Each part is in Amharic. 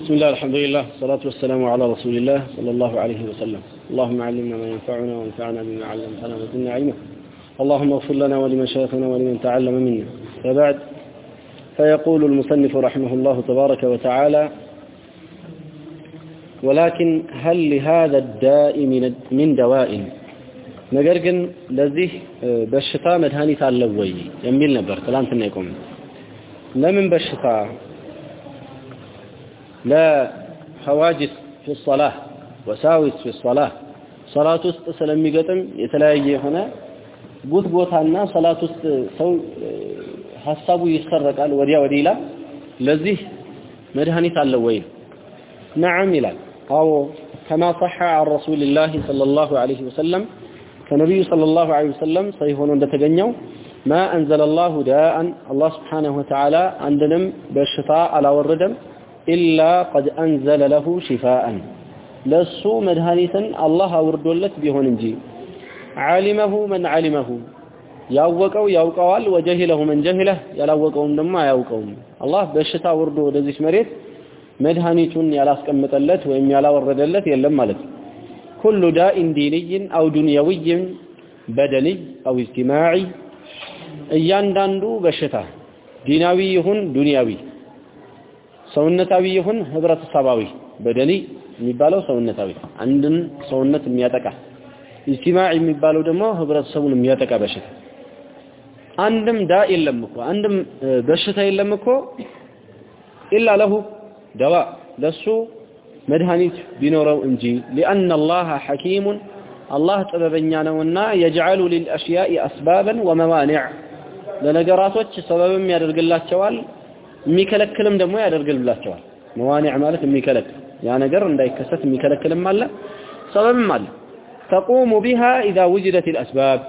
بسم الله الحمد لله والصلاة والسلام على رسول الله صلى الله عليه وسلم اللهم علمنا ما ينفعنا وانفعنا بما علمتنا وزدنا علما اللهم اغفر لنا ولمشايخنا ولمن تعلم منا وبعد فيقول المصنف رحمه الله تبارك وتعالى ولكن هل لهذا الداء من من دواء ነገር ግን ለዚህ በሽታ መድኃኒት አለው ወይ የሚል ነበር ትላንትና የቆመ ለምን በሽታ ለሐዋጅስ ፊ ሶላህ ወሳዊስ ፊ ሶላህ ሰላት ውስጥ ስለሚገጥም የተለያየ የሆነ ጉትጎታና ሰላት ውስጥ ሰው ሀሳቡ ይሰረቃል ወዲያ ወዲህ ይላል ለዚህ መድኃኒት አለው ወይ ነዓም ይላል አዎ ከማ صح عن رسول الله صلى الله عليه وسلم ከነቢዩ ሰለላሁ ዐለይሂ ወሰለም ሰሂህ ሆኖ እንደተገኘው ማ አንዘለ ላሁ ዳአን አላህ ስብሓነሁ ወተዓላ አንድንም በሽታ አላወረደም إلا قد أنزل له شفاء ለሱ መድኃኒትን አላህ አውርዶለት ቢሆን እንጂ علمه من علمه ያወቀው ያውቀዋል፣ وجهله من جهله ያላወቀውም ደግሞ አያውቀውም። አላህ በሽታ ወርዶ ወደዚች መሬት መድኃኒቱን ያላስቀምጠለት ወይም ያላወረደለት የለም ማለት ነው። كل داء ديني أو دنيوي በደንይ አው ኢጅቲማዒ እያንዳንዱ በሽታ ዲናዊ ይሁን ዱንያዊ ሰውነታዊ ይሁን ህብረተሰባዊ በደኒ የሚባለው ሰውነታዊ አንድን ሰውነት የሚያጠቃ ኢጅቲማዕ የሚባለው ደግሞ ህብረተሰቡን የሚያጠቃ በሽታ። አንድም ዳ የለም እኮ አንድም በሽታ የለም እኮ። ኢላ ለሁ ደዋ ለሱ መድኃኒት ቢኖረው እንጂ። ሊአነ አላህ ሐኪሙን አላህ ጥበበኛ ነውና የጅዓሉ ሊልአሽያኢ አስባበን ወመዋኒዕ። ለነገራቶች ሰበብም ያደርግላቸዋል የሚከለክልም ደግሞ ያደርግላቸዋል። መዋኒዕ ማለት የሚከለክል ያ ነገር እንዳይከሰት የሚከለክልም አለ ሰበብም አለ። ተቁሙ ቢሃ ኢዛ ውጅደት ልአስባብ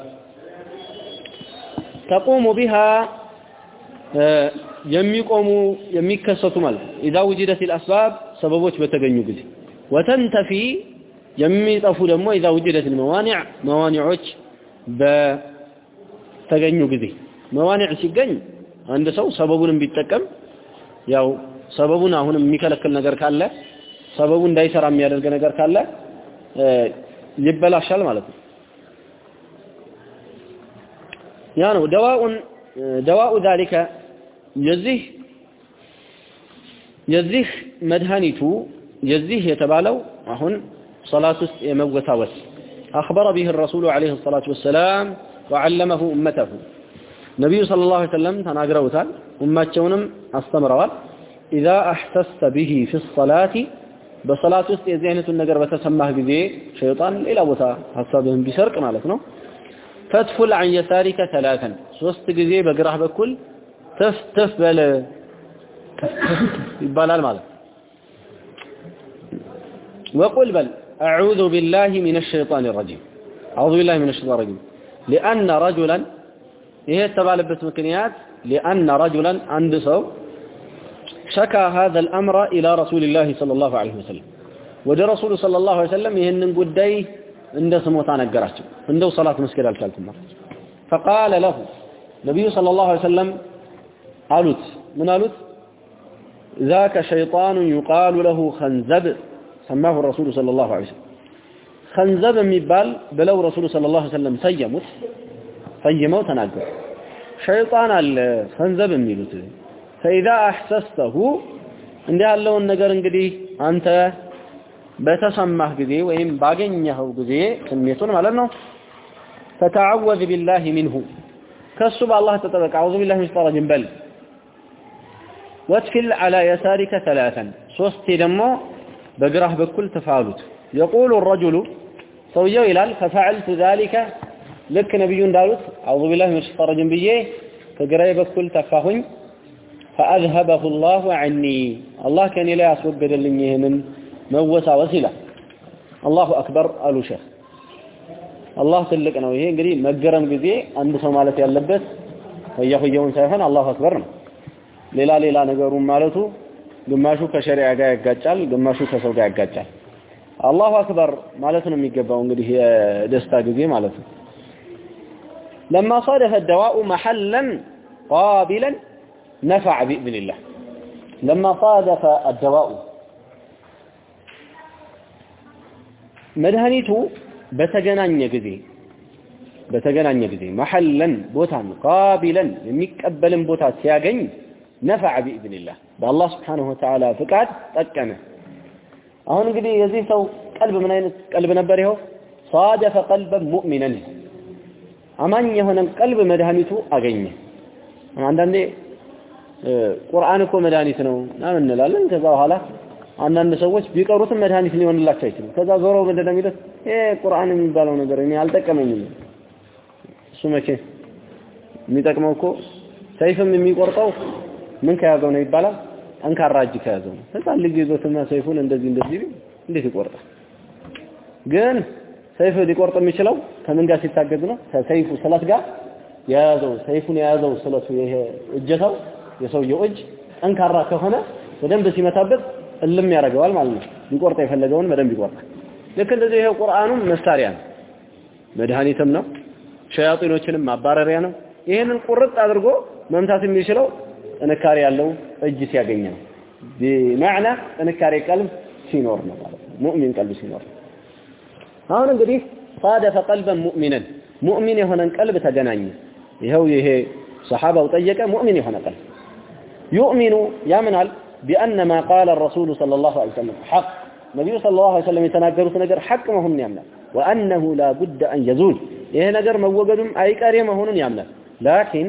ተቁሙ ቢሃ የሚቆሙ የሚከሰቱ ማለት ኢዛ ውጅደት ልአስባብ ሰበቦች በተገኙ ጊዜ። ወተንተፊ የሚጠፉ ደግሞ ኢዛ ውጅደት ልመዋኒዕ መዋኒዖች በተገኙ ጊዜ። መዋኒዕ ሲገኝ አንድ ሰው ሰበቡንም ቢጠቀም ያው ሰበቡን አሁንም የሚከለክል ነገር ካለ ሰበቡ እንዳይሰራ የሚያደርግ ነገር ካለ ይበላሻል ማለት ነው። ያ ነው ደዋኡን ደዋኡ ዛሊከ የዚህ የዚህ መድኃኒቱ የዚህ የተባለው አሁን ሶላት ውስጥ የመወሳወስ አኽበረ ቢህ ረሱሉ ዓለይሂ ሰላቱ ወሰላም ወዓለመሁ እመተሁ ነቢዩ ሰለላሁ ዐለይሂ ወሰለም ተናግረውታል ኡማቸውንም አስተምረዋል ኢዛ አሕሰስተ ቢሂ ፊ ሰላቲ በሰላት ውስጥ የዚህ አይነቱን ነገር በተሰማህ ጊዜ ሸይጣን ሌላ ቦታ ሀሳብህን ቢሰርቅ ማለት ነው ፈትፉል አን የሳሪከ ተላተን ሶስት ጊዜ በግራህ በኩል ተፍ ተፍ በለ ይባላል ማለት وقل بل أعوذ بالله من الشيطان الرجيم أعوذ بالله من الشيطان الرجيم لأن رجلا ይሄ የተባለበት ምክንያት لأن رجلا አንድ ሰው شكى هذا الأمر إلى رسول الله صلى الله عليه وسلم ወደ ረሱሉ صلى الله عليه وسلم ይህንን ጉዳይ እንደ ስሞታ ነገራቸው እንደው ሰላት መስገድ አልቻልኩም فقال له ነብዩ صلى الله عليه وسلم አሉት ምን አሉት ذاك شيطان يقال له خنزب سماه الرسول صلى الله عليه وسلم خنزب የሚባል ብለው ረሱሉ صلى الله عليه وسلم ሰየሙት صيموا تناقض شيطان الخنزب ميلوت فإذا أحسسته عند الله النجار انقدي أنت بتسمح قدي وإن باقين يهو قدي سميتون مالنا فتعوذ بالله منه كسب الله تتبك اعوذ بالله من شطار جنبل واتكل على يسارك ثلاثا سوستي دمو بقره بكل تفعلت يقول الرجل صويا إلال ففعلت ذلك ልክ ነቢዩ እንዳሉት አዑዙ ቢላሂ ሚነሽ ሸይጣኒ ረጂም ብዬ ከግራዬ በኩል ተፋሁኝ። ፈአዝሀበሁ ላሁ ዐኒ አላህ ከእኔ ላይ አስወገደልኝ ይህንን መወሳወስ ይላል። አላሁ አክበር አሉ ሼህ አላህ ትልቅ ነው። ይሄ እንግዲህ መገረም ጊዜ አንድ ሰው ማለት ያለበት ወያሁየውን ሳይሆን አላሁ አክበር ነው። ሌላ ሌላ ነገሩን ማለቱ ግማሹ ከሸሪዓ ጋር ያጋጫል ግማሹ ከሰው ጋር ያጋጫል። አላሁ አክበር ማለት ነው የሚገባው እንግዲህ የደስታ ጊዜ ማለት ነው لما صادف الدواء محلا قابلا نفع بإذن الله. لما صادف الدواء مدهنيته بتجنان يجزي بتجنان يجزي محلا بوتا قابلا يمكبل بوتا سياقين نفع بإذن الله. الله سبحانه وتعالى فكاد تكنه أهون قدي يزيسه قلب من أين قلب نبريه؟ صادف قلبا مؤمنا. አማኝ የሆነን ቀልብ መድኃኒቱ አገኘ። አንዳንዴ ቁርአን እኮ መድኃኒት ነው ምናምን እንላለን። ከዛ በኋላ አንዳንድ ሰዎች ቢቀሩትም መድኃኒት ሊሆንላቸው አይችልም። ከዛ ዞረው ምንድን ነው የሚሉት? ይሄ ቁርአን የሚባለው ነገር እኔ አልጠቀመኝም። እሱ መቼ የሚጠቅመው እኮ ሰይፍም የሚቆርጠው ምን ከያዘው ነው ይባላል? ጠንካራ እጅ ከያዘው ነው። ህፃን ልጅ ይዞትና ሰይፉን እንደዚህ እንደዚህ እንዴት ይቆርጣል? ግን ሰይፍ ሊቆርጥ የሚችለው ከምን ጋር ሲታገዝ ነው? ከሰይፉ ስለት ጋር የያዘው ሰይፉን የያዘው ስለቱ ይሄ እጀታው የሰውየው እጅ ጠንካራ ከሆነ በደንብ ሲመታበት እልም ያደርገዋል ማለት ነው። ሊቆርጥ የፈለገውን በደንብ ይቆርጣል። ልክ እንደዚህ ይሄ ቁርአኑም መሳሪያ ነው፣ መድኃኒትም ነው፣ ሸያጢኖችንም ማባረሪያ ነው። ይሄንን ቁርጥ አድርጎ መምታት የሚችለው ጥንካሬ ያለው እጅ ሲያገኝ ነው። ቢመዕና ጥንካሬ ቀልብ ሲኖር ነው ማለት ነው። ሙእሚን ቀልብ ሲኖር አሁን እንግዲህ ሳደፈ ቀልበን ሙእሚነን ሙእሚን የሆነን ቀልብ ተገናኘ። ይኸው ይሄ ሰሓባው ጠየቀ። ሙእሚን የሆነ ቀልብ ዩእሚኑ ያምናል ቢአነ ማ ቃለ ረሱሉ ሰለላሁ ዐለይሂ ወሰለም ሐቅ ነቢዩ ሰለላሁ ዐለይሂ ወሰለም የተናገሩት ነገር ሐቅ መሆኑን ያምናል። ወአነሁ ላ ቡደ አን የዙል ይሄ ነገር መወገዱም አይቀሬ መሆኑን ያምናል። ላኪን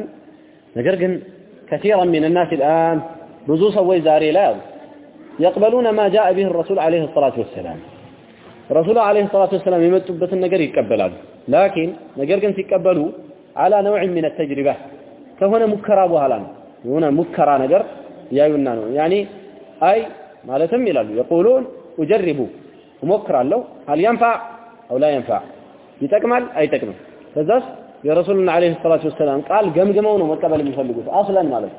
ነገር ግን ከሲራን ሚን ናስ ልአን ብዙ ሰዎች ዛሬ ላይ አሉ የቅበሉነ ማ ጃአ ቢህ ረሱል ዐለይሂ ሰላቱ ወሰላም ረሱሉ ዐለይሂ ሰላቱ ወሰላም የመጡበትን ነገር ይቀበላሉ። ላኪን ነገር ግን ሲቀበሉ አላ ነውዕ ሚን ተጅሪባ ከሆነ ሙከራ በኋላ ነው። የሆነ ሙከራ ነገር ያዩና ነው። ያኒ አይ ማለትም ይላሉ የቁሉን ኡጀሪቡ እሞክራለሁ ሀል የንፋዕ አው ላ የንፋዕ ይጠቅማል አይጠቅምም? ከዛስ የረሱልን ዐለይሂ ሰላቱ ወሰላም ቃል ገምግመው ነው መቀበል የሚፈልጉት። አስለን ማለት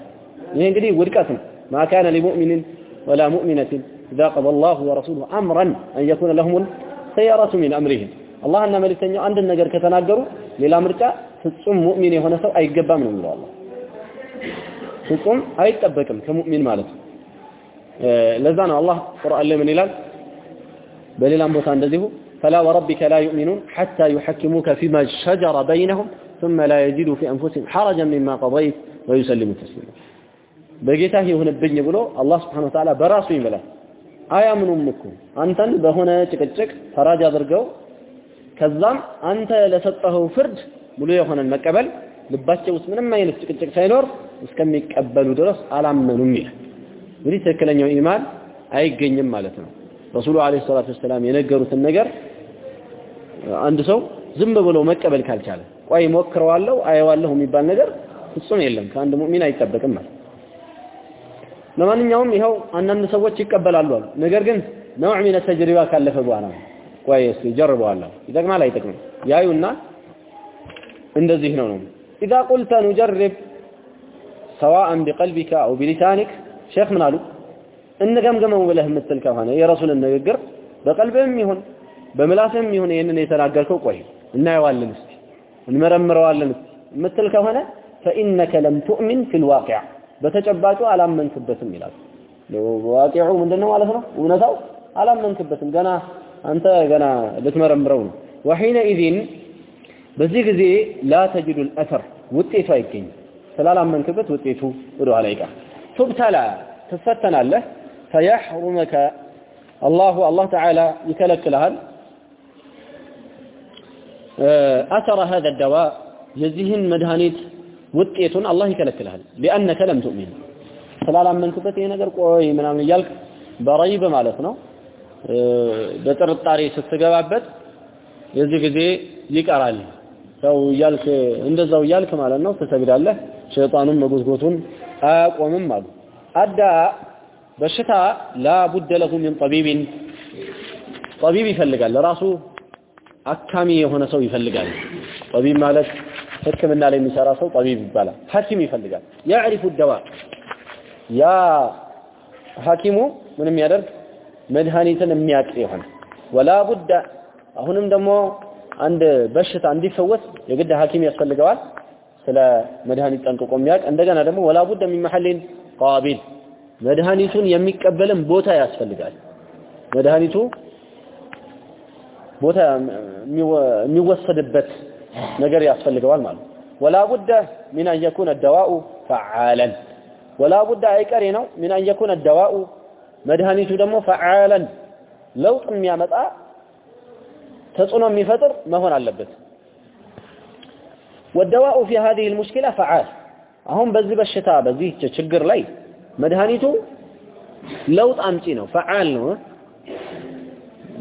ይሄ እንግዲህ ውድቀት ነው። ማ ካነ ሊሙእሚንን ወላ ሙእሚነትን إذا قضى الله ورسوله أمرا أن يكون لهم الخيارة من أمرهم. الله أن ملكتنا عند النجر كتناجروا للا مرجع فتصم مؤمن هنا سوء أي قبا من أمر الله. فتصم أي تبكم كمؤمن مالك. آه، لذان الله قرآن لمن إلال. بل إلى أمر عنده فلا وربك لا يؤمنون حتى يحكموك فيما شجر بينهم ثم لا يجدوا في أنفسهم حرجا مما قضيت ويسلموا تسليما. بقيته هنا بني الله سبحانه وتعالى براسه يملأ. አያምኑም እኮ አንተን በሆነ ጭቅጭቅ ፈራጅ አድርገው ከዛም አንተ ለሰጠኸው ፍርድ ሙሉ የሆነን መቀበል ልባቸው ውስጥ ምንም አይነት ጭቅጭቅ ሳይኖር እስከሚቀበሉ ድረስ አላመኑም ይላል። እንግዲህ ትክክለኛው ኢማን አይገኝም ማለት ነው። ረሱሉ አለይሂ ሰላቱ ወሰላም የነገሩትን ነገር አንድ ሰው ዝም ብሎ መቀበል ካልቻለ ቆይ ሞክረዋለሁ አየዋለሁ የሚባል ነገር ፍጹም የለም ከአንድ ሙእሚን አይጠበቅም ማለት ለማንኛውም ይኸው አንዳንድ ሰዎች ይቀበላሉ አሉ። ነገር ግን ነውዕ ሚነ ተጅሪባ ካለፈ በኋላ ቆይ እስኪ ጀርበዋለሁ ይጠቅማል አይጠቅምም? ያዩና እንደዚህ ነው ነው። إذا قلت نجرب سواء بقلبك أو بلسانك ሼክ ምን አሉ? እንገምገመው ብለህ የምትል ከሆነ የረሱልን ንግግር በቀልብህም ይሁን በምላስህም ይሁን ይህንን የተናገርከው ቆይ እናየዋለን እስቲ እንመረምረዋለን እስቲ የምትል ከሆነ لم تؤمن في الواقع በተጨባጩ አላመንክበትም ይላል። ዋቂዑ ምንድነው ማለት ነው? እውነታው አላመንክበትም። ገና አንተ ገና ልትመረምረው ነው። ወሒነ ኢዚን በዚህ ጊዜ ላ ተጅዱ ልአተር ውጤቱ አይገኝም። ስላላመንክበት ውጤቱ ወደ ኋላ ይቀር። ቱብተላ ትፈተናለህ። ፈየሕሩመከ አላሁ አላህ ተዓላ ይከለክልሃል። አተረ ሀዘ ደዋ የዚህን መድኃኒት ውጤቱን አላህ ይከለክልሃል። ሊአነከ ለም ቱእሚን ስላላመንክበት ይሄ ነገር ቆይ ምናምን እያልክ በረይብ ማለት ነው በጥርጣሬ ስትገባበት የዚህ ጊዜ ይቀራል። ሰው እያልክ እንደዛው እያልክ ማለት ነው ትሰግዳለህ። ሸይጣኑን መጎዝጎቱን አያቆምም አሉ። አዳ በሽታ ላ ቡደ ለሁ ሚን ጠቢብን ጠቢብ ይፈልጋል። ለራሱ አካሚ የሆነ ሰው ይፈልጋል። ጠቢብ ማለት ሕክምና ላይ የሚሰራ ሰው ጠቢብ ይባላል። ሐኪም ይፈልጋል። ያዕሪፉ ደዋ ያ ሐኪሙ ምን የሚያደርግ መድኃኒትን የሚያውቅ የሆነ ወላ ቡዳ አሁንም ደግሞ አንድ በሽታ እንዲፈወስ የግድ ሐኪም ያስፈልገዋል። ስለ መድኃኒት ጠንቅቆ የሚያውቅ እንደገና ደግሞ ወላ ቡደ ሚን መሐሊን ቃቢል መድኃኒቱን የሚቀበልን ቦታ ያስፈልጋል። መድኃኒቱ ቦታ የሚወሰድበት ነገር ያስፈልገዋል ማለት ነው። ወላ ቡደ ሚን አን የኩነ ደዋኡ ፈዓለን ወላ ቡደ አይቀሬ ነው ሚን አን የኩነ ደዋኡ መድኃኒቱ ደግሞ ፈዓለን ለውጥ የሚያመጣ ተጽዕኖ የሚፈጥር መሆን አለበት። ወደዋኡ ፊ هذه المشكلة ፈዓል አሁን በዚህ በሽታ በዚህ ችግር ላይ መድኃኒቱ ለውጥ አምጪ ነው፣ ፈዓል ነው።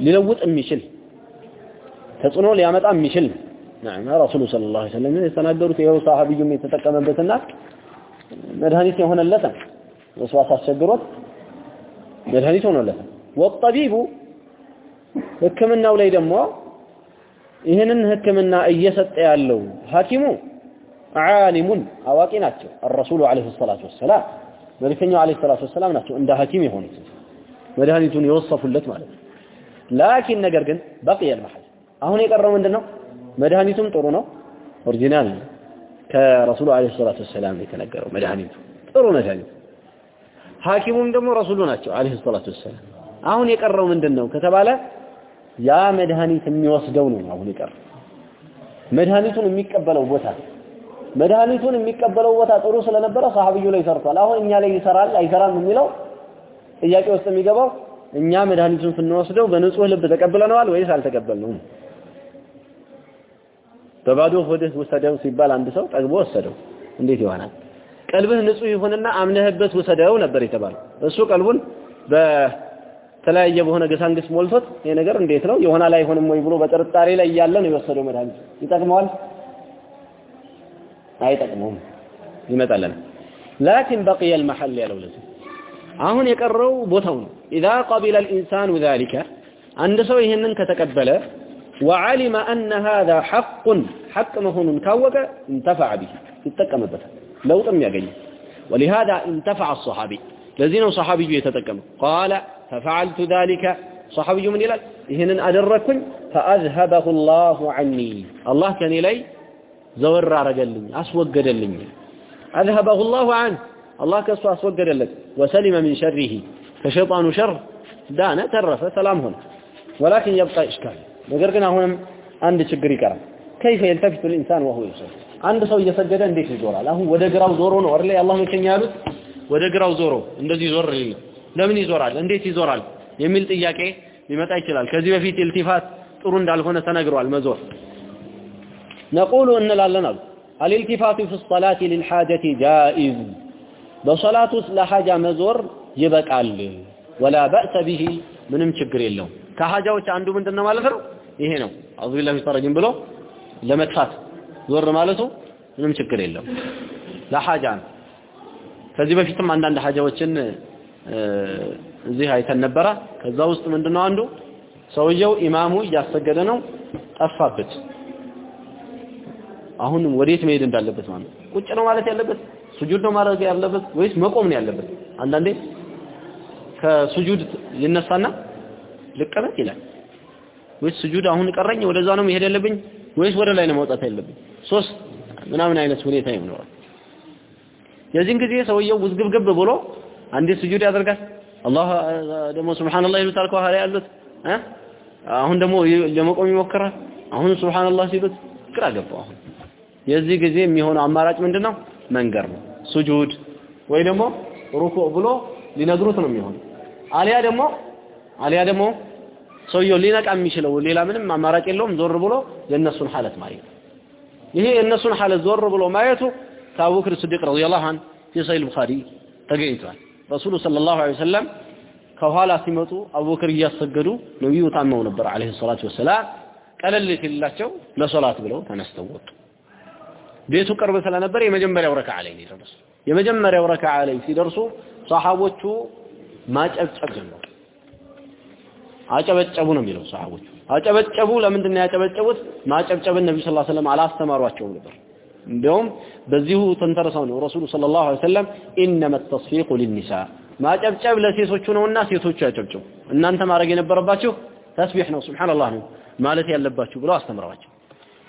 ሊለውጥ የሚችል ተጽዕኖ ሊያመጣ የሚችል نعم ረሱሉ ሰለላሁ ዐለይሂ ወሰለም የተናገሩት ይኸው ሰሃቢዩም የተጠቀመበትና መድኃኒት የሆነለት ወስዋስ አስቸግሮት መድኃኒት ሆኖለት ወጠቢቡ ህክምናው ላይ ደግሞ ይህንን ህክምና እየሰጠ ያለው ሐኪሙ ዓሊሙን አዋቂ ናቸው። አረሱሉ ዓለይሂ ሰላቱ ወሰላም መልእክተኛው ዓለይሂ ሰላቱ ወሰላም ናቸው እንደ ሐኪም የሆኑት መድኃኒቱን የወሰፉለት ማለት ነው። ላኪን ነገር ግን በቅየል መሐል አሁን የቀረው ምንድን ነው? መድኃኒቱም ጥሩ ነው፣ ኦሪጂናል ነው። ከረሱሉ ዓለይሂ ሰላቱ ወሰላም የተነገረው መድኃኒቱ ጥሩ መድኃኒት ሐኪሙም ደግሞ ረሱሉ ናቸው ዓለይሂ ሰላቱ ወሰላም። አሁን የቀረው ምንድን ነው ከተባለ ያ መድኃኒት የሚወስደው ነው አሁን የቀረው መድኃኒቱን የሚቀበለው ቦታ መድኃኒቱን የሚቀበለው ቦታ ጥሩ ስለነበረ ሰሃቢዩ ላይ ሰርቷል። አሁን እኛ ላይ ይሰራል አይሰራም የሚለው ጥያቄ ውስጥ የሚገባው እኛ መድኃኒቱን ስንወስደው በንጹህ ልብ ተቀብለነዋል ወይስ አልተቀበልነውም? በባዶ ሆድህ ውሰደው ሲባል አንድ ሰው ጠግቦ ወሰደው እንዴት ይሆናል? ቀልብህ ንጹህ ይሁንና አምነህበት ውሰደው ነበር የተባለው። እሱ ቀልቡን በተለያየ በሆነ ገሳንግስ ሞልቶት ይሄ ነገር እንዴት ነው ይሆናል አይሆንም ወይ ብሎ በጥርጣሬ ላይ እያለ ነው የወሰደው መድኃኒት። ይጠቅመዋል? አይጠቅመውም። ይመጣለን። ላኪን በቅየ አልመሐል ያለው ለዚህ አሁን የቀረው ቦታው ነው። ኢዛ ቀቢለ አልኢንሳኑ ዛሊከ አንድ ሰው ይህንን ከተቀበለ ወዓሊመ አነ ሃዛ ሐቁን ሐቅ መሆኑን ካወቀ እንተፈዐ ቢሂ ይጠቀምበታል፣ ለውጥም ያገኛል። ወሊሃዛ እንተፈዐ አሰሓቢ ለዚህ ነው ሰሓቢዩ የተጠቀመው። ቃለ ፈፈዐልቱ ዛሊከ ሰሓቢዩ ምን ይላል? ይህንን አደረግኩኝ ፈአዝሀበሁ ላሁ ዐኒ አላህ ከኔ ላይ ዘወር አረገልኝ፣ አስወገደልኝ። أذهبه الله عنه አላህ ከእሱ አስወገደለት። وسلم من شره ከሸይጣኑ ሸር ዳነ፣ ተረፈ፣ ሰላም ሆነ። ولكن يبقى إشكال ነገር ግን አሁንም አንድ ችግር ይቀራል። كيف يلتفت الإنسان وهو يصلي አንድ ሰው እየሰገደ እንዴት ይዞራል? አሁን ወደ ግራው ዞሮ ነው አይደል? የአላህ መልእክተኛ ያሉት ወደ ግራው ዞሮ እንደዚህ ዞር ሊል ለምን ይዞራል? እንዴት ይዞራል? የሚል ጥያቄ ሊመጣ ይችላል። ከዚህ በፊት التفات ጥሩ እንዳልሆነ ተነግሯል። መዞር نقول እንላለን አሉ الالتفات في الصلاة للحاجة جائز በሶላት ውስጥ ለሐጃ መዞር ይበቃል። ولا بأس به ምንም ችግር የለውም። ከሐጃዎች አንዱ ምንድን ነው ማለት ነው? ይሄ ነው። أعوذ بالله رجيم ብሎ ለመትፋት ዞር ማለቱ ምንም ችግር የለውም። ለሐጃ ነው። ከዚህ በፊትም አንዳንድ ሐጃዎችን እዚህ አይተን ነበረ። ከዛ ውስጥ ምንድነው አንዱ ሰውየው ኢማሙ እያሰገደ ነው፣ ጠፋበት። አሁን ወዴት መሄድ እንዳለበት ማለት ቁጭ ነው ማለት ያለበት ሱጁድ ነው ማድረግ ያለበት ወይስ መቆም ነው ያለበት? አንዳንዴ ከሱጁድ ይነሳና ልቀመጥ ይላል። ወይስ ሱጁድ አሁን ቀረኝ ወደዛ ነው መሄድ ያለብኝ ወይስ ወደ ላይ ነው መውጣት ያለብኝ? ሶስት ምናምን አይነት ሁኔታ ይኖራል። የዚህን ጊዜ ሰውየው ውዝግብግብ ብሎ አንዴ ሱጁድ ያደርጋል። አላህ ደግሞ ሱብሃንአላህ ይሉታል ከኋላ ያሉት አሁን ደግሞ ለመቆም ይሞክራል። አሁን ሱብሃንአላህ ሲሉት ግራ ገባው። አሁን የዚህ ጊዜ የሚሆነው አማራጭ ምንድነው? መንገር ነው። ሱጁድ ወይ ደግሞ ሩኩዕ ብሎ ሊነግሩት ነው የሚሆነው። አሊያ ደግሞ አሊያ ደግሞ ሰውየው ሊነቃ የሚችለው ሌላ ምንም አማራጭ የለውም። ዞር ብሎ የእነሱን ሐለት ማየት። ይሄ የእነሱን ሐለት ዞር ብሎ ማየቱ ከአቡበክር ስዲቅ ረዲየላሁ ዐንሁ ፊ ሰሒህ ቡኻሪ ተገኝቷል። ረሱሉ ሰለላሁ ዐለይሂ ወሰለም ከኋላ ሲመጡ አቡበክር እያሰገዱ ነቢዩ ታመው ነበር ዐለይሂ ሰላቱ ወሰላም። ቀለል ሲላቸው ለሶላት ብለው ተነስተው ወጡ። ቤቱ ቅርብ ስለነበር የመጀመሪያው ረካዓ ላይ ነው የደረሱ። የመጀመሪያው ረካዓ ላይ ሲደርሱ ሰሃቦቹ ማጨብጨብ ጀመሩ። አጨበጨቡ ነው የሚለው ሰሃቦቹ አጨበጨቡ። ለምንድን ነው ያጨበጨቡት? ማጨብጨብን ነብዩ ሰለላሁ ዐለይሂ ወሰለም አላስተማሯቸውም ነበር። እንዲያውም በዚሁ ተንተርሰው ነው ረሱሉ ሰለላሁ ዐለይሂ ወሰለም ኢነመ ተስፊቁ ሊኒሳ ማጨብጨብ ለሴቶቹ ነውና ሴቶቹ ያጨብጭቡ፣ እናንተ ማድረግ የነበረባችሁ ተስቢህ ነው ሱብሃንአላህ ነው ማለት ያለባችሁ ብለው አስተምረዋቸው።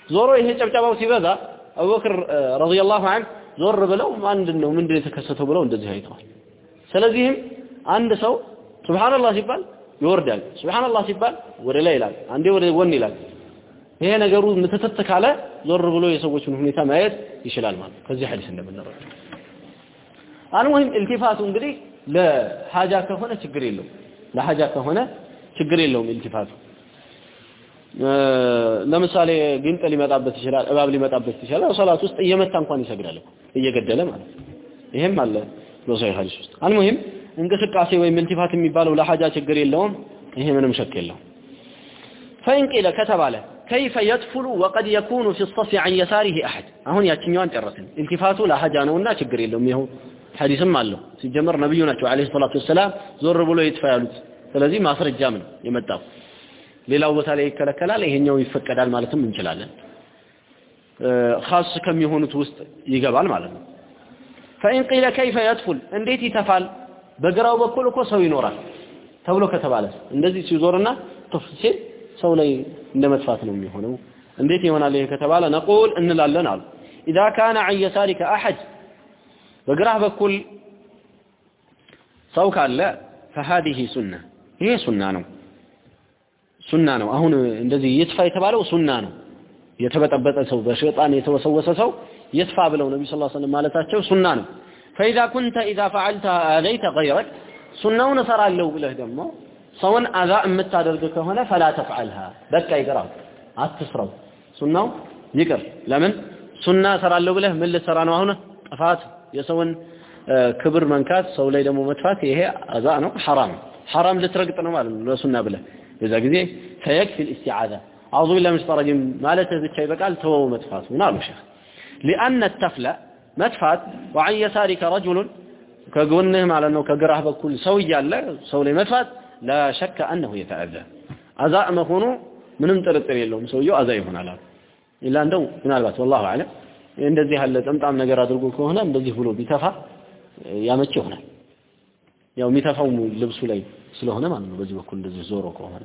ዞሮ ይሄ ጨብጨባው ሲበዛ አቡበክር ረዲየላሁ ዐንሁ ዞር ብለው ምንድን ነው የተከሰተው ብለው እንደዚህ አይተዋል። ስለዚህም አንድ ሰው ሱብሃንአላህ ሲባል ይወርዳል። ሱብሃንአላህ ሲባል ወደ ላይ ይላል፣ አንዴ ወደ ጎን ይላል። ይሄ ነገሩ ምትትት ካለ ዞር ብሎ የሰዎችን ሁኔታ ማየት ይችላል ማለት ከዚህ ሐዲስ እንደምንረዳው አልሙሂም ኢልቲፋቱ እንግዲህ ለሐጃ ከሆነ ችግር የለውም። ለሐጃ ከሆነ ችግር የለውም ኢልቲፋቱ። ለምሳሌ ግንጥ ሊመጣበት ይችላል፣ እባብ ሊመጣበት ይችላል። ሶላት ውስጥ እየመታ እንኳን ይሰግዳል እየገደለ ማለት ይሄም አለ በሶሒህ ሐዲስ ውስጥ። المهم እንቅስቃሴ ወይም التفات የሚባለው ለሐጃ ችግር የለውም። ይሄ ምንም شك የለውም። فإن قيل ከተባለ كيف يتفل وقد يكون في الصف عن يساره أحد አሁን ያችኛዋን ጨረስን። ኢልቲፋቱ ለሐጃ ነውና ችግር የለውም። ይኸው ሐዲስም አለው። ሲጀመር ነብዩ ናቸው عليه الصلاة والسلام ዞር ብሎ ይትፋ ያሉት። ስለዚህ ማስረጃም ነው የመጣው። ሌላው ቦታ ላይ ይከለከላል፣ ይሄኛው ይፈቀዳል ማለትም እንችላለን። ኻስ ከሚሆኑት ውስጥ ይገባል ማለት ነው። ፈኢን ቂለ ከይፈ የጥፉል እንዴት ይተፋል? በግራው በኩል እኮ ሰው ይኖራል ተብሎ ከተባለ እንደዚህ ሲዞርና ቱፍ ሲል ሰው ላይ እንደ መጥፋት ነው የሚሆነው። እንዴት ይሆናል ይሄ ከተባለ ነቁል እንላለን አሉ። ኢዛ ካነ ዐን የሳሪከ አሐድ በግራህ በኩል ሰው ካለ ፈሃዲሂ ሱና ይሄ ሱና ነው ሱና ነው። አሁን እንደዚህ ይጥፋ የተባለው ሱና ነው። የተበጠበጠ ሰው በሸይጣን የተወሰወሰ ሰው ይጥፋ ብለው ነቢ ስ ሰለም ማለታቸው ሱና ነው ፈኢዛ ኩንተ ኢዛ ፈዓልተ አዘይተ ገይረክ ሱናውን እሰራለሁ ብለህ ደግሞ ሰውን አዛ የምታደርግ ከሆነ ፈላ ተፍዓልሃ በቃ ይቅራው አትስራው ሱናው ይቅር ለምን ሱና እሰራለሁ ብለህ ምን ልትሰራ ነው አሁን ጥፋት የሰውን ክብር መንካት ሰው ላይ ደግሞ መጥፋት ይሄ አዛ ነው ሐራም ሐራም ልትረግጥ ነው ማለት ነው ለሱና ብለህ በዛ ጊዜ ፈየክፊ ልእስቲዓዛ አዑዙ ቢላህ ምን ሸይጣን ረጂም ማለትህ ብቻ ይበቃል ተወው መጥፋቱን አሉ ሼክ ሊአነ ተፍለ መጥፋት ወዐን የሳሪከ ረጁሉን ከጎንህ ማለት ነው ከግራህ በኩል ሰው እያለ ሰው ላይ መጥፋት ላ ሸከ አነሁ የተአዛ አዛ መሆኑ ምንም ጥርጥር የለውም። ሰውየው አዛ ይሆናል ኢላ እንደው ምናልባት ወላሁ አዕለም እንደዚህ ያለ ጠምጣም ነገር አድርጎ ከሆነ እንደዚህ ብሎ ቢተፋ ያመች ይሆናል። ያው የሚተፋው ልብሱ ላይ ስለሆነ ማለት ነው በዚህ በኩል እንደዚህ ዞሮ ከሆነ።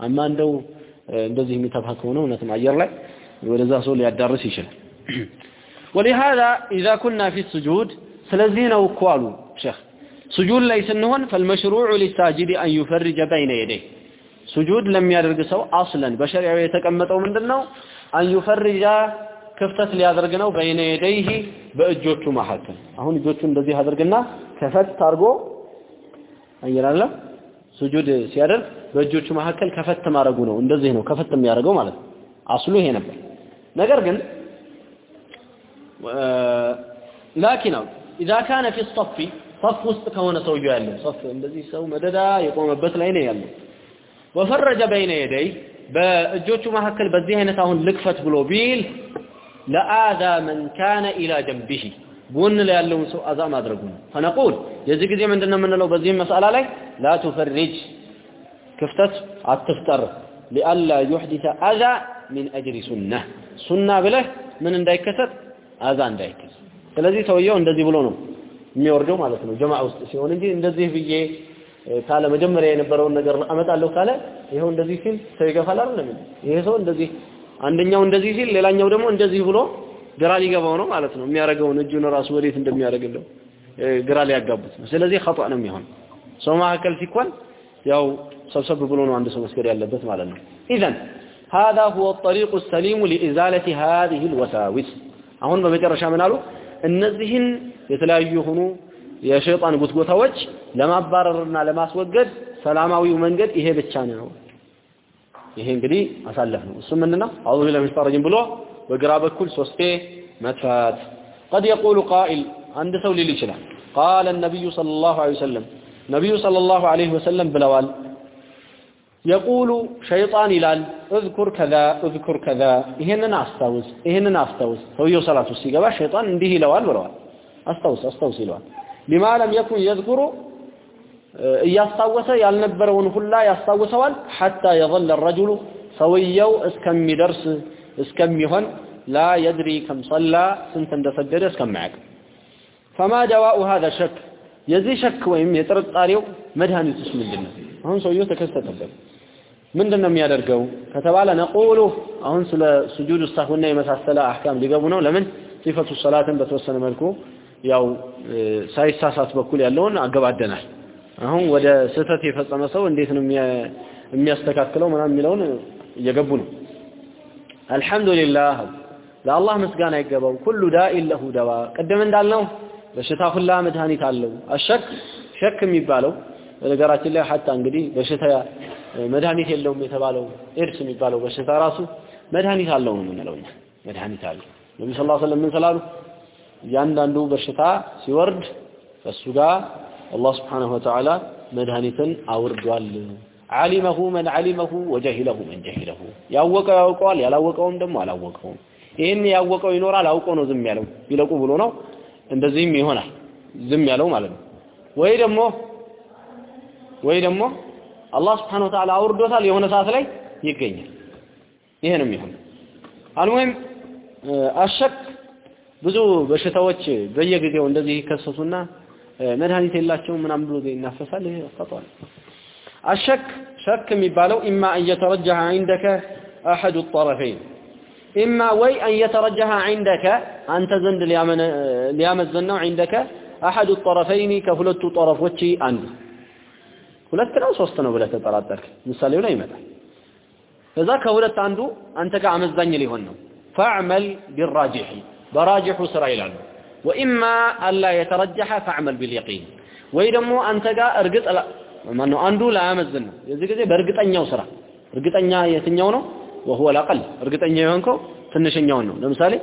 አማ እንደው እንደዚህ የሚተፋ ከሆነ እውነትም አየር ላይ ወደዛ ሰው ሊያዳርስ ይችላል ولهذا إذا كنا في السجود ስለዚህ ነው እኮ አሉ ሼክ ስጁድ ላይ ስንሆን فالمشروع للساجد أن يفرج بين يديه ስጁድ ለሚያደርግ ሰው አስለን በሸሪዓው የተቀመጠው ምንድነው أن يفرج ክፍተት ሊያደርግ ነው በይነ የደይህ በእጆቹ መካከል አሁን እጆቹ እንደዚህ አድርግና ከፈት አድርጎ አየራለ ስጁድ ሲያደርግ በእጆቹ መካከል ከፈት ማድረጉ ነው እንደዚህ ነው ከፈት የሚያደርገው ማለት ነው አስሉ ይሄ ነበር ነገር ግን ላኪን አው اذا كان في الصف صف ውስጥ ከሆነ ሰውየው ያለው صف እንደዚህ ሰው መደዳ የቆመበት ላይ ነው ያለው ወፈረጀ በይነ የደይ በእጆቹ መካከል በዚህ አይነት አሁን ልክፈት ብሎ ቢል ለአዛ መን ካነ ኢላ ጀንቢሂ ጎን ላይ ያለውን ሰው አዛ ማድረጉ ነው ፈነቁል የዚህ ጊዜ ምንድነው የምንለው በዚህም መስአላ ላይ ላ ቱፈሪጅ ክፍተት አትፍጠር ሊአላ ዩሕዲተ አዛ ሚን አጅሪ ሱና ሱና ብለህ ምን እንዳይከሰት አዛ እንዳይከሰት ስለዚህ ሰውየው እንደዚህ ብሎ ነው የሚወርደው ማለት ነው ጀማዓ ውስጥ ሲሆን እንጂ እንደዚህ ብዬ ካለ መጀመሪያ የነበረውን ነገር አመጣለሁ ካለ ይኸው እንደዚህ ሲል ሰው ይገፋል አይደለም ይሄ ሰው እንደዚህ አንደኛው እንደዚህ ሲል ሌላኛው ደግሞ እንደዚህ ብሎ ግራ ሊገባው ነው ማለት ነው የሚያደርገውን እጁን ራሱ ወዴት እንደሚያደርግለው ግራ ሊያጋቡት ነው ስለዚህ خطأ ነው የሚሆን ሰው መካከል ሲኮን ያው ሰብሰብ ብሎ ነው አንድ ሰው መስገድ ያለበት ማለት ነው ኢዘን هذا هو الطريق السليم لإزالة هذه الوساوس አሁን በመጨረሻ ምን አሉ እነዚህን የተለያዩ የሆኑ የሸይጣን ጉትጎታዎች ለማባረርና ለማስወገድ ሰላማዊው መንገድ ይሄ ብቻ ነው ይሄ እንግዲህ አሳለፍ ነው እሱ ምንድነው አዑዙ ቢላሂ ሚነሽ ሸይጣን ረጂም ብሎ በግራ በኩል ሶስቴ መጥፋት قد يقول قائل አንድ ሰው ሊል ይችላል قال النبي صلى الله عليه وسلم ነብዩ صلى الله عليه وسلم ብለዋል يقول شيطان ይላል اذكر كذا اذكر كذا ይሄንን አስታውስ ይሄንን አስታውስ ሰውየው ሰላት ውስጥ ሲገባ ሸይጣን እንዲህ ይለዋል ብለዋል አስታውስ አስታውስ ይለዋል لما لم يكن يذكر እያስታወሰ ያልነበረውን ሁላ ያስታውሰዋል حتى يظل الرجل ሰውየው እስከሚደርስ እስከሚሆን لا يدري كم صلى ስንት እንደሰገደ እስከማያውቅ فما دواء هذا الشك የዚህ ሸክ ወይም የጥርጣሬው መድኃኒቱስ ምንድነው አሁን ሰውየው ተከሰተበት ምንድነው የሚያደርገው? ከተባለ ነቁሉ አሁን ስለ ስጁድ ሳሁና የመሳሰለ አህካም ሊገቡ ነው። ለምን? ሲፈቱ ሰላትን በተወሰነ መልኩ ያው ሳይሳሳት በኩል ያለውን አገባደናል። አሁን ወደ ስህተት የፈጸመ ሰው እንዴት ነው የሚያስተካክለው ምናምን የሚለውን እየገቡ ነው። አልሐምዱሊላህ። ለአላህ ምስጋና ይገባው። ኩሉ ዳኢን ለሁ ደዋ። ቅድም እንዳልነው በሽታ ሁላ መድኃኒት አለው። አሸክ شك የሚባለው በነገራችን ላይ حتى እንግዲህ በሽታ መድኃኒት የለውም የተባለው ኤድስ የሚባለው በሽታ ራሱ መድኃኒት አለው ነው የምንለው እኛ። መድኃኒት አለው ነቢ ስ ሰለም ምን ስላሉ? እያንዳንዱ በሽታ ሲወርድ ከእሱ ጋር አላህ سبحانه وتعالى መድኃኒትን አውርዷል። علمه من علمه وجهله من جهله። ያወቀው ያውቀዋል ያላወቀውም ደግሞ አላወቀውም። ይህን ያወቀው ይኖራል አውቆ ነው ዝም ያለው። ይለቁ ብሎ ነው እንደዚህም ይሆናል። ዝም ያለው ማለት ነው። ወይ ደግሞ ወይ ደግሞ አላህ ስብሐነሁ ወተዓላ አውርዶታል። የሆነ ሰዓት ላይ ይገኛል። ይሄ ነው የሚሆነው። አልሙሂም አሸክ ብዙ በሽታዎች በየጊዜው እንደዚህ ይከሰቱና መድኃኒት የላቸውም ምናምን ብሎ ይናፈሳል። ይሄ ፈጧል። አሸክ ሸክ የሚባለው ኢማ አን የተረጀሐ ዒንደከ አሐዱ ጠረፈይን ኢማ ወይ አን የተረጀሐ አንተ ዘንድ ሊያመዘን ነው ዒንደከ አሐዱ ጠረፈይኒ ከሁለቱ ጠረፎች አንዱ ሁለት ነው ሶስት ነው ብለህ ተጠራጠርክ። ምሳሌው ላይ ይመጣል። ከዛ ከሁለት አንዱ አንተ ጋር አመዛኝ ሊሆን ነው። ፈዕመል ቢራጂሒ በራጂሑ ስራ ይላሉ። ወኢማ አላ የተረጀሐ ፈዕመል ቢልየቂን ወይ ደግሞ አንተ ጋር እርግጥ ማነው አንዱ ላያመዝን ነው። የዚህ ጊዜ በእርግጠኛው ስራ። እርግጠኛ የትኛው ነው? ወሁወ ላቀል። እርግጠኛ የሆንከው ትንሽኛውን ነው። ለምሳሌ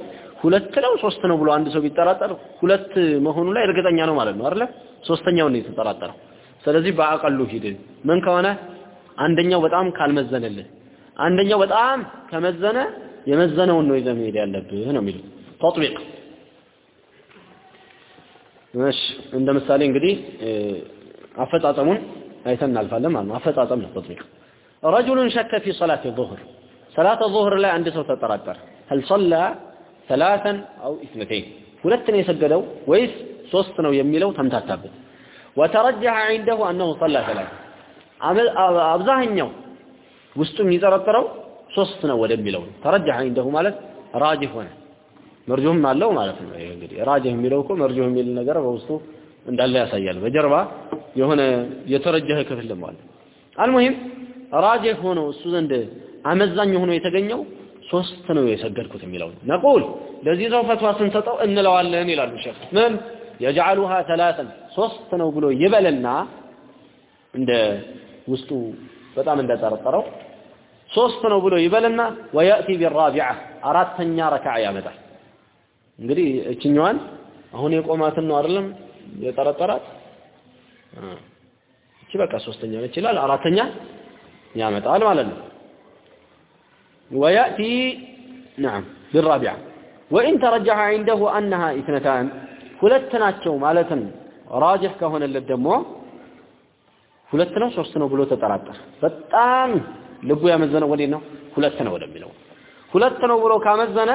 ሁለት ነው ሶስት ነው ብሎ አንድ ሰው ቢጠራጠር ሁለት መሆኑ ላይ እርግጠኛ ነው ማለት ነው አይደለ? ሶስተኛውን ነው የተጠራጠረው ስለዚህ በአቀሉ ሂድ ምን ከሆነ አንደኛው በጣም ካልመዘነልህ አንደኛው በጣም ከመዘነ የመዘነውን ነው ይዘህ መሄድ ያለብህ ነው የሚለው ተጥቢቅ እሺ እንደ ምሳሌ እንግዲህ አፈጻጸሙን አይተን እናልፋለን ማለት ነው አፈጻጸም ነው ተጥቢቅ رجل شك في صلاة الظهر صلاة الظهر ላይ አንድ ሰው ተጠራጠረ هل صلى ثلاثا او اثنتين ሁለት ነው የሰገደው ወይስ ሶስት ነው የሚለው ተምታታበት ወተረጀሐ ዒንደሁ አነሁ ሰላ ሰላሳ አብዛኛው ውስጡ የሚጠረጥረው ሶስት ነው ወደሚለው ነው። ተረጀሐ ዒንደሁ ማለት ራጅህ ሆነ መርጆም አለው ማለት ነው። እንግዲህ ራጅህ የሚለው እኮ መርጆህ የሚል ነገር በውስጡ እንዳለ ያሳያል። በጀርባ የሆነ የተረጀህ ክፍል ማለት አልሙሂም ራጅህ ሆኖ እሱ ዘንድ አመዛኝ ሆኖ የተገኘው ሶስት ነው የሰገድኩት የሚለው ነቁል ለዚህ ሰው ፈትዋ ስንሰጠው እንለዋለን ይላሉ ሸክ የጃአሉሃ ሰላሰን ሶስት ነው ብሎ ይበልና እንደ ውስጡ በጣም እንደጠረጠረው ሶስት ነው ብሎ ይበልና ወያቲ ቢራቢዓ አራተኛ ረካዓ ያመጣል። እንግዲህ እችኛዋን አሁን የቆማትን ነው አይደለም የጠረጠራት እቺ በቃ ሶስተኛ ነች ይላል። አራተኛ ያመጣል ማለት ነው። ወያእቲ ነዓም ቢራቢዓ ወኢን ተረጀሐ ዐንደሁ አነሃ ኢትነታን ሁለት ናቸው ማለትም ራጅህ ከሆነለት ደግሞ ሁለት ነው ሶስት ነው ብሎ ተጠራጠረ። በጣም ልቡ ያመዘነው ወዴት ነው? ሁለት ነው ወደሚለው ሁለት ነው ብሎ ካመዘነ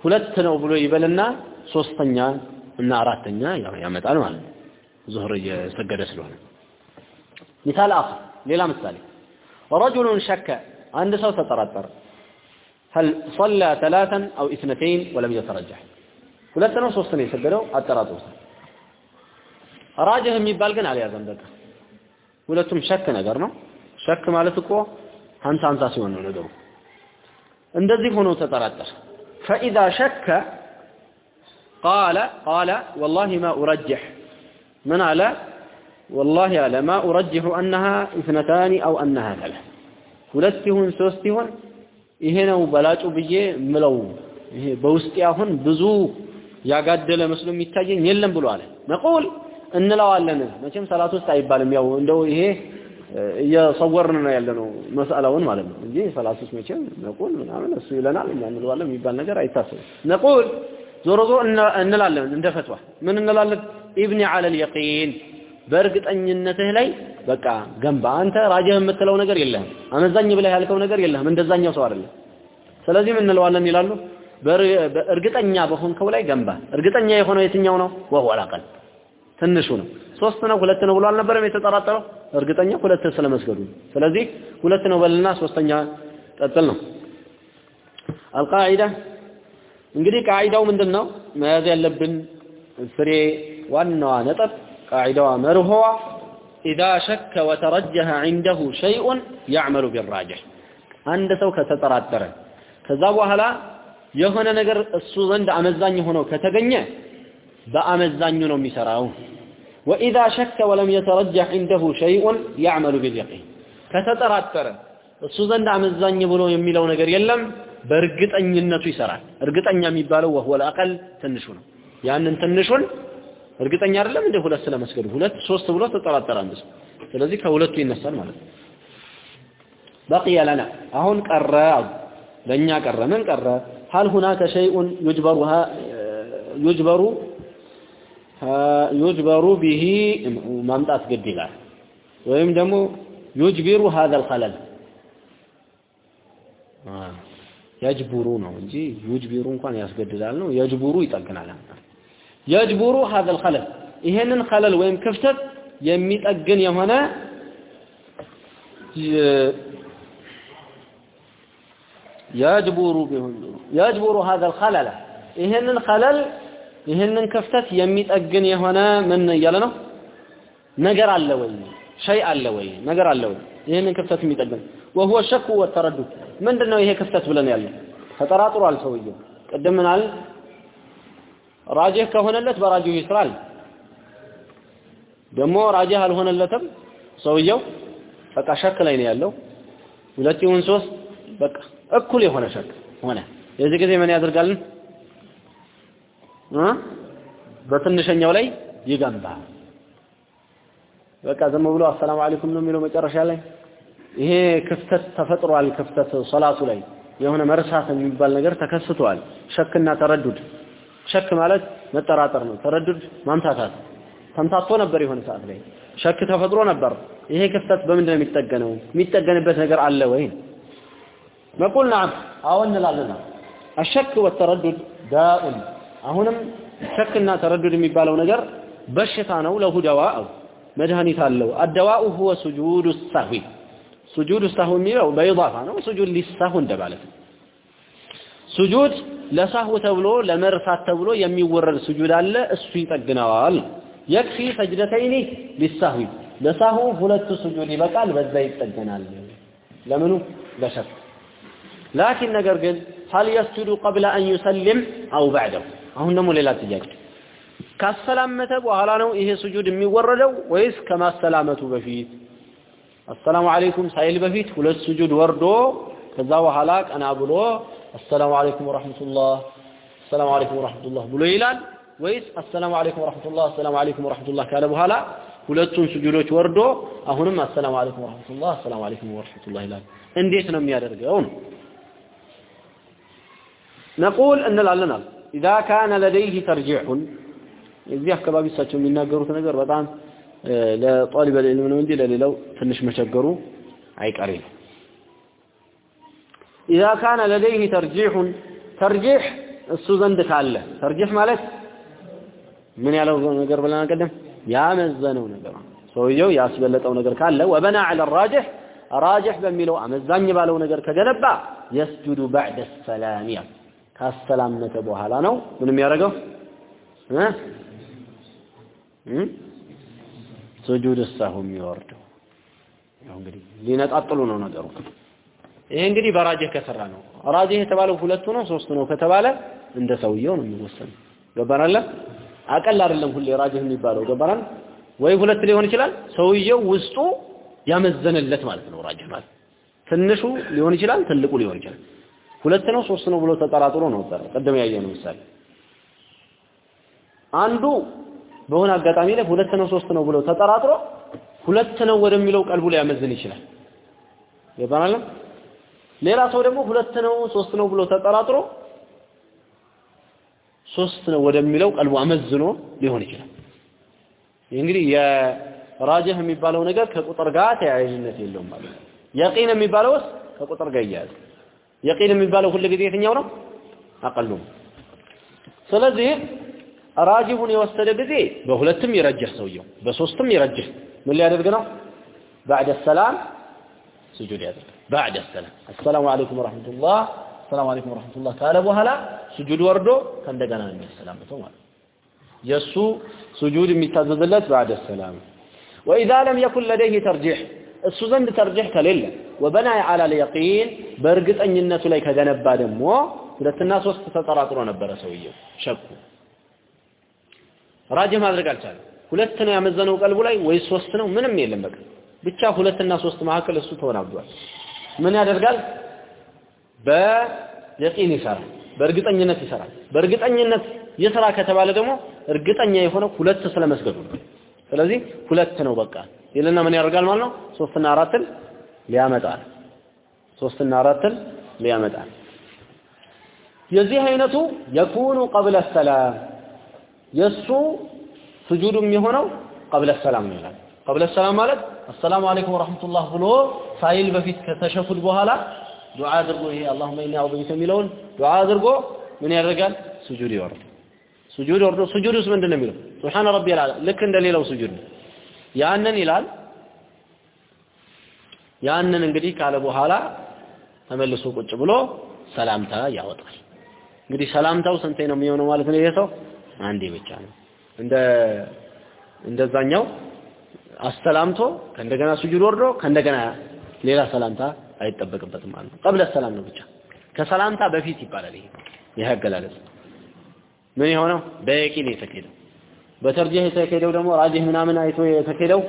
ሁለት ነው ብሎ ይበልና ሶስተኛ እና አራተኛ ያመጣል ማለት ነው። ዙህር እየሰገደ ስለሆነ ሚሳል አኽር ሌላ ምሳሌ ረጁሉን ሸከ አንድ ሰው ተጠራጠረ هل صلى ثلاثا أو اثنتين ولم يترجح ሁለት ነው ሶስት ነው የሰገደው አጠራጥሮታል። ራጅህ የሚባል ግን አልያዘም። በቃ ሁለቱም ሸክ ነገር ነው። ሸክ ማለት እኮ ሀምሳ ሀምሳ ሲሆን ነው ነገሩ። እንደዚህ ሆኖ ተጠራጠረ። ፈኢዛ ሸከ ቃለ ቃለ ወላሂ ማ ኡረጅሕ ምን አለ ወላሂ አለ ማ ኡረጅሑ አነሃ ኢትነታኒ አው አነሃ ተላ ሁለት ይሁን ሶስት ይሁን ይሄ ነው በላጩ ብዬ ምለው ይሄ በውስጤ አሁን ብዙ ያጋደለ መስሎ የሚታየኝ የለም ብሎ አለ። ነቁል እንለዋለን። መቼም ሰላት ውስጥ አይባልም። ያው እንደው ይሄ እየሰወርን ነው ያለነው መስአላውን ማለት ነው እንጂ ሰላት ውስጥ መቼም ነቁል ምናምን እሱ ይለናል። እኛ እንለዋለን የሚባል ነገር አይታሰብም። ነቁል ዞሮ ዞሮ እንላለን እንደ ፈትዋ። ምን እንላለን? ኢብኒ አለል የቂን በእርግጠኝነትህ ላይ በቃ ገንባ። አንተ ራጅህ የምትለው ነገር የለህም። አመዛኝ ብለህ ያልከው ነገር የለህም። እንደዛኛው ሰው አይደለም። ስለዚህ ምን እንለዋለን ይላሉ እርግጠኛ በሆንከው ላይ ገንባ። እርግጠኛ የሆነው የትኛው ነው? ወሁወል ትንሹ ነው። ሶስት ነው ሁለት ነው ብሎ አልነበረም የተጠራጠረው? እርግጠኛ ሁለት ስለመስገዱ። ስለዚህ ሁለት ነው በልና ሶስተኛ ቀጥል ነው። አልቃዒዳ እንግዲህ ቃዒዳው ምንድን ነው መያዝ ያለብን ፍሬ ዋናዋ ነጥብ ቃዒዳዋ መርሆዋ ኢዛ ሸከ ወተረጀሐ ዒንደሁ ሸይኡን ያዕመሉ ቢራጅሕ አንድ ሰው ከተጠራጠረ ከዛ በኋላ የሆነ ነገር እሱ ዘንድ አመዛኝ ሆኖ ከተገኘ በአመዛኙ ነው የሚሰራው። ወኢዛ ሸከ ወለም የተረጀሕ ዐንደሁ ሸይኡን ያዕመሉ ቢልየቂን ከተጠራጠረ እሱ ዘንድ አመዛኝ ብሎ የሚለው ነገር የለም፣ በእርግጠኝነቱ ይሰራል። እርግጠኛ የሚባለው ወህወል አቀል ትንሹ ነው። ያንን ትንሹን እርግጠኛ አይደለም እንደ ሁለት ስለመስገዱ ሁለት ሶስት ብሎ ተጠራጠረ አንድ ሰው። ስለዚህ ከሁለቱ ይነሳል ማለት ነው። በቂያ ለና አሁን ቀረ ለኛ ቀረ ምን ቀረ هل هناك شيء يجبر يجبر يجبر به ማምጣት ግድ ይላል ወይም ደግሞ يجبر هذا الخلل የጅቡሩ ነው እንጂ ዩጅቢሩ እንኳን ያስገድዳል ነው የጅቡሩ ይጠግናል የጅቡሩ هذا الخلل ይሄንን خلل ወይም ክፍተት የሚጠግን የሆነ يجبر يجبر هذا الخلل ይሄንን خلل ይሄንን ክፍተት የሚጠግን የሆነ ምን እያለ ነው ነገር አለ ወይ ሸይ አለ ወይ ነገር አለ ወይ ይሄንን ክፍተት የሚጠግን وهو الشك والتردد ምንድነው ይሄ ክፍተት ብለን ያለው ተጠራጥሯል ሰውየው ቅድም ምን አለ ራጅህ ከሆነለት በራጅሁ ይስራል ደግሞ ራጅህ አልሆነለትም ሰውየው በቃ ሸክ ላይ ነው ያለው ሁለት ይሁን ሶስት በቃ እኩል የሆነ ሸክ ሆነ የዚህ ጊዜ ምን ያደርጋልን በትንሸኛው ላይ ይገንባል። በቃ ዝም ብሎ አሰላሙ አለይኩም ነው የሚለው መጨረሻ ላይ። ይሄ ክፍተት ተፈጥሯል። ክፍተት ሶላቱ ላይ የሆነ መርሳት የሚባል ነገር ተከስቷል። ሸክና ተረዱድ። ሸክ ማለት መጠራጠር ነው። ተረዱድ ማምታታት። ተምታቶ ነበር የሆነ ሰዓት ላይ። ሸክ ተፈጥሮ ነበር። ይሄ ክፍተት በምንድን ነው የሚጠገነው? የሚጠገንበት ነገር አለ ወይ? ነቁል ነዓም አዎ እንላለን አሸክ ወተረዱድ ዳኡን። አሁንም ሸክና ተረዱድ የሚባለው ነገር በሽታ ነው ለሁ ደዋኡ መድኃኒት አለው። الدواء هو سجود السهو سجود سهو የሚለው በ إضافة ነው سجود للسهو እንደማለት ነው። سجود ለ سهو ተብሎ ለመርሳት ተብሎ የሚወረድ سجود አለ እሱ ይጠግነዋል። يكفي سجدتين للسهو ለ سهو ሁለቱ سجود ይበቃል በዛ ይጠገናል። ለምኑ? ለ شك لكن ነገር ግን هل يسجد قبل أن يسلم? أو بعده አሁን ደግሞ ሌላ ጥያቄ። ካሰላመተ በኋላ ነው ይሄ ስጁድ የሚወረደው ወይስ ከማሰላመቱ በፊት? አሰላሙ አለይኩም ሳይል በፊት ሁለት ስጁድ ወርዶ ከዛ በኋላ ቀና ብሎ አሰላሙ አለይኩም ወራህመቱላህ አሰላሙ አለይኩም ወራህመቱላህ ብሎ ይላል ወይስ አሰላሙ አለይኩም ወራህመቱላህ አሰላሙ አለይኩም ወራህመቱላህ ካለ በኋላ ሁለቱን ስጁዶች ወርዶ አሁንም አሰላሙ አለይኩም ወራህመቱላህ አሰላሙ አለይኩም ወራህመቱላህ ይላል? እንዴት ነው የሚያደርገው ነው? ነቁል እንላለናል ኢዛ ካነ ለደይህ ተርጂሑን እዚህ አካባቢ እሳቸው የሚናገሩት ነገር በጣም ለጧሊበ ልዕልም ነው እንጂ ለሌላው ትንሽ መቸገሩ አይቀሬ ነው ኢዛ ካነ ለደይህ ተርጂሑን ተርጂሕ እሱ ዘንድ ካለ ተርጂሕ ማለት ምን ያለው ነገር ብለን ቀደም ያመዘነው ነገር ሰውየው ያስበለጠው ነገር ካለ ወበና ዐለ ራጅሕ ራጅሕ በሚለው አመዛኝ ባለው ነገር ከገነባ የስጁዱ ባዕደ ሰላም ያል ካሰላመተ በኋላ ነው። ምን የሚያደርገው ሱጁድ ሳሁ የሚወርደው። ያው እንግዲህ ሊነጣጥሉ ነው ነገሩ። ይሄ እንግዲህ በራጅህ ከሰራ ነው። ራጅህ የተባለው ሁለቱ ነው ሶስቱ ነው ከተባለ እንደ ሰውየው ነው የሚወሰነው። ገባናለ አቀል አይደለም ሁሌ ራጅህ የሚባለው። ገባናል ወይ ሁለት ሊሆን ይችላል ሰውየው ውስጡ ያመዘነለት ማለት ነው ራጅህ ማለት። ትንሹ ሊሆን ይችላል ትልቁ ሊሆን ይችላል ሁለት ነው ሶስት ነው ብሎ ተጠራጥሮ ነው ቀደም ያየነው ምሳሌ አንዱ በሆነ አጋጣሚ ላይ ሁለት ነው ሶስት ነው ብሎ ተጠራጥሮ ሁለት ነው ወደሚለው ቀልቡ ላይ ያመዝን ይችላል። ይባላል። ሌላ ሰው ደግሞ ሁለት ነው ሶስት ነው ብሎ ተጠራጥሮ ሶስት ነው ወደሚለው ቀልቡ አመዝኖ ሊሆን ይችላል። እንግዲህ የራጅህ የሚባለው ነገር ከቁጥር ጋር ተያያዥነት የለውም ማለት ነው። የቂን የሚባለውስ ከቁጥር ጋር ይያያዝ የቂን የሚባለው ሁሉ ጊዜ የትኛው ነው አቀሉ ስለዚህ ራጂሁን የወሰደ ጊዜ በሁለትም ይረጅህ ሰውየው በሶስትም ይረጅህ ምን ሊያደርግ ነው بعد السلام سجود ያደርግ بعد السلام السلام عليكم ورحمه الله السلام عليكم ورحمه الله ካለ በኋላ ስጁድ ወርዶ ከእንደገና ነው የሚያሰላምተው ማለት የሱ ስጁድ የሚታዘዝለት بعد السلام ወኢዛ ለም የኩን ለደይህ ተርጂሕ እሱ ዘንድ ተርጂሕ ከሌለ። ወበና አላ ልየቂን በእርግጠኝነቱ ላይ ከገነባ ደግሞ ሁለትና ሶስት ተጠራጥሮ ነበረ ሰውየው ሸኩ። ራጅህ ማድረግ አልቻለም። ሁለት ነው ያመዘነው ቀልቡ ላይ ወይስ ሶስት ነው? ምንም የለም በቃ። ብቻ ሁለትና ሶስት መካከል እሱ ተወናብዷል። ምን ያደርጋል? በየቂን ይሰራል በእርግጠኝነት ይሰራል። በእርግጠኝነት ይስራ ከተባለ ደግሞ እርግጠኛ የሆነው ሁለት ስለመስገዱ ነው። ስለዚህ ሁለት ነው በቃ ይልና ምን ያደርጋል ማለት ነው? ሶስትና አራትን ሊያመጣል። ሶስትና አራትን ሊያመጣል። የዚህ አይነቱ የኩኑ ቀብለ ሰላም የሱ ስጁዱ የሚሆነው ቀብለ ሰላም ነው ይላል። قبل السلام ማለት السلام عليكم ورحمة الله ብሎ ሳይል በፊት ከተሸሁድ በኋላ ዱዓ አድርጎ ይሄ اللهم إني أعوذ የሚለውን ዱዓ አድርጎ ምን ያደርጋል? ስጁድ ይወርድ። ስጁድ ወርዶ ስጁድ ውስጥ ምንድን ነው የሚለው? سبحان ربي الأعلى ልክ እንደሌላው ስጁድ ነው ያንን ይላል። ያንን እንግዲህ ካለ በኋላ ተመልሶ ቁጭ ብሎ ሰላምታ ያወጣል። እንግዲህ ሰላምታው ስንቴ ነው የሚሆነው ማለት ነው? ይሄ ሰው አንዴ ብቻ ነው። እንደ እንደዛኛው አስተላምቶ ከእንደገና ስጁድ ወርዶ ከእንደገና ሌላ ሰላምታ አይጠበቅበትም ማለት ነው። ቀብለ ሰላም ነው ብቻ። ከሰላምታ በፊት ይባላል ይሄ ይሄ አገላለጽ። ምን የሆነው? በየቂን የተኬደው بترجيه يتكيدو دمو راجيه من آمن آيتو يتكيدو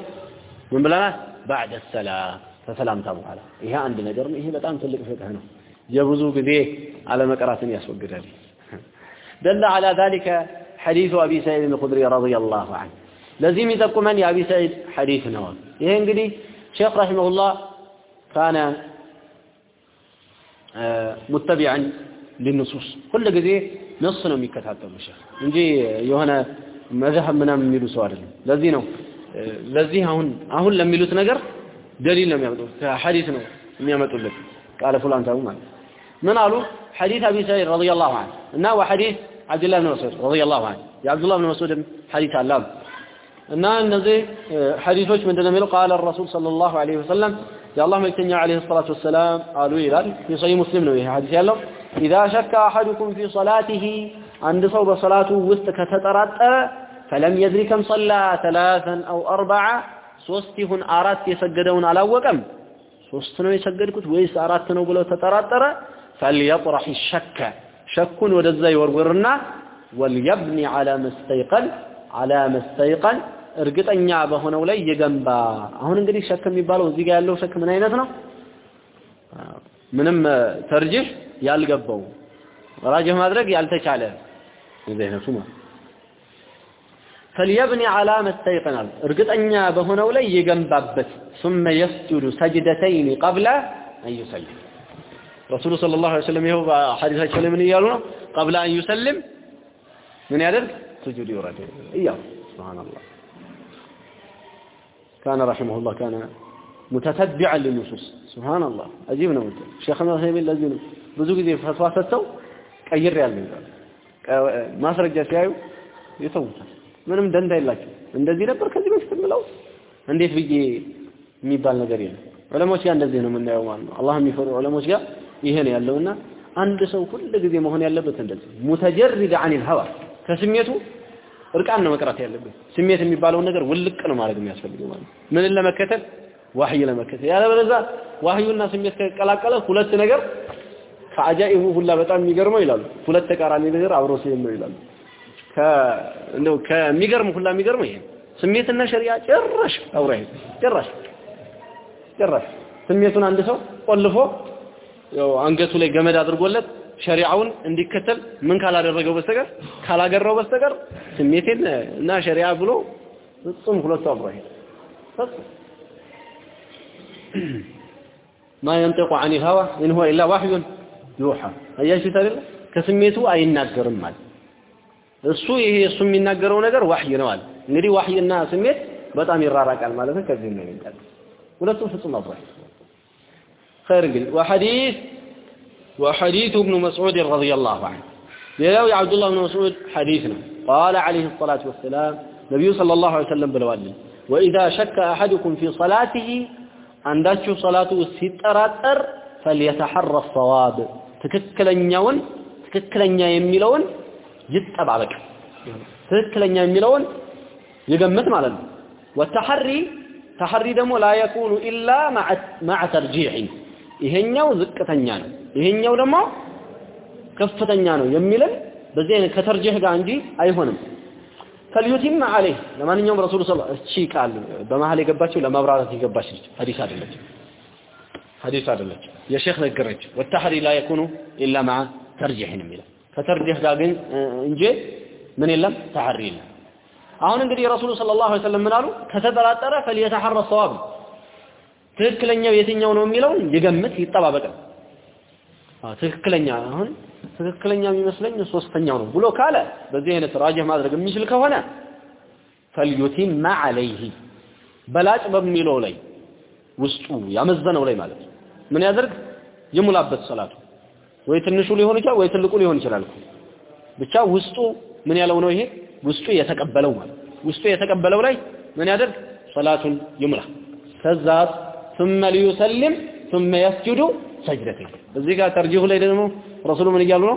من بلانا بعد السلام فسلام تابو حالا إيها عند نجر إيها بتعمل تلك فتحنا جبزو بذيه على مكرات يسوى بذلك دل على ذلك حديث أبي سعيد الخدري رضي الله عنه لازم يتقو من يا أبي سعيد حديثنا إيها انقلي شيخ رحمه الله كان متبعا للنصوص كل قذيه نصنا من كتابة المشيخ نجي يوهنا መዝሀብ ምናምን የሚሉ ሰው አይደለም። ለዚህ ነው ለዚህ አሁን አሁን ለሚሉት ነገር ደሊል ነው የሚያመጡት። ከሐዲስ ነው የሚያመጡለት። ቃለ ፉላን ታው ማለት ምን አሉ? ሐዲስ አቢ ሰዒድ ረዲየላሁ ዐንሁ እና ወሐዲስ አብዱላህ ብን መስዑድ ረዲየላሁ ዐንሁ። የአብዱላህ ብን መስዑድ ሐዲስ አለ እና እነዚህ ሐዲሶች ምንድነው የሚለው? ቃለ ረሱል ሰለላሁ ዐለይሂ ወሰለም የአላህ መልክተኛ ዐለይሂ ሰላቱ ወሰላም አሉ ይላል። የሰሒህ ሙስሊም ነው ይሄ ሐዲስ ያለው። ኢዛ ሸካ አሐዱኩም ፊ ሶላቲሂ አንድ ሰው በሶላቱ ውስጥ ከተጠራጠረ ፈለም የድሪ ከም ሰላ ተላተን አው አርበዓ ሶስት ይሁን አራት የሰገደውን አላወቀም። ሶስት ነው የሰገድኩት ወይስ አራት ነው ብለው ተጠራጠረ? ፈልየጥረሕ ሸከ ሸኩን ወደዛ ይወርውርና ወልየብኒ ዐላ መስተይቀን ዐላ መስተይቀን እርግጠኛ በሆነው ላይ ይገንባ አሁን እንግዲህ ሸክ የሚባለው እዚህ ጋር ያለው ሸክ ምን አይነት ነው? ምንም ተርጅህ ያልገባው ራጅህ ማድረግ ያልተቻለ እዚህ አይነቱ ማለት فليبني على ما استيقن እርግጠኛ በሆነው ላይ ይገንባበት ثم يسجد سجدتين قبل أن يسلم رسول صلى الله عليه وسلم ይኸው ሐዲሳቸው ላይ ምን እያሉ ነው قبل أن يسلم ምን ያደርግ سجود يورد እያሉ سبحان الله كان رحمه الله كان متتبعا للنصوص سبحان الله عجيب ነው ሸይኽና ዑሰይሚን ለዚህ ነው ብዙ ጊዜ ፈትዋ ሰጥተው ቀይር ያለው ማስረጃ ሲያዩ ይተውታል ምንም ደንታ የላቸው እንደዚህ ነበር ከዚህ በፊት የምለው። እንዴት ብዬ የሚባል ነገር የለም። ዑለሞች ጋር እንደዚህ ነው የምናየው ማለት ነው። አላህ የሚፈሩ ዑለሞች ጋር ይሄ ነው ያለውና አንድ ሰው ሁል ጊዜ መሆን ያለበት እንደዚህ ሙተጀሪድ አኒል ሀዋ ከስሜቱ እርቃን ነው መቅራት ያለበት ስሜት የሚባለውን ነገር ውልቅ ነው ማድረግ የሚያስፈልገው ማለት ምንን ለመከተል? ዋህይ ለመከተል። ያለበለዚያ ዋህዩና ስሜት ከቀላቀለ ሁለት ነገር ከአጃኢቡ ሁላ በጣም የሚገርመው ይላሉ ሁለት ተቃራኒ ነገር አብሮ ሲሄድ ነው ይላሉ እንደው ከሚገርም ሁላ የሚገርመው ይሄ ስሜትና ሸሪዓ ጭራሽ አብሮ አይሄድ ጭራሽ ጭራሽ ስሜቱን አንድ ሰው ቆልፎ ያው አንገቱ ላይ ገመድ አድርጎለት ሸሪዓውን እንዲከተል ምን ካላደረገው በስተቀር ካላገራው በስተቀር ስሜቴን እና ሸሪዓ ብሎ ፍጹም ሁለቱ አብሮ አይሄድ ما ينطق عن الهوى إن هو إلا وحي يوحى أيش تقول كسميته አይናገርም ማለት እሱ ይሄ እሱ የሚናገረው ነገር ዋህይ ነው አለ እንግዲህ ዋህይና ስሜት በጣም ይራራቃል ማለት ነው ከዚህ ነው የሚመጣው ሁለቱም ፍጹም አብሯል خير እንግዲህ وحديث وحديث ابن مسعود رضي الله عنه ሌላው የአብዱ ላህ ብን መስዑድ ሐዲስ ነው ቃለ ዓለይሂ ሰላቱ ወሰላም ነቢዩ ሰለላሁ ዐለይሂ ወሰለም ብለዋል ወኢዛ ሸከ አሐዱኩም ፊ ሰላቲሂ አንዳችሁ ሰላቱ ውስጥ ሲጠራጠር ፈልየተሐረ ሰዋብ ትክክለኛውን ትክክለኛ የሚለውን ይጠባበቅ ትክክለኛ የሚለውን ይገምት ማለት ነው ወተሐሪ ተሐሪ ደግሞ ላ የኩኑ ኢላ ማዕ ተርጂዕን ይሄኛው ዝቅተኛ ነው፣ ይሄኛው ደግሞ ከፍተኛ ነው የሚልን በዚህ አይነት ከተርጂህ ጋር እንጂ አይሆንም። ፈልዩቲም አለይህ ለማንኛውም ረሱሉ ስ እቺ ቃል በመሀል የገባችው ለማብራራት የገባች ልጅ ሀዲስ አይደለችም። ሀዲስ አይደለችም። የሼክ ነገረች ወተሐሪ ላ የኩኑ ኢላ ማዓ ተርጂሕን የሚለው ከተርጂህ ጋር ግን እንጂ ምን የለም ተሐሪ የለም። አሁን እንግዲህ ረሱሉ ሰለላሁ ዐለይሂ ወሰለም ምን አሉ? ከተጠራጠረ ፈልየተሐረ ሰዋብ ትክክለኛው የትኛው ነው የሚለውን ይገምት ይጠባበቅ ትክክለኛ አሁን ትክክለኛ የሚመስለኝ ሶስተኛው ነው ብሎ ካለ በዚህ አይነት ራጅህ ማድረግ የሚችል ከሆነ ፈልዩቲማ ዐለይሂ በላጭ በሚለው ላይ ውስጡ ያመዘነው ላይ ማለት ምን ያደርግ ይሙላበት ሰላቱ ወይ ትንሹ ሊሆን ይችላል ወይ ትልቁ ሊሆን ይችላል ብቻ ውስጡ ምን ያለው ነው ይሄ ውስጡ የተቀበለው ማለት ውስጡ የተቀበለው ላይ ምን ያደርግ ሰላቱን ይሙላ ከዛ ثم ليسلم ثم يسجد سجدتين እዚህ ጋር ተርጂሁ ላይ ደግሞ ረሱሉ ምን እያሉ ነው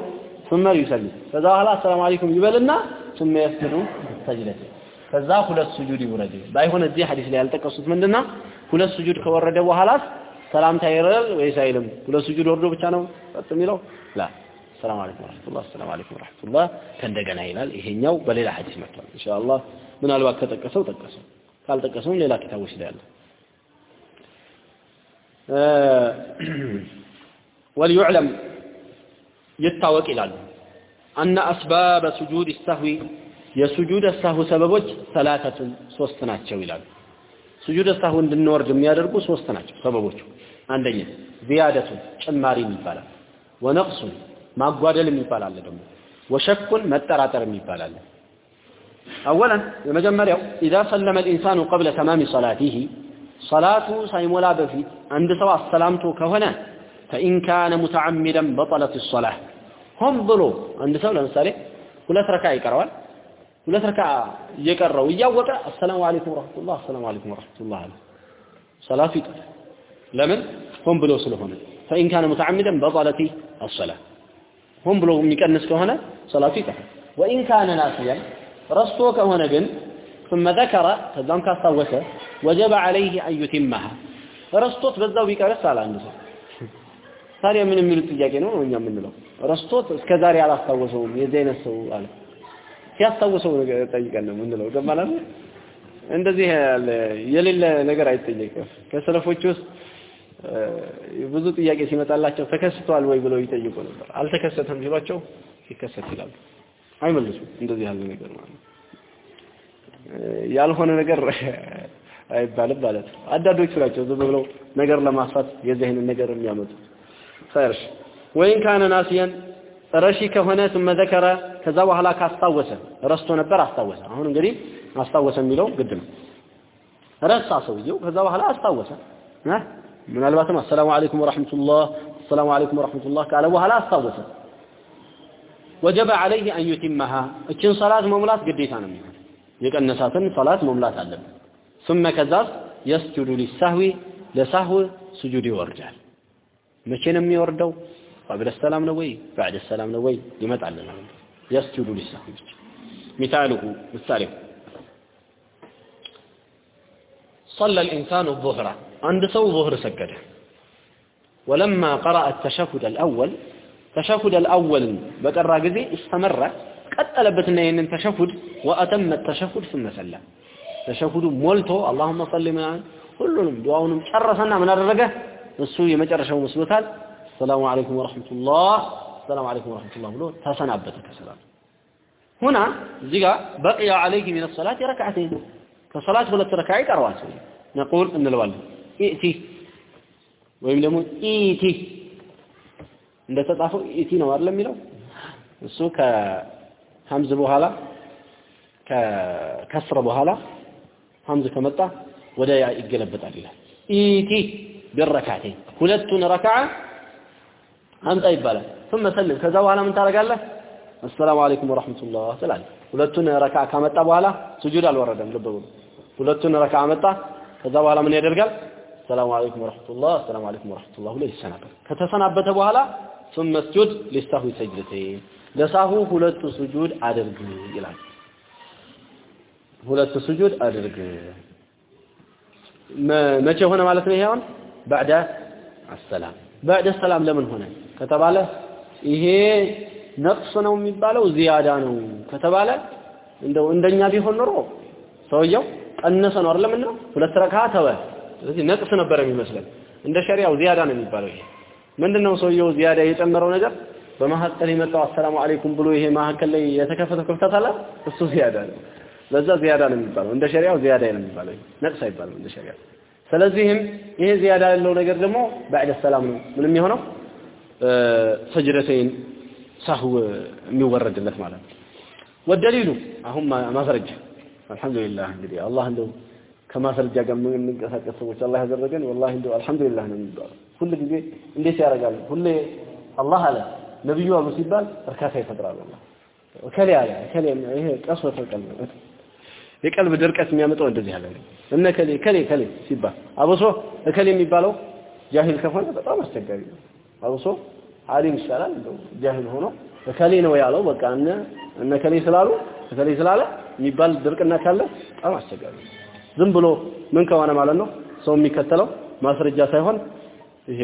ثم ليسلم ከዛ በኋላ አሰላሙ አለይኩም ይበልና ثم يسجد سجدتين ከዛ ሁለት ሱጁድ ይውረድ ባይሆን እዚህ ሐዲስ ላይ ያልጠቀሱት ምንድነው ሁለት ሱጁድ ከወረደ በኋላስ ሰላምታ ይረዳል ወይስ አይልም? ሁለት ስጁድ ወርዶ ብቻ ነው ቀጥ የሚለው? ላ ሰላም አለይኩም ወራህመቱላህ፣ ሰላም አለይኩም ወራህመቱላህ ከእንደገና ይላል። ይሄኛው በሌላ ሐዲስ መጥቷል። ኢንሻአላህ ምናልባት ከጠቀሰው ጠቀሰው፣ ካልጠቀሰው ሌላ ኪታቦች ላይ አለ። ወልዩዕለም ይታወቅ ይላሉ አና አስባበ ሱጁድ ሰህዊ የሱጁድ ሰህው ሰበቦች ሰላተቱን ሶስት ናቸው ይላሉ። ሱጁድ ሰሁ እንድንወርድ የሚያደርጉ ሶስት ናቸው ሰበቦቹ። አንደኛ ዚያደቱን ጭማሪ ይባላል ወነቅሱን ማጓደል አለ ደግሞ። ወሸኩን መጠራጠር አለ። አወላን የመጀመሪያው ኢዛ ሰለመ ልኢንሳኑ ቀብለ ተማሚ ሰላቲህ ሰላቱ ሳይሞላ በፊት አንድ ሰው አሰላምቶ ከሆነ ፈኢን ካነ ሙተዓሚደን በጠለት ሰላህ ሆን ብሎ አንድ ሰው ለምሳሌ ሁለት ረካ ይቀረዋል ሁለት ረካ እየቀረው እያወቀ አሰላሙ አለይኩም ወራህመቱላህ አሰላሙ አለይኩም ወራህመቱላህ አለ ሰላቱ ይቀራል ለምን ሆን ብሎ ስለሆነ ፈኢን ካነ ሙተዓሚደን በጠለት አሰላህ ሆን ብሎ የሚቀንስ ከሆነ ሰላቱ ይቀራል ወኢን ካነ ናሲያን ረስቶ ከሆነ ግን ثم ذكر ከዛም ካስታወሰ ወጀበ عليه ان يتمها ረስቶት በዛው ቢቀርስ አለ አንድ ሰው ታዲያ ምን የሚሉት ጥያቄ ነው እኛ የምንለው ረስቶት እስከ ዛሬ አላስታወሰውም የዚህ አይነት ሰው አለ ሲያስታውሰው ጠይቀን ነው የምንለው። ገባላል እንደዚህ የሌለ ነገር አይጠየቅም። ከሰለፎች ውስጥ ብዙ ጥያቄ ሲመጣላቸው ተከስቷል ወይ ብለው ይጠይቁ ነበር። አልተከሰተም ሲሏቸው ሲከሰት ይላሉ። አይመልሱም እንደዚህ ያለ ነገር ማለት ያልሆነ ነገር አይባልም ማለት ነው። አዳዶቹ ናቸው ዝም ብለው ነገር ለማስፋት የዚህ ነገር የሚያመጡ ኸይርሽ ወይን ካነ ናሲያን ረሺ ከሆነ ثم ذكر ከዛ በኋላ ካስታወሰ ረስቶ ነበር አስታወሰ አሁን እንግዲህ አስታወሰ የሚለው ግድ ነው ረሳ ሰውየው ከዛ በኋላ አስታወሰ ምናልባትም አሰላሙ አለይኩም ወራህመቱላህ አሰላሙ አለይኩም ወራህመቱላህ ካለ በኋላ አስታወሰ ወጀበ عليه ان يتمها እችን ሰላት መሙላት ግዴታ ነው የሚሆነው የቀነሳትን ሰላት መሙላት አለበት ثم ከዛስ يسجد للسهو ለሳህው ስጁድ ይወርዳል መቼ ነው የሚወርደው قبل السلام ነው ወይ بعد السلام ነው ወይ ይመጣልናል يسجد للسهو ብቻ مثاله ምሳሌው صلى الإنسان الظهر عند سو ظهر سجده ولما قرأ التشهد الأول تشهد الأول بقرا جزي استمر ቀጠለበትና ይህንን ተሸሁድ ወአተመ ተሸሁድ ثم ሰለም ተሸሁዱ ሞልቶ اللهم صل ምናምን ሁሉንም ዱዓውንም ጨረሰና ምን አደረገ እሱ የመጨረሻው መስሎታል ሰላሙ አለይኩም ወራህመቱላህ ሰላም አለይኩም ወራህመቱላህ ብሎ ተሰናበተ ከሰላት ሁና እዚህ ጋር በቂያ አለይህ ሚን ሰላት ረክዓተይን ከሰላት ሁለት ረክዓ ይቀረዋል ሰው ነቁል እንለዋለን ኢቲ ወይም ደግሞ ኢቲ እንደተጻፈው ኢቲ ነው አይደል የሚለው? እሱ ከሐምዝ በኋላ ከከስራ በኋላ ሐምዝ ከመጣ ወደ ያ ይገለበጣል ይላል። ائت بركعتين ሁለቱን ረክዓ አምጣ ይባላል ثم سلم ከዛ በኋላ ምን ታደርጋለህ አሰላሙ አለይኩም ወራህመቱላህ ትላለህ ሁለቱን ረክዓ ካመጣ በኋላ ስጁድ አልወረደም ልብ ብሎ ሁለቱን ረክዓ መጣ ከዛ በኋላ ምን ያደርጋል ሰላሙ አለይኩም ወራህመቱላህ ሰላሙ አለይኩም ወራህመቱላህ ብሎ ይሰናበት ከተሰናበተ በኋላ ثم اسجد للسهو سجدتين ለሳሁ ሁለቱ ስጁድ አድርግ ይላል ሁለቱ ስጁድ አድርግ መቼ ሆነ ማለት ነው ይሄ አሁን ባዕደ አሰላም ባዕደ ሰላም ለምን ሆነ ከተባለ ይሄ ነቅስ ነው የሚባለው ዚያዳ ነው ከተባለ እንደው እንደኛ ቢሆን ኖሮ ሰውየው ቀነሰ ነው አይደለም እና ሁለት ረካ ተወ። ስለዚህ ነቅስ ነበር የሚመስለን። እንደ ሸሪያው ዚያዳ ነው የሚባለው ይሄ። ምንድነው ሰውየው ዚያዳ የጨመረው ነገር? በመካከል የመጣው አሰላሙ አለይኩም ብሎ ይሄ መካከል ላይ የተከፈተው ክፍተት አለ? እሱ ዚያዳ ነው። ለዛ ዚያዳ ነው የሚባለው። እንደ ሸሪያው ዚያዳ ነው የሚባለው ነቅስ አይባልም እንደ ሸሪያው። ስለዚህም ይሄ ዚያዳ ያለው ነገር ደግሞ ባዕደ ሰላም ነው። ምንም የሆነው ሰጅደተይን ሳህው የሚወረድለት ማለት ነው። ወደሊሉ አሁን ማስረጃ አልሐምዱሊላህ እንግዲህ አላህ እንደው ከማስረጃ ጋር የምንንቀሳቀስ ሰዎች አላህ ያደረገን ወላሂ እንደው አልሐምዱሊላህ ነው የሚባለው። ሁል ጊዜ እንዴት ያደርጋሉ? ሁሌ አላህ አለ ነብዩ አሉ ሲባል እርካታ ይፈጥራል። አላህ እከሌ አለ እከሌ ይሄ ቀስወተ ቀልብ የቀልብ ድርቀት የሚያመጣው እንደዚህ ያለ እነ ከሌ ከሌ ሲባል አብሶ እከሌ የሚባለው ጃሂል ከሆነ በጣም አስቸጋሪ ነው። አብሶ አሊም ይሻላል። እንደው ጃሂል ሆኖ እከሌ ነው ያለው በቃ እነ እነ ከሌ ስላሉ እከሌ ስላለ የሚባል ድርቅና ካለ በጣም አስቸጋሪ ዝም ብሎ ምን ከሆነ ማለት ነው? ሰው የሚከተለው ማስረጃ ሳይሆን ይሄ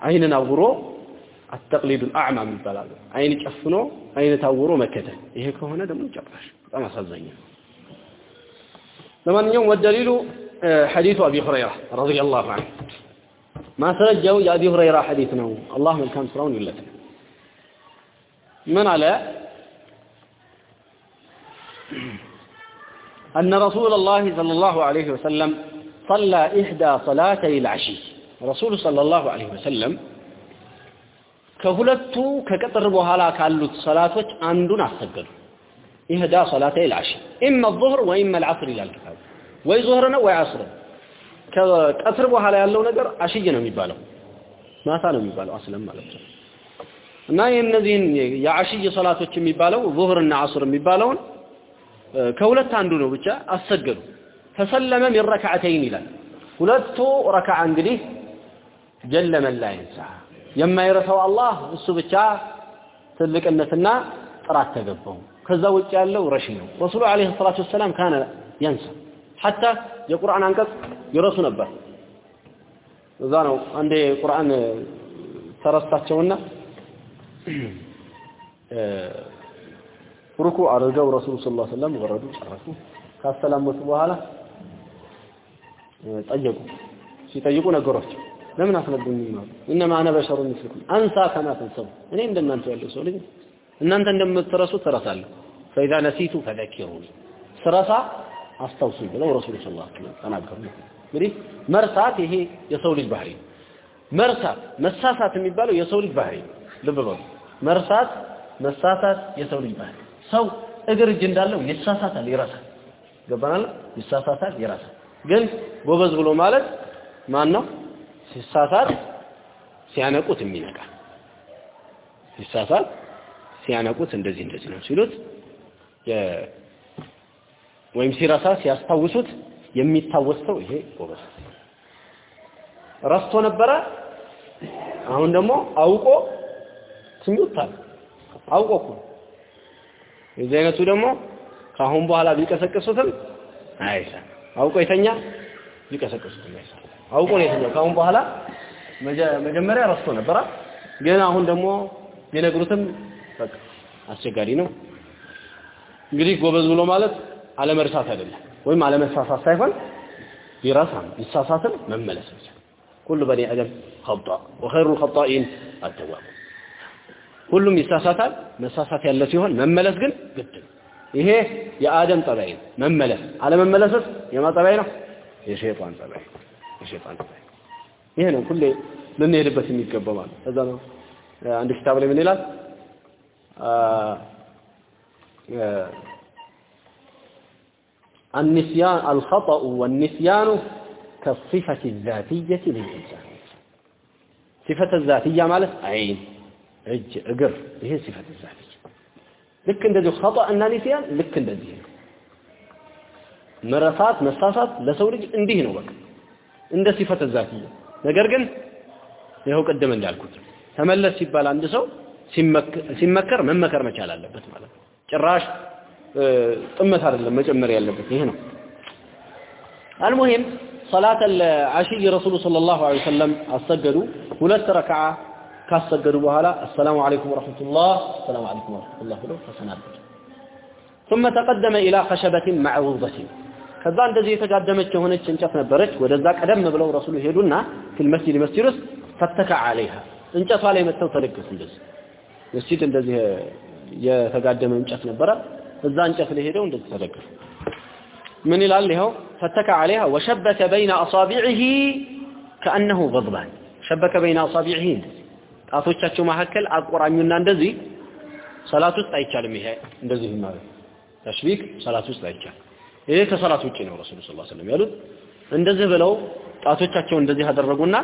አይንን አውሮ አተቅሊዱ አዕማ ይባላል አይን ጨፍኖ አይን ታውሮ መከተል ይሄ ከሆነ ደግሞ ጨራሽ በጣም አሳዛኝ ነው። ለማንኛውም ወደሊሉ ሐዲሱ አቢ ሁረይራ ረዲየላሁ ዐንሁ ማስረጃው የአቢ ሁረይራ ሐዲስ ነው አላህ መልካም ስራውን ይለት ምን አለ أن رسول الله صلى الله عليه وسلم صلى إحدى صلاتي العشي رسول صلى الله عليه وسلم ከሁለቱ ከቀጥር በኋላ ካሉት ሰላቶች አንዱን አሰገዱ ኢህዳ ሰላተይ العشي اما الظهر واما العصر ይላል ኪታቡ ወይ ዙህር ነው ወይ አስር ከቀትር በኋላ ያለው ነገር አሽይ ነው የሚባለው። ማታ ነው የሚባለው አስለም ማለት ነው። እና የእነዚህን የአሽይ ሰላቶች የሚባለው ዙህርና አስር የሚባለውን ከሁለት አንዱ ነው ብቻ አሰገዱ። ተሰለመ ሚን ረክዓተይን ይላል። ሁለቱ ረክዓ እንግዲህ ጀለ መን ላ ይንሳ። የማይረሳው አላህ እሱ ብቻ ትልቅነትና ጥራት ተገባው። ከዛ ውጭ ያለው ረሺ ነው። ረሱሉ አለይሂ ሰላቱ ወሰላም ካነ ያንሳ ሐታ የቁርአን አንቀጽ ይረሱ ነበር። እዛ ነው አንዴ ቁርአን ተረስታቸውና ሩኩ አድርገው ረሱሉ ሰለላሁ ዐለይሂ ወሰለም ወረዱ ጨረሱ። ካስተላመቱ በኋላ ጠየቁ። ሲጠይቁ ነገሯቸው። ለምን አስነዱኝ ማለት እነማ አነ በሸሩ ምስልኩም አንሳ ከማ ተንሰቡ እኔ እንደናንተ ያለው ሰው ልጅ እናንተ እንደምትረሱ ትረሳለሁ ፈኢዛ ነሲቱ ፈዘኪሩኒ ስረሳ አስታውሱኝ ብለው ረሱሉ ሰለላሁ ዐለይሂ ወሰለም ተናገሩ። እንግዲህ መርሳት ይሄ የሰው ልጅ ባህሪ ነው። መርሳት መሳሳት የሚባለው የሰው ልጅ ባህሪ ነው። ልብ በሉ። መርሳት መሳሳት የሰው ልጅ ባህሪ። ሰው እግር እጅ እንዳለው ይሳሳታል ይረሳል። ገባናል? ይሳሳታል ይረሳል። ግን ጎበዝ ብሎ ማለት ማን ነው ሲሳሳት ሲያነቁት የሚነቃ። ሲሳሳት ሲያነቁት እንደዚህ እንደዚህ ነው ሲሉት ወይም ሲረሳ ሲያስታውሱት የሚታወስ ሰው ይሄ ጎበዝ ረስቶ ነበረ። አሁን ደግሞ አውቆ ትኙታል አውቆ እኮ የዚህ አይነቱ ደግሞ ከአሁን በኋላ ቢቀሰቅሱትም አይሰማም። አውቆ የተኛ ቢቀሰቅሱትም አይሰማም። አውቆ ነው የተኛው። ከአሁን በኋላ መጀመሪያ ረስቶ ነበረ። ግን አሁን ደግሞ ቢነግሩትም በቃ አስቸጋሪ ነው። እንግዲህ ጎበዝ ብሎ ማለት አለመርሳት አይደለም ወይም አለመሳሳት ሳይሆን ይረሳም ይሳሳትም መመለስ ብቻ። ኩሉ በኒ አደም ኸጣ ወኸይሩ ኸጣኢን አተዋቡ። ሁሉም ይሳሳታል መሳሳት ያለ ሲሆን መመለስ ግን ግድ ነው። ይሄ የአደም ጠባይ ነው። መመለስ አለመመለስስ የማ ጠባይ ነው? የሸይጣን ጠባይ የሸይጣን ጠባይ ይሄ ነው ሁሌ ልንሄድበት የሚገባው ማለት ከዛ ነው አንድ ኪታብ ላይ ምን ይላል? النسيان الخطأ والنسيان كالصفة الذاتية للإنسان صفة الذاتية مالت عين እጅ እግር ይሄ ሲፈት ዛለች ልክ እንደዚህ خطأ እና ኒስያን ልክ እንደዚህ ነው መረሳት መሳሳት ለሰው ልጅ እንዲህ ነው በቃ እንደ ሲፈት ዛትያ ነገር ግን ይኸው ቅድም እንዳልኩት ተመለስ ሲባል አንድ ሰው ሲመከር መመከር መቻል አለበት ማለት ነው ጭራሽ ጥመት አይደለም መጨመር ያለበት ይሄ ነው አልሙሂም ሰላት አልዓሽይ ረሱሉ ሰለላሁ ዐለይሂ ወሰለም አሰገዱ። ሁለት ረክዓ ካሰገዱ በኋላ አሰላሙ አለይኩም ወረሕመቱላህ አሰላሙ አለይኩም ወረሕመቱላህ ብለው ተሰናበቱ። ثم تقدم إلى خشبة معروضة ከዛ እንደዚህ የተጋደመች የሆነች እንጨት ነበረች። ወደዛ ቀደም ብለው ረሱሉ ሄዱና ፊል መስጂድ መስጂድ ውስጥ ፈተካ አለይሃ እንጨቷ ላይ መጥተው ተደገፉ። እንደዚህ መስጂድ እንደዚህ የተጋደመ እንጨት ነበረ። እዛ እንጨት ላይ ሄደው እንደዚህ ተደገፉ። ምን ይላል ይኸው አለይሃ ወሸበከ በይነ አሳቢዒሂ ከአነሁ ገድባን ሸበከ በይነ አሳቢዒሂ እንደዚህ ጣቶቻቸው መካከል አቆራኙና እንደዚህ ሰላት ውስጥ አይቻልም። ይሄ እንደዚህ ማለት ተሽቢክ ሰላት ውስጥ አይቻልም። ይሄ ከሰላት ውጪ ነው ረሱሉ ሰለላሁ ዐለይሂ ወሰለም ያሉት። እንደዚህ ብለው ጣቶቻቸውን እንደዚህ አደረጉና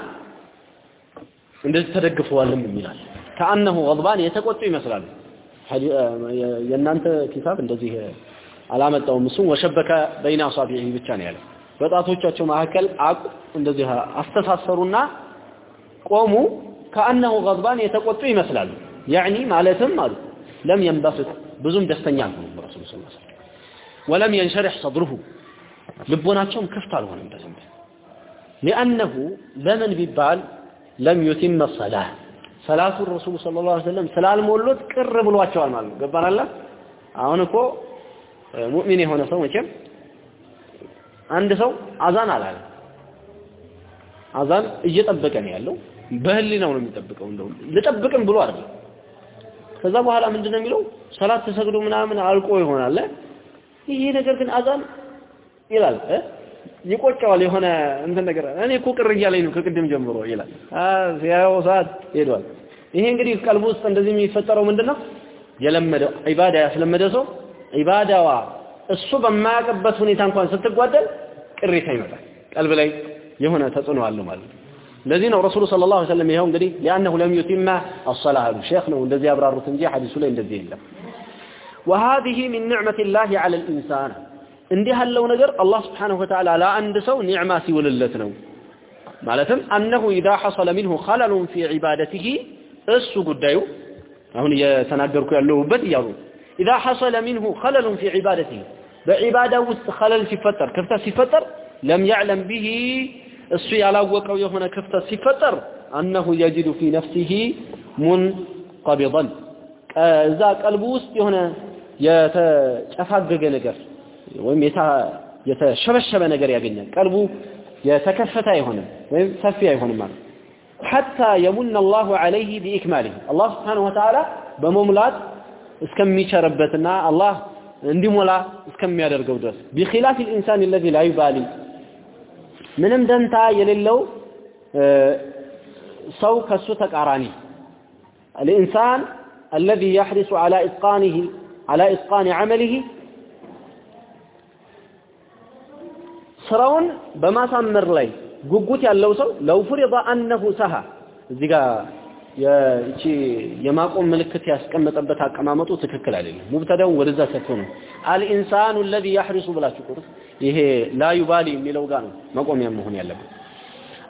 እንደዚህ ተደግፈዋልም ይላል። ከአነሁ ገድባን የተቆጡ ይመስላሉ። የእናንተ ኪታብ እንደዚህ አላመጣውም። እሱም ወሸበከ በይነ አሳቢዒ ብቻ ነው ያለው። በጣቶቻቸው መካከል አቁ እንደዚህ አስተሳሰሩና ቆሙ። ከአነሁ ገድባን የተቆጡ ይመስላሉ። ያዕኒ ማለትም አሉ ለም የንበስጥ ብዙም ደስተኛ አልሆኑም ረሱሉ ሰለላሁ ዐለይሂ ወሰለም ወለም የንሸርሕ ሰድሩሁ ልቦናቸውም ክፍት አልሆነም በደንብ ሊአነሁ ለምን ቢባል ለም ዩቲመ ሰላህ ሰላቱን ረሱሉ ሰለላሁ ዐለይሂ ወሰለም ስላልሞሉት ቅር ብሏቸዋል ማለት ነው። ገባናላ? አሁን እኮ ሙእሚን የሆነ ሰው መቼም አንድ ሰው አዛን አላለ አዛን እየጠበቀ ነው ያለው። በህሊናው ነው የሚጠብቀው እንደው ልጠብቅም ብሎ አይደል ከዛ በኋላ ምንድነው የሚለው? ሰላት ተሰግዶ ምናምን አልቆ ይሆናል ይሄ ነገር ግን አዛን ይላል ይቆጨዋል የሆነ እንትን ነገር። እኔ እኮ ቅር እያለኝ ነው ከቅድም ጀምሮ ይላል። ያው ሰዓት ሄዷል ይሄ እንግዲህ ቀልቡ ውስጥ እንደዚህ የሚፈጠረው ምንድነው የለመደው ዒባዳ ያስለመደ ሰው ዒባዳዋ እሱ በማያውቅበት ሁኔታ እንኳን ስትጓደል ቅሬታ ይመጣል ቀልብ ላይ የሆነ ተጽዕኖ አለው ማለት ነው ለዚህ ነው ረሱሉ ሰለላሁ ዐለይሂ ወሰለም ይኸው እንግዲህ ሊአነሁ ለም ዩቲመ አሰላህ አሉ ሼክ ነው እንደዚህ ያብራሩት እንጂ ሐዲሱ ላይ እንደዚህ የለም وهذه من نعمة الله على الإنسان እንዲህ ያለው ነገር አላህ Subhanahu Wa Ta'ala ለአንድ ሰው ኒዕማ ሲውልለት ነው ማለትም أنه إذا حصل منه خلل في عبادته እሱ ጉዳዩ አሁን እየተናገርኩ ያለውበት እያሉ ኢዛ ሐሰለ ሚንሁ ኸለሉን ፊ ዒባደቲሂ በዒባዳ ውስጥ ኸለል ሲፈጠር ክፍተት ሲፈጠር ለም ያዕለም ቢሂ እሱ ያላወቀው የሆነ ክፍተት ሲፈጠር አነሁ የጅዱ ፊ ነፍሲሂ ሙንቀቢደን እዛ ቀልቡ ውስጥ የሆነ የተጨፋገገ ነገር ወይም የተሸበሸበ ነገር ያገኛል። ቀልቡ የተከፈተ አይሆንም ወይም ሰፊ አይሆንም ማለት حتى يمن الله عليه بإكماله الله سبحانه وتعالى በመሙላት እስከሚቸርበትና አላህ እንዲሞላ እስከሚያደርገው ድረስ بخلاف الإنسان الذي لا يبالي ምንም ደንታ የሌለው ሰው ከሱ ተቃራኒ الإنسان الذي يحرص على إتقانه على إتقان عمله ስራውን በማሳመር ላይ ጉጉት ያለው ሰው ለው ፍሪዳ ሰሃ እዚህ ጋር የእቺ የማቆም ምልክት ያስቀመጠበት አቀማመጡ ትክክል አይደለም። ሙብተዳውን ወደዛ ሰጥቶ ነው አልኢንሳኑ الذي يحرص ብላችሁ ይሄ ላ የሚለው ጋር ነው መቆሚያ መሆን ያለበት።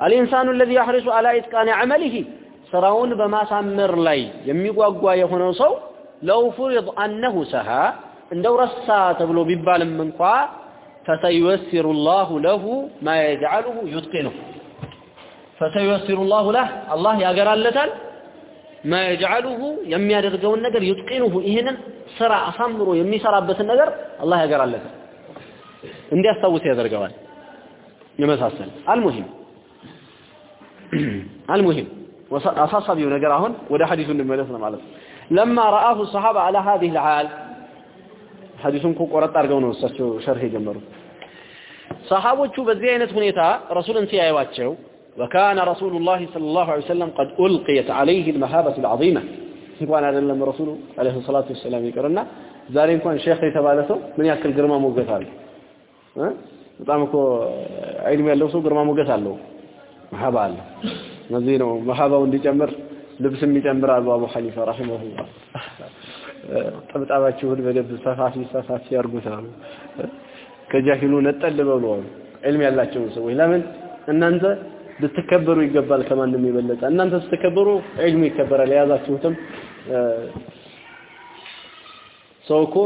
አልኢንሳኑ الذي يحرص على اتقان عمله ስራውን በማሳመር ላይ የሚጓጓ የሆነው ሰው ለው ፍሪድ ሰሃ እንደው ረሳ ተብሎ ቢባልም እንኳ فسييسر الله له ما يجعله يتقنه فسييسر الله له الله ያገራለታል ما يجعله የሚያደርገውን ነገር يتقنه ይሄንን ስራ አሳምሮ የሚሰራበትን ነገር አላህ ያገራለታል እንዲያስታውስ ያደርገዋል የመሳሰል አልሙሂም አልሙሂም አሳሳቢው ነገር አሁን ወደ ሐዲሱ እንመለስ ነው ማለት ነው لما رآه الصحابة على هذه الحال ሐዲሱን እኮ ቆረጥ አድርገው ነው እሳቸው ሸርህ የጀመሩት ሰሃቦቹ በዚህ አይነት ሁኔታ ረሱልን ሲያዩዋቸው وكان رسول الله صلى الله عليه وسلم قد ألقيت عليه المهابة العظيمة እንኳን አይደለም ረሱሉ አለይሂ ሰላቱ ወሰላም ይቀርና ዛሬ እንኳን ሼክ የተባለ ሰው ምን ያክል ግርማ ሞገስ አለው በጣም እኮ ዒልም ያለው ሰው ግርማ ሞገስ አለው መሃባ አለ ለዚህ ነው መሃባው እንዲጨምር ልብስም ይጨምራሉ አቡ ሐኒፋ ረሂመሁላህ ጠብጣባችሁን በደንብ ሰፋፊ ሰፋፊ ያርጉት አሉ ከጃሂሉ ነጠል በሉ አሉ ዒልም ያላቸው ሰዎች ለምን እናንተ ልትከበሩ ይገባል ከማንም የበለጠ እናንተ ስትከበሩ ዒልሙ ይከበራል የያዛችሁትም ሰው እኮ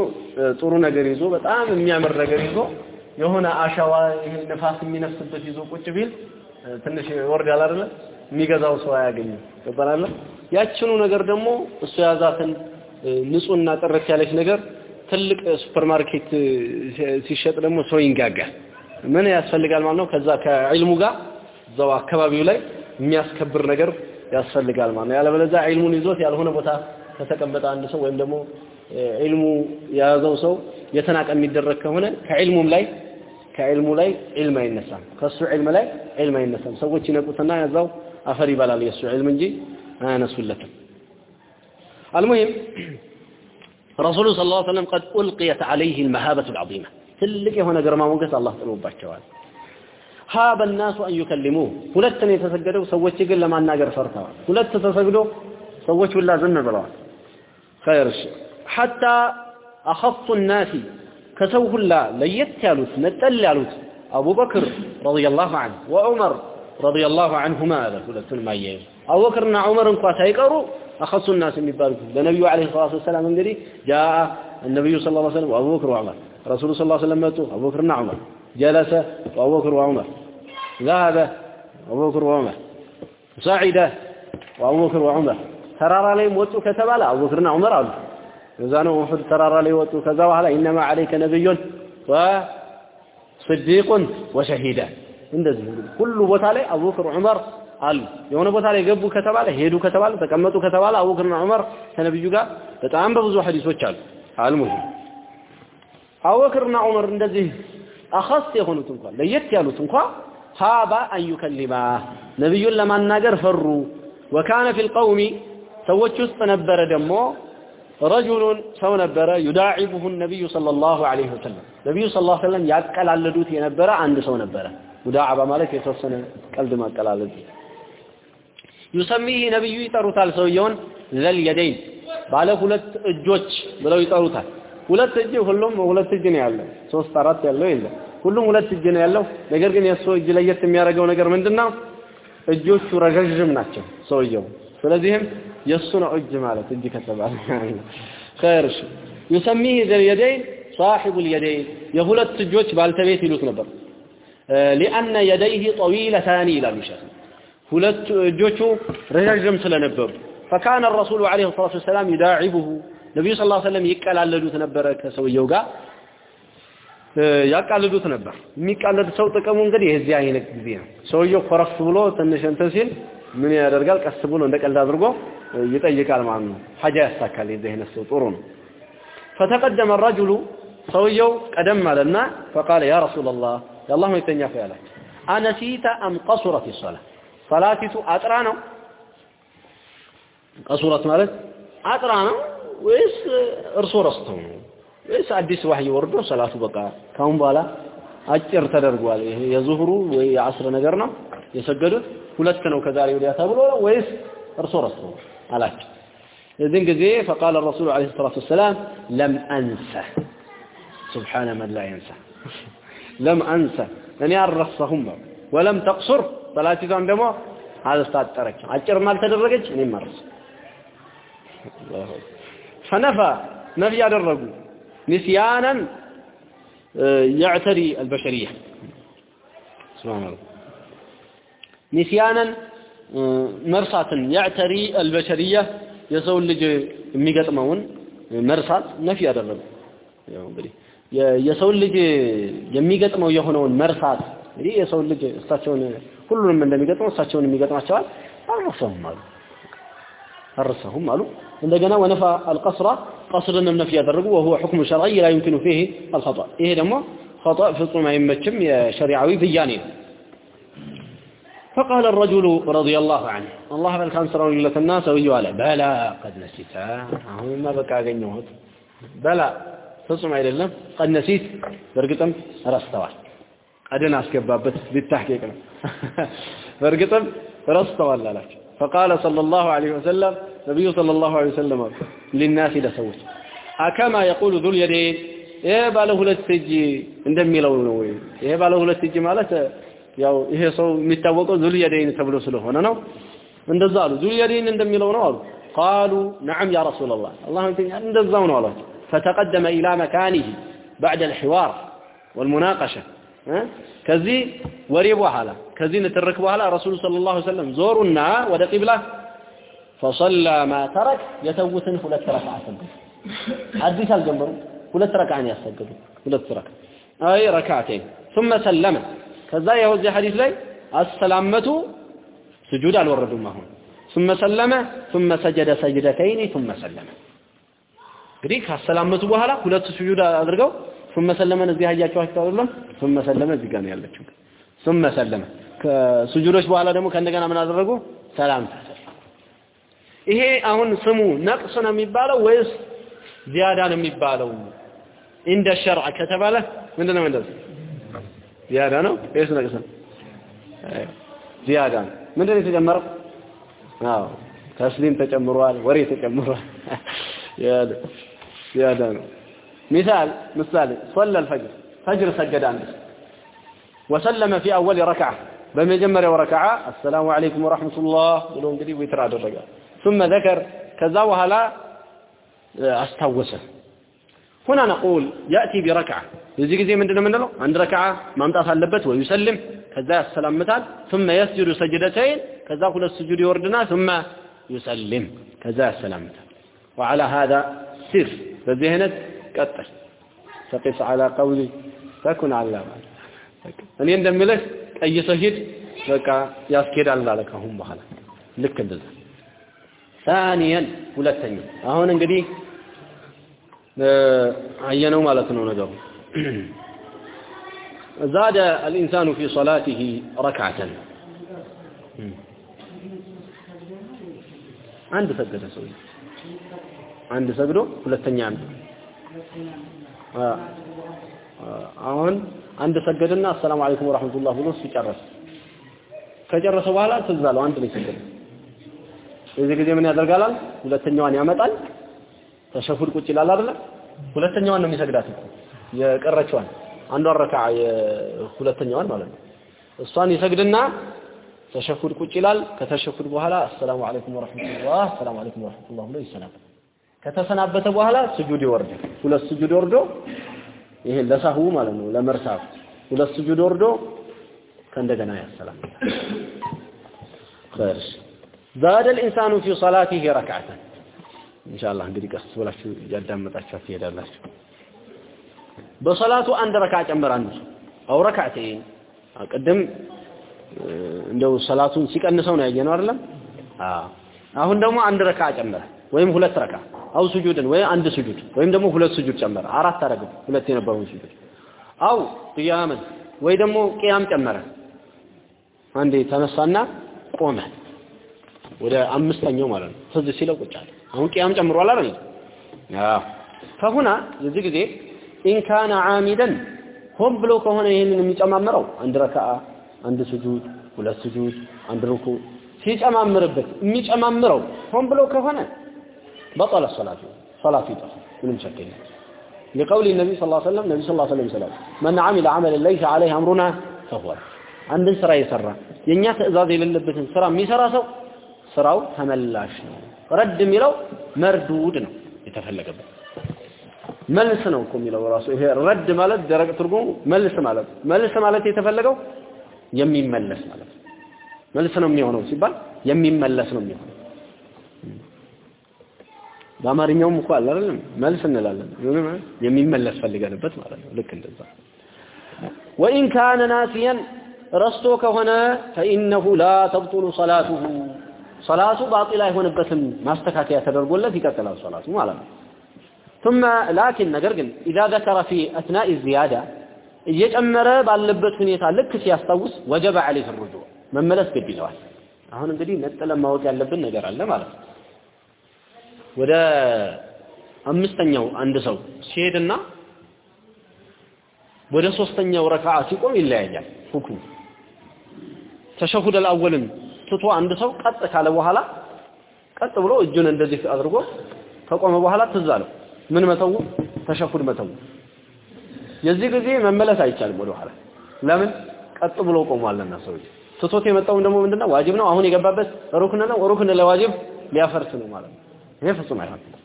ጥሩ ነገር ይዞ በጣም የሚያምር ነገር ይዞ የሆነ አሸዋ ይሄ ንፋስ የሚነፍስበት ይዞ ቁጭ ቢል ትንሽ ይወርዳል አይደለ? የሚገዛው ሰው አያገኝም። ይባላል። ያችኑ ነገር ደግሞ እሱ የያዛትን ንጹህና ጥርት ያለች ነገር ትልቅ ሱፐርማርኬት ሲሸጥ ደግሞ ሰው ይንጋጋል። ምን ያስፈልጋል ማለት ነው? ከዛ ከዒልሙ ጋር እዛው አካባቢው ላይ የሚያስከብር ነገር ያስፈልጋል ማለት ነው። ያለበለዚያ ዒልሙን ይዞት ያልሆነ ቦታ ከተቀመጠ አንድ ሰው ወይም ደግሞ ዒልሙ የያዘው ሰው የተናቀ የሚደረግ ከሆነ ከዒልሙም ላይ ከዕልሙ ላይ ዒልም አይነሳም። ከሱ ዒልም ላይ ዒልም አይነሳም። ሰዎች ይነቁትና ያዛው አፈር ይበላል የሱ ዒልም እንጂ አያነሱለትም። المهم رسول صلى الله عليه وسلم قد ألقيت عليه المهابة العظيمة. تلك هنا قرما وقت الله تلوبات جوال هاب الناس أن يكلموه. ولتن يتسجدوا سوت يقل لما الناقر فرتوا ولت تتسجدوا سوت ولا زن بلوا خير الشيء حتى أخف الناس كسوه الله ليت يالوت نتل يالوت أبو بكر رضي الله عنه وعمر رضي الله عنهما هذا ولتن ما يجي أبو بكر عمر انقوا سيقروا አኸሱ ናስ የሚባሉት ለነቢዩ ዓለይሂ ሰላቱ ወሰላም እንግዲህ ጃአ النبي صلى الله عليه وسلم وابو بكر وعمر رسول صلى الله عليه وسلم ماتوا ابو بكر وعمر جلس وابو بكر وعمر ذهب ابو بكر وعمر صعد وابو بكر وعمر ተራራ ላይ ወጡ ከተባለ አቡበክርና ዑመር አሉ እዛ ነው ኡሑድ ተራራ ላይ ወጡ ከዛ በኋላ ኢነማ አለይከ ነብዩን ወስዲቁን ወሸሂዳ እንደዚህ ሁሉ ቦታ ላይ አቡበክር ዑመር አሉ። የሆነ ቦታ ላይ ገቡ ከተባለ ሄዱ ከተባለ ተቀመጡ ከተባለ አቡበክርና ዑመር ከነብዩ ጋር በጣም በብዙ ሐዲሶች አሉ። አልሙሂም አቡበክርና ዑመር እንደዚህ አኸስ የሆኑት እንኳን ለየት ያሉት እንኳን ሃባ አን ዩከሊማ ነብዩን ለማናገር ፈሩ። ወካነ ፊል ቀውሚ ሰዎች ውስጥ ነበረ ደግሞ ረጁሉን ሰው ነበረ ዩዳዒቡሁ ነቢዩ ሰለላሁ ዐለይሂ ወሰለም። ነቢዩ ሰለላሁ ዐለይሂ ወሰለም ያቀላለዱት የነበረ አንድ ሰው ነበረ። ሙዳዓባ ማለት የተወሰነ ቀልድ ማቀላለድ ዩሰሚህ ነቢዩ ይጠሩታል ሰውየውን ዘል የደይን ባለ ሁለት እጆች ብለው ይጠሩታል ሁለት እጅ ሁሉም ሁለት እጅ ነው ያለው ሶስት አራት ያለው የለም ሁሉም ሁለት እጅ ነው ያለው ነገር ግን የእሱ እጅ ለየት የሚያደርገው ነገር ምንድነው እጆቹ ረዣዥም ናቸው ሰውየው ስለዚህም የእሱ ነው እጅ ማለት እጅ ከተባለ خير يسميه ذا اليدين صاحب اليدين የሁለት እጆች ባልተቤት ይሉት ነበር لأن يديه طويلتان ይላሉ ሸህ ሁለቱ እጆቹ ረዣዥም ስለነበሩ ፈካነ ረሱሉ ዐለይሂ ሰላቱ ወሰላም ይዳዒቡሁ ነብዩ ሰለላሁ ዐለይሂ ወሰለም ይቀላለዱት ነበር ከሰውየው ጋር ያቃልዱት ነበር። የሚቃለድ ሰው ጥቅሙ እንግዲህ የዚህ አይነት ጊዜ ነው። ሰውየው ኮረፍ ብሎ ትንሽ እንትን ሲል ምን ያደርጋል? ቀስ ብሎ እንደቀልድ አድርጎ ይጠይቃል ማለት ነው። ሐጃ ያሳካል። የዚህ አይነት ሰው ጥሩ ነው። ፈተቀደመ ረጅሉ ሰውየው ቀደም አለና ፈቃለ ያ ረሱላላህ የአላህ መልክተኛ ፈያላቸው አነሲተ አም ቀሱረት ሶላት ሰላቲቱ አጥራ ነው ቀሱረት ማለት አጥራ ነው ወይስ እርሶ ረስተው ነው ወይስ አዲስ ዋህይ ወርዶ ሰላቱ በቃ ካሁን በኋላ አጭር ተደርጓል ይሄ የዙህሩ ወይ የአስር ነገር ነው የሰገዱት ሁለት ነው ከዛሬ ወዲያ ተብሎ ነው ወይስ እርሶ ረስተው አላቸው የዚህን ጊዜ فقال الرسول عليه الصلاة والسلام لم أنسى سبحان من لا ينسى لم أنسى እኔ አልረሳሁም ወለም ተቅሱር ሰላቲቷን ደግሞ አልታጠረችም አጭርም አልተደረገች እኔም አልረሳ ፈነፋ ነፊ ያደረጉ ንስያናን يعتري البشرية سبحان الله نسيانا مرسات يعتري البشرية የሰው ልጅ የሚገጥመውን መርሳት ነፊ ያደረጉ ያው እንግዲህ የሰው ልጅ የሚገጥመው የሆነውን መርሳት እንግዲህ የሰው ልጅ እሳቸውን ሁሉንም እንደሚገጥመው እሳቸውን የሚገጥማቸዋል አልረሳሁም አሉ አልረሳሁም አሉ እንደገና ወነፋ አልቀስራ ቀስርንም ነፊ ያደረጉ وهو حكم شرعي لا يمكن فيه الخطأ ይሄ ደግሞ خطأ ፍጹም አይመችም የሸሪዓዊ ብያኔ ነው فقال الرجل رضي الله عنه الله بل كان سرون لك الناس ويوالا بلى قد نسيت هو ما بقى አገኘሁት بلى ፍጹም አይደለም قد نسيت በእርግጥም ረስተዋል ቀድን አስገባበት ቢታህቂቅ ነው በእርግጥም ረስተዋል አላቸው فقال صلى الله عليه وسلم نبي صلى الله عليه وسلم للناس لسوت أكما يقول ذو اليدين ይሄ ባለ ሁለት እጅ እንደሚለው ነው ወይ ይሄ ባለ ሁለት እጅ ማለት ያው ይሄ ሰው የሚታወቀው ዙል የደይን ተብሎ ስለሆነ ነው እንደዛ አሉ ዙል የደይን እንደሚለው ነው አሉ قالوا نعم يا رسول الله الله እንደዛው ነው አሏቸው فتقدم الى مكانه بعد الحوار ወልሙናቀሸ ከዚህ ወሬ በኋላ ከዚህ ንትርክ በኋላ ረሱሉ ሰለላሁ ዐለይሂ ወሰለም ዞሩና ወደ ቂብላ ፈሰላ ማ ተረክ የተውትን ሁለት ረክዓ ሰገዱ። አዲስ አልጀመሩም። ሁለት ረክዓን ያሰገዱ ሁለት ረክዓ አይ ረክዓተይን ثم ሰለመ ከዛ ያው እዚህ ሐዲስ ላይ አሰላመቱ ስጁድ አልወረዱም አሁን ثم ሰለመ ثم ሰጀደ ሰጅደተይን ثم ሰለመ እንግዲህ ካሰላመቱ በኋላ ሁለት ስጁድ አድርገው ሱመ ሰለመን እዚህ አያችኋቸው አይደለም? ሱመ ሰለመ እዚህ ጋር ነው ያለችው። ሱመ ሰለመ ከሱጁዶች በኋላ ደግሞ ከእንደገና ምን አደረጉ? ሰላምታ ይሄ አሁን ስሙ ነቅስ ነው የሚባለው ወይስ ዚያዳ ነው የሚባለው? እንደ ሸርዕ ከተባለ ምንድን ነው ምንድን ዚያዳ ነው ወይስ ነቅስ ነው? ዚያዳ ነው። ምንድን የተጨመረው? አዎ ተስሊም ተጨምሯል፣ ወሬ ተጨምሯል። ዚያዳ ነው። مثال مثال صلى الفجر فجر سجد عنده وسلم في أول ركعة. بمجمر وركعة السلام عليكم ورحمة الله بلون قريب ويترى الرجال. ثم ذكر كذا وهلا أستوسه. هنا نقول يأتي بركعة. يزي زي من دنا منه عند ركعة ما امتاث اللبت ويسلم كذا السلام مثال ثم يسجد سجدتين። كذا كل السجود يوردنا ثم يسلم። كذا السلام مثال وعلى هذا سر. فذهنت ቀጥል ተቂስ على قولي ተኩን على እኔ እንደምልህ ቀይሰህ ሂድ በቃ ያስኬዳል አለ ካሁን በኋላ ልክ እንደዛ ثانيا ሁለተኛ አሁን እንግዲህ አየነው ማለት ነው ነገሩ زاد الإنسان في صلاته ركعة አንድ ሰገደ ሰው አንድ ሰግዶ ሁለተኛ አንድ አሁን አንድ ሰገደና አሰላሙ አለይኩም ወራህመቱላህ ብሎ ሲጨርስ ከጨረሰ በኋላ ትዝ አለው አንድ ነው ሰገደ። የዚህ ጊዜ ምን ያደርጋል ሁለተኛዋን ያመጣል። ተሸሁድ ቁጭ ይላል አይደለ? ሁለተኛዋን ነው የሚሰግዳት የቀረችዋን። አንዷን ረካዓ የሁለተኛዋን ማለት ነው። እሷን ይሰግድና ተሸሁድ ቁጭ ይላል። ከተሸሁድ በኋላ አሰላሙ አለይኩም ወራህመቱላህ አሰላሙ አለይኩም ወራህመቱላህ ብሎ ይሰላም ከተሰናበተ በኋላ ስጁድ ይወርድ ሁለት ስጁድ ወርዶ ይሄ ለሳሁ ማለት ነው ለመርሳት ሁለት ስጁድ ወርዶ ከእንደገና ያሰላም خير زاد الانسان في صلاته ركعه ان شاء الله እንግዲህ ቀስ ብላችሁ ያዳመጣችሁ ትሄዳላችሁ በሶላቱ አንድ ረካ ጨመረ አንዱ አው ረካዓተይን ቅድም እንደው ሰላቱን ሲቀንሰው ነው ያየነው አይደለም አዎ አሁን ደግሞ አንድ ረካ ጨመረ ወይም ሁለት ረካ አው ስጁድን ወይ አንድ ስጁድ ወይም ደግሞ ሁለት ስጁድ ጨመረ። አራት አረገ ሁለት የነበረውን ስጁድ أو قياما ወይ ደግሞ ቅያም ጨመረ። አንዴ ተነሳና ቆመ ወደ አምስተኛው ማለት ነው። ትዝ ሲለው ቁጭ አለ። አሁን ቅያም ጨምሯል አይደል? فهنا የዚህ ጊዜ إن كان عامدا ሆን ብሎ ከሆነ ይህንን የሚጨማምረው አንድ ረካዓ አንድ ስጁድ ሁለት ስጁድ አንድ ሩኩ ሲጨማምርበት የሚጨማምረው ሆን ብሎ ከሆነ بطل الصلاة صلاة يطفى من مشكل لقول النبي صلى الله عليه وسلم النبي صلى الله عليه وسلم من عمل عملا ليس عليه أمرنا فهو عند سرا يسرى የኛ ትእዛዝ የሌለበትን ስራ የሚሰራ ሰው ስራው ተመላሽ ነው ረድ የሚለው መርዱድ ነው የተፈለገበት መልስ ነው እኮ የሚለው ራሱ ይሄ ረድ ማለት ደረቅ ትርጉሙ መልስ ማለት መልስ ማለት የተፈለገው የሚመለስ ማለት መልስ ነው የሚሆነው ሲባል የሚመለስ ነው የሚሆነው በአማርኛውም እኮ አለ አይደለም መልስ እንላለን የሚመለስ ፈልገንበት ማለት ነው ልክ እንደዛ ወኢን ካነ ናሲያን ረስቶ ከሆነ ፈኢነሁ ላ ተብጡሉ ሰላቱሁ ሰላቱ ባጢል አይሆንበትም ማስተካከያ ተደርጎለት ይቀጥላል ሰላቱ ማለት ነው ثم لكن ነገር ግን اذا ذكر في اثناء الزياده እየጨመረ ባለበት ሁኔታ ልክ ሲያስታውስ ወጀበ عليه الرجوع መመለስ ግድ ይለዋል አሁን እንግዲህ ነጥለን ማወቅ ያለብን ነገር አለ ማለት ነው ወደ አምስተኛው አንድ ሰው ሲሄድና ወደ ሶስተኛው ረካዓ ሲቆም ይለያያል። ሁክሙ ተሸሁድ አልአወልን ትቶ አንድ ሰው ቀጥ ካለ በኋላ ቀጥ ብሎ እጁን እንደዚህ አድርጎ ከቆመ በኋላ ትዝ ምን መተው? ተሸሁድ መተው። የዚህ ጊዜ መመለስ አይቻልም ወደ ኋላ። ለምን? ቀጥ ብሎ ቆሟልና ሰውዬ። ትቶት የመጣውን ደግሞ ምንድነው? ዋጅብ ነው። አሁን የገባበት ሩክን ነው። ሩክን ለዋጅብ ሊያፈርስ ነው ማለት ነው ይሄ ፍጹም አይሆንም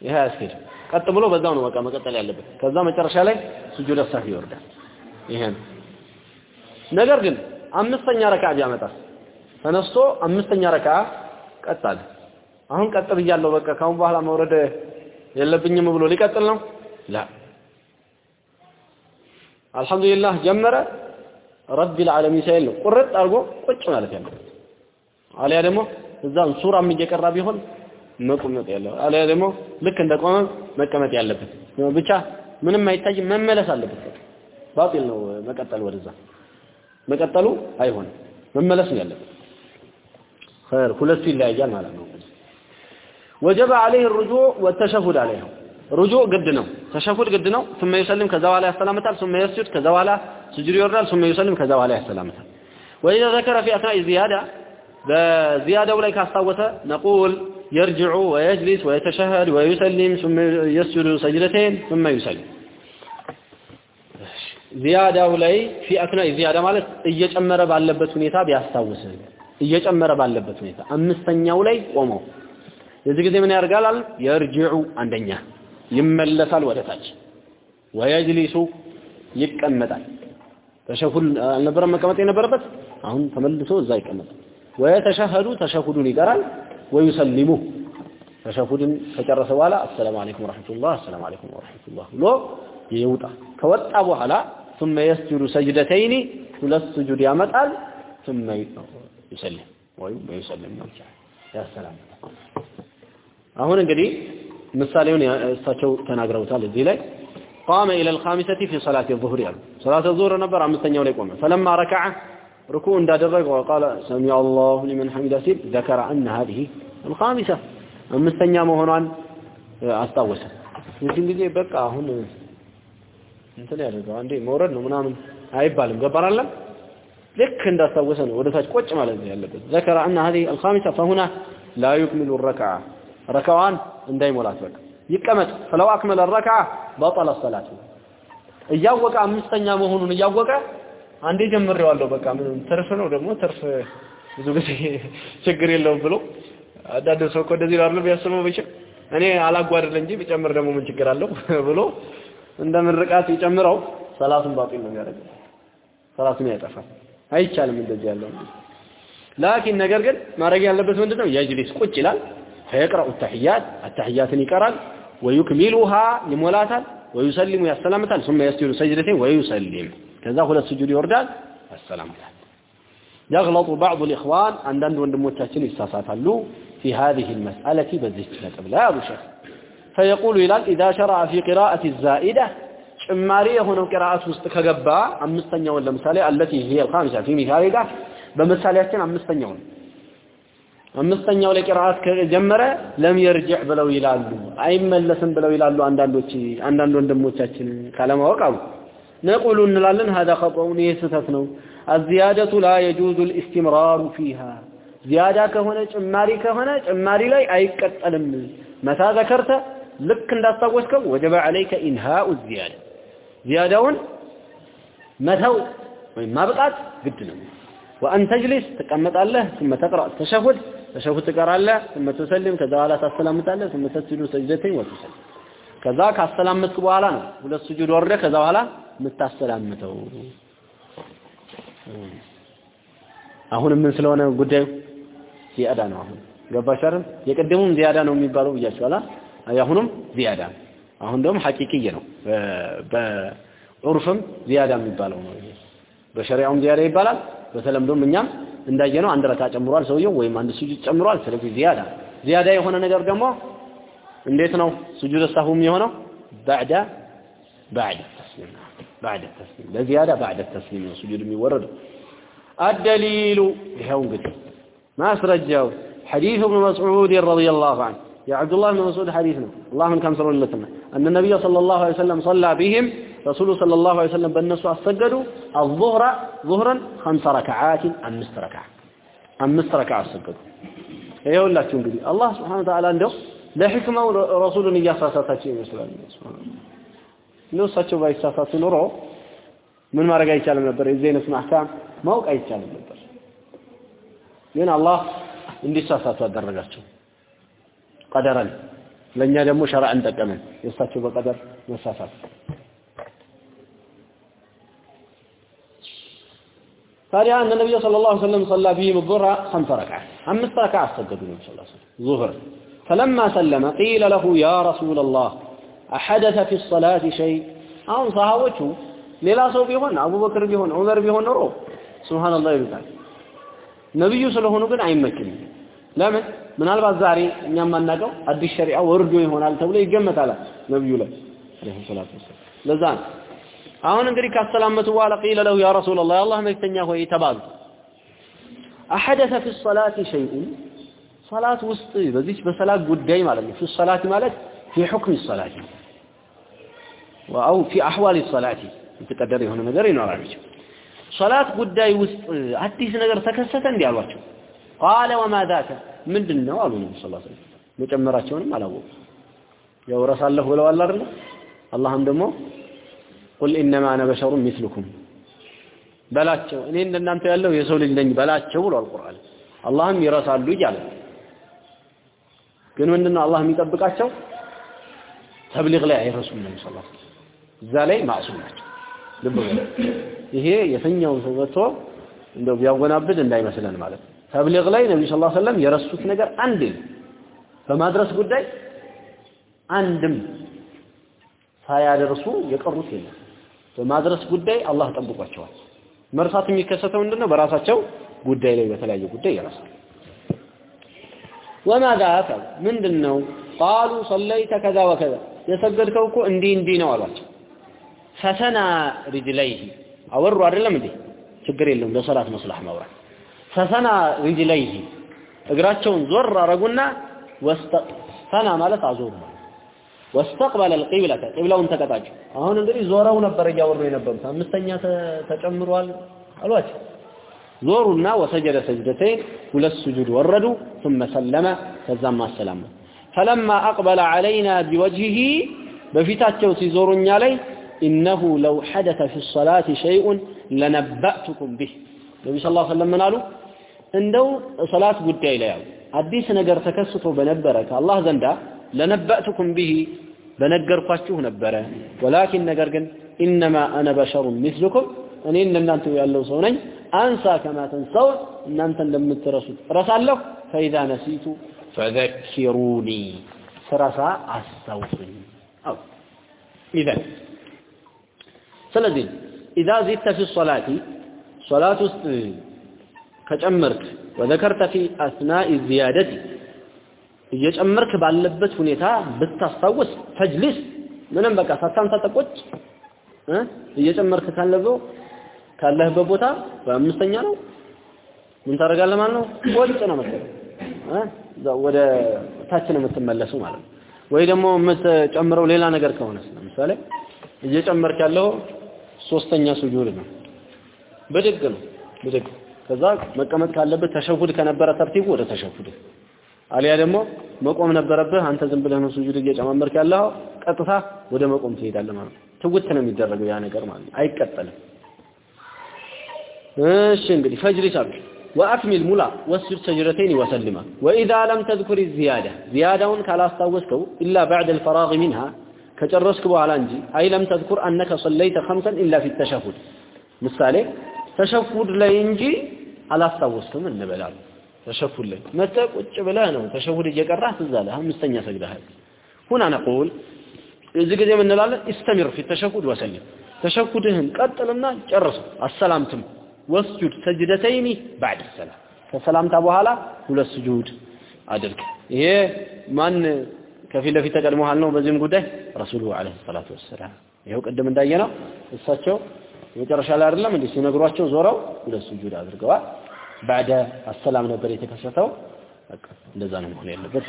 ይሄ አያስኬድም። ቀጥ ብሎ በዛው ነው በቃ መቀጠል ያለበት። ከዛ መጨረሻ ላይ ሱጁድ ሰህዊ ይወርዳል። ይሄ ነው። ነገር ግን አምስተኛ ረካ ቢያመጣ ተነስቶ አምስተኛ ረካ ቀጥ አለ። አሁን ቀጥ ብያለሁ በቃ ካሁን በኋላ መውረድ የለብኝም ብሎ ሊቀጥል ነው? ላ አልሐምዱሊላህ ጀመረ ረቢል ዓለሚን ሳይል ነው ቁርጥ አድርጎ ቁጭ ማለት ያለበት። አሊያ ደግሞ እዛም ሱራም እየቀራ ቢሆን መቆመጥ ያለው አሊያ ደግሞ ልክ እንደቆመ መቀመጥ ያለበት ብቻ ምንም አይታይም መመለስ አለበት። ባጢል ነው መቀጠል ወደዛ መቀጠሉ አይሆንም መመለስ ነው ያለበት። خير ሁለቱ ይለያያል ማለት ነው። وجب عليه الرجوع والتشهد عليه رجوع ግድ ነው ተሸሁድ ግድ ነው ثم يسلم ከዛ በኋላ ያስተላምታል ثم يسجد ከዛ በኋላ ስጁድ ይወርዳል ثم يسلم ከዛ በኋላ ያስተላምታል وإذا ذكر في أثناء الزيادة በዚያዳው ላይ ካስታወሰ نقول يرجع ويجلس ويتشهد ويسلم ثم يسجد سجدتين ثم يسلم. ዚያዳው ላይ ፊ አክናኢ ዚያዳ ማለት እየጨመረ ባለበት ሁኔታ ቢያስታውስ እየጨመረ ባለበት ሁኔታ አምስተኛው ላይ ቆመው የዚህ ጊዜ ምን ያርጋል የርጅዑ አንደኛ ይመለሳል ወደ ታች ይቀመጣል። ተሸሁድ አልነበረም መቀመጥ የነበረበት አሁን ተመልሶ እዛ ይቀመጣል። ወየተሸኸዱ ተሸሁዱን ይቀራል ወይሰሊሙ ተሸሁድን ከጨረሰ በኋላ አሰላሙ አለይኩም ወራህመቱላህ አሰላሙ አለይኩም ወራህመቱላህ ብሎ ይውጣ ከወጣ በኋላ ثم يسجد سجدتين ሁለት ስጁድ ያመጣል ثم ይሰልም ወይም ይሰልም ነው ያ ሰላም አሁን እንግዲህ ምሳሌውን እሳቸው ተናግረውታል እዚህ ላይ قام الى الخامسه في صلاه الظهر ያሉ صلاه الظهر ነበር አምስተኛው ላይ ቆመ فلما ركع ركوع እንዳደረገ وقال سمع الله لمن حمده ሲል ذكر ان هذه الخامسه አምስተኛ መሆኗን አስታወሰ እዚህ ጊዜ በቃ አሁን እንትን ያደርገው አንዴ መውረድ ነው ምናምን አይባልም ገባራለ ልክ እንዳስታወሰ ነው ወደ ታች ቆጭ ማለት ነው ያለበት ذكر ان هذه الخامسه فهنا لا يكمل الركعه ረካዋን እንዳይሞላት በቃ ይቀመጥ فلو اكمل الركعه بطل الصلاه እያወቀ አምስተኛ መሆኑን እያወቀ አንዴ ጀምሬዋለሁ በቃ ምን ትርፍ ነው ደግሞ ትርፍ ብዙ ጊዜ ችግር የለውም ብሎ አንዳንድ ሰው እኮ እንደዚህ ነው አይደል ቢያስበው ብቻ እኔ አላጓድል እንጂ ቢጨምር ደግሞ ምን ችግር አለው ብሎ እንደ ምርቃት ይጨምረው ሰላቱን ባጢል ነው የሚያደርገው ሰላቱን ያጠፋል አይቻልም እንደዚህ ያለው ላኪን ነገር ግን ማድረግ ያለበት ምንድነው የጅሊስ ቁጭ ይላል فيقرأ التحيات التحيات يقرأ ويكملها يمولاتال ويسلم يسلمتال ثم يسجد سجدتين ويسلم ከዛ ሁለት ስጁድ ይወርዳል አሰላም ይላል። يغلط بعض الاخوان አንዳንድ ወንድሞቻችን ይሳሳታሉ። في هذه المسألة በዚህ ነጥብ ላይ አሉ ሸህ። فيقول ይላል اذا شرع في قراءة الزائدة ጭማሪ የሆነው ቅራአት ውስጥ ከገባ አምስተኛውን ለምሳሌ التي هي الخامسة في مثالك በምሳሌያችን አምስተኛውን አምስተኛው ላይ ቅራአት ከጀመረ ለም የርጅዕ ብለው ይላሉ አይመለስም ብለው ይላሉ አንዳንዶች አንዳንድ ወንድሞቻችን ካለማወቅ አሉ። ነቁሉ እንላለን هذا خطأ ይህ ስህተት ነው الزيادة لا يجوز الاستمرار فيها ዚያዳ ከሆነ ጭማሪ ከሆነ ጭማሪ ላይ አይቀጠልም መታ ذكرت ልክ እንዳስታወስከው وجب عليك انهاء الزيادة ዚያዳውን መተው ወይም ማብቃት ግድ ነው وأن تجلس تقمطالله ثم تقرأ التشهد تشهد تقرأله ثم تسلم كذا ولا تسلمتالله ثم تسجد سجدتين وتسلم كذا ካስተላመጥክ በኋላ ነው ሁለት ስጁድ ወርደ ከዛ በኋላ የምታሰላምተው? አሁን ምን ስለሆነ ጉዳዩ ዚያዳ ነው። አሁን ገባሽ አይደል? የቀደሙም ዚያዳ ነው የሚባለው ብያችኋላ አሁንም ዚያዳ አሁን ደግሞ ሐቂቂየ ነው። በዑርፍም ዚያዳ የሚባለው ነው። በሸሪያውም ዚያዳ ይባላል። በተለምዶም እኛም እንዳየነው አንድ ረካ ጨምሯል ሰውየው ወይም አንድ ሱጁድ ጨምሯል። ስለዚህ ዚያዳ ዚያዳ የሆነ ነገር ደግሞ እንዴት ነው ሱጁድ ሰሁም የሆነው? ባዕዳ ባዕድ ተስሊም بعد التسليم لزيادة بعد التسليم سجود የሚወረዱ الدليل ይሄው እንግዲህ ማስረጃው حديث ابن مسعود رضي الله عنه يا عبد الله بن مسعود حديثنا الله من كم سرون لتنا أن النبي صلى الله عليه وسلم صلى بهم رسول صلى الله عليه وسلم بالنسوا السجدوا الظهر ظهرا خمس ركعات أمست ركعة أمست ركعة السجدوا ይሄው ሁላችሁ እንግዲህ አላህ Subhanahu Ta'ala እንደው ለህክማው ረሱሉን እያሳሳታቸው ይመስላል ነው እሳቸው ባይሳሳቱ ኑሮ ምን ማድረግ አይቻልም ነበር የዚህ አይነቱን አህካም ማወቅ አይቻልም ነበር ግን አላህ እንዲሳሳቱ አደረጋቸው ቀደረን ለእኛ ደግሞ ሸርዕን ጠቀመን የእሳቸው በቀደር መሳሳት ታዲያ እነ ነቢዩ صلى الله عليه وسلم صلى فيهم الظهر خمس ركعات أمس ركعات سجدوا النبي صلى الله عليه وسلم ظهر فلما سلم قيل له يا رسول الله أحدث في الصلاة شيء አሁን ሰሃቦቹ ሌላ ሰው ቢሆን አቡበክር ቢሆን ዑመር ቢሆን ኖሮ ሱብሃንአላህ ይሉታል ነብዩ ስለሆኑ ግን አይመችንም ለምን ምናልባት ዛሬ እኛ የማናውቀው አዲስ ሸሪዓ ወርዶ ይሆናል ተብሎ ይገመታል ነብዩ ላይ አለይሂ ሰላቱ ወሰላም ለዛ ነው አሁን እንግዲህ ካሰላመቱ በኋላ ቂለ ለሁ ያ ረሱላህ የአላህ መልክተኛ ሆይ ተባሉ አሐደተ ፊ ሰላት ሸይኡን ሰላት ውስጥ በዚች በሰላት ጉዳይ ማለት ነው ፊ ሰላት ማለት ፊ ሑክም ሰላት አው ፊ አህዋል ሰላት የተቀደረ የሆነ ነገር ይኖራል ሶላት ጉዳይ ውስጥ አዲስ ነገር ተከሰተ እንዲህ አሏቸው። ቃለ ወማ ዛከ ምንድን ነው አሉ ነቢ ስ ሰለም መጨመራቸውንም አላወቁ ያው ረሳለሁ ብለዋል አይደለ አላህም ደግሞ ቁል ኢነማ አነ በሸሩ ሚስሉኩም በላቸው እኔ እንደናንተ ያለው የሰው ልጅ ነኝ በላቸው ብሏል ቁርአን። አላህም ይረሳሉ እያለ ግን ምንድነው አላህ የሚጠብቃቸው? ተብሊግ ላይ አይረሱም ነቢ ስ እዛ ላይ ማዕሱም ናቸው። ልብ ይሄ የትኛው ሰው መጥቶ እንደው ቢያወናብድ እንዳይመስለን ማለት ነው። ተብሊግ ላይ ነቢ ስ ሰለም የረሱት ነገር አንድ በማድረስ ጉዳይ አንድም ሳያደርሱ የቀሩት የለም። በማድረስ ጉዳይ አላህ ጠብቋቸዋል። መርሳት የሚከሰተው ምንድነው? በራሳቸው ጉዳይ ላይ በተለያየ ጉዳይ ይረሳል ወማዛ ምንድነው? ቃሉ ሰለይተ ከዛ ወከዛ። የሰገድከው እኮ እንዲህ እንዲህ ነው አሏቸው ፈሰና ሪጅለይህ አወሩ አይደለም እንዴ ችግር የለውም ለሰላት መስላህ ማውራት ፈሰና ሪጅለይህ እግራቸውን ዞር አረጉና ወስተፈና ማለት አዞሩ ወስተቅበለ القبلة ቂብላውን ተቀጣጩ አሁን እንግዲህ ዞረው ነበር እያወሩ የነበሩት አምስተኛ ተጨምሯል አሏቸው ዞሩና ወሰጀደ ሰጅደተይን ሁለት ስጁድ ወረዱ ثم سلم ከዛም አሰላሙ فلما أقبل علينا بوجهه በፊታቸው ሲዞሩ እኛ ላይ إنه لو حدث في الصلاة شيء لنبأتكم به ነቢ ስ ላ ሰለም ምን አሉ እንደው ሰላት ጉዳይ ላይ ያሉ አዲስ ነገር ተከስቶ በነበረ ከአላህ ዘንዳ ለነበእቱኩም ቢሂ በነገርኳችሁ ነበረ ወላኪን ነገር ግን ኢነማ አነ በሸሩን ሚስሉኩም እኔ እንደናንተ ያለው ሰው ነኝ አንሳ ከማ ተንሰውን እናንተ እንደምትረሱት እረሳለሁ ፈኢዛ ነሲቱ ፈዘኪሩኒ ስረሳ አስታውሱኝ አው ኢዘን ስለዚህ ኢዛ ዚድተ ፊ ሶላቲ ሶላት ውስጥ ከጨመርክ ወዘከርተ ፊ አስናኢ እየጨመርክ ባለበት ሁኔታ ብታስታውስ ፈጅሊስ ምንም በቃ ሳታንሳጠ ቁጭ እየጨመርክ ካለበው ካለህበት ቦታ በአምስተኛ ነው። ምን ታደርጋለህ ማለት ነው? ቁጭ ነው መሰለህ ወደ ታች ነው የምትመለሰው ማለት ነው። ወይ ደግሞ የምትጨምረው ሌላ ነገር ከሆነስ ለምሳሌ እየጨመርክ ያለው ሶስተኛ ሱጁድ ነው። ብድግ ነው ብድግ ከዛ መቀመጥ ካለበት ተሸሁድ ከነበረ ተርቲቡ ወደ ተሸሁድ አሊያ ደግሞ መቆም ነበረብህ አንተ ዝም ብለህ ነው ሱጁድ እየጨማመርክ ያለው ቀጥታ ወደ መቆም ትሄዳለህ ማለት ነው። ትውት ነው የሚደረገው ያ ነገር ማለት ነው። አይቀጠልም። እሺ እንግዲህ ፈጅሪ ሳብቅ وأكمل ሙላ واسجد سجدتين وسلم። وإذا لم تذكر الزيادة ዚያዳውን ካላስታወስከው إلا بعد الفراغ منها ከጨረስክ በኋላ እንጂ أي لم تذكر أنك صليت خمسا إلا في التشهد። ምሳሌ ተሸሁድ ላይ እንጂ አላስታወስክም እንበላል ተሸሁድ ላይ መጥተህ ቁጭ ብለህ ነው ተሸሁድ እየቀራህ ትዝ አለህ። አምስተኛ ሰግደሃል። هنا نقول እዚህ ጊዜ ምን እንላለን? استمر في التشهد ተሸሁድህን ቀጥልና ጨርሰው አሰላምትም ወስጁድ ሰጅደተይኒ ባዕድ ሰላም። ከሰላምታ በኋላ ሁለት ስጁድ አድርግ። ይሄ ማን ከፊት ለፊት ተቀድመሃል ነው በዚህም ጉዳይ ረሱሉ አለይሂ ሰላቱ ወሰላም ይሄው ቅድም እንዳየነው እሳቸው መጨረሻ ላይ አይደለም እንዴ ሲነግሯቸው ዞረው ሁለት ስጁድ አድርገዋል بعد السلام ነበር የተከሰተው በቃ እንደዛ ነው መሆን ያለበት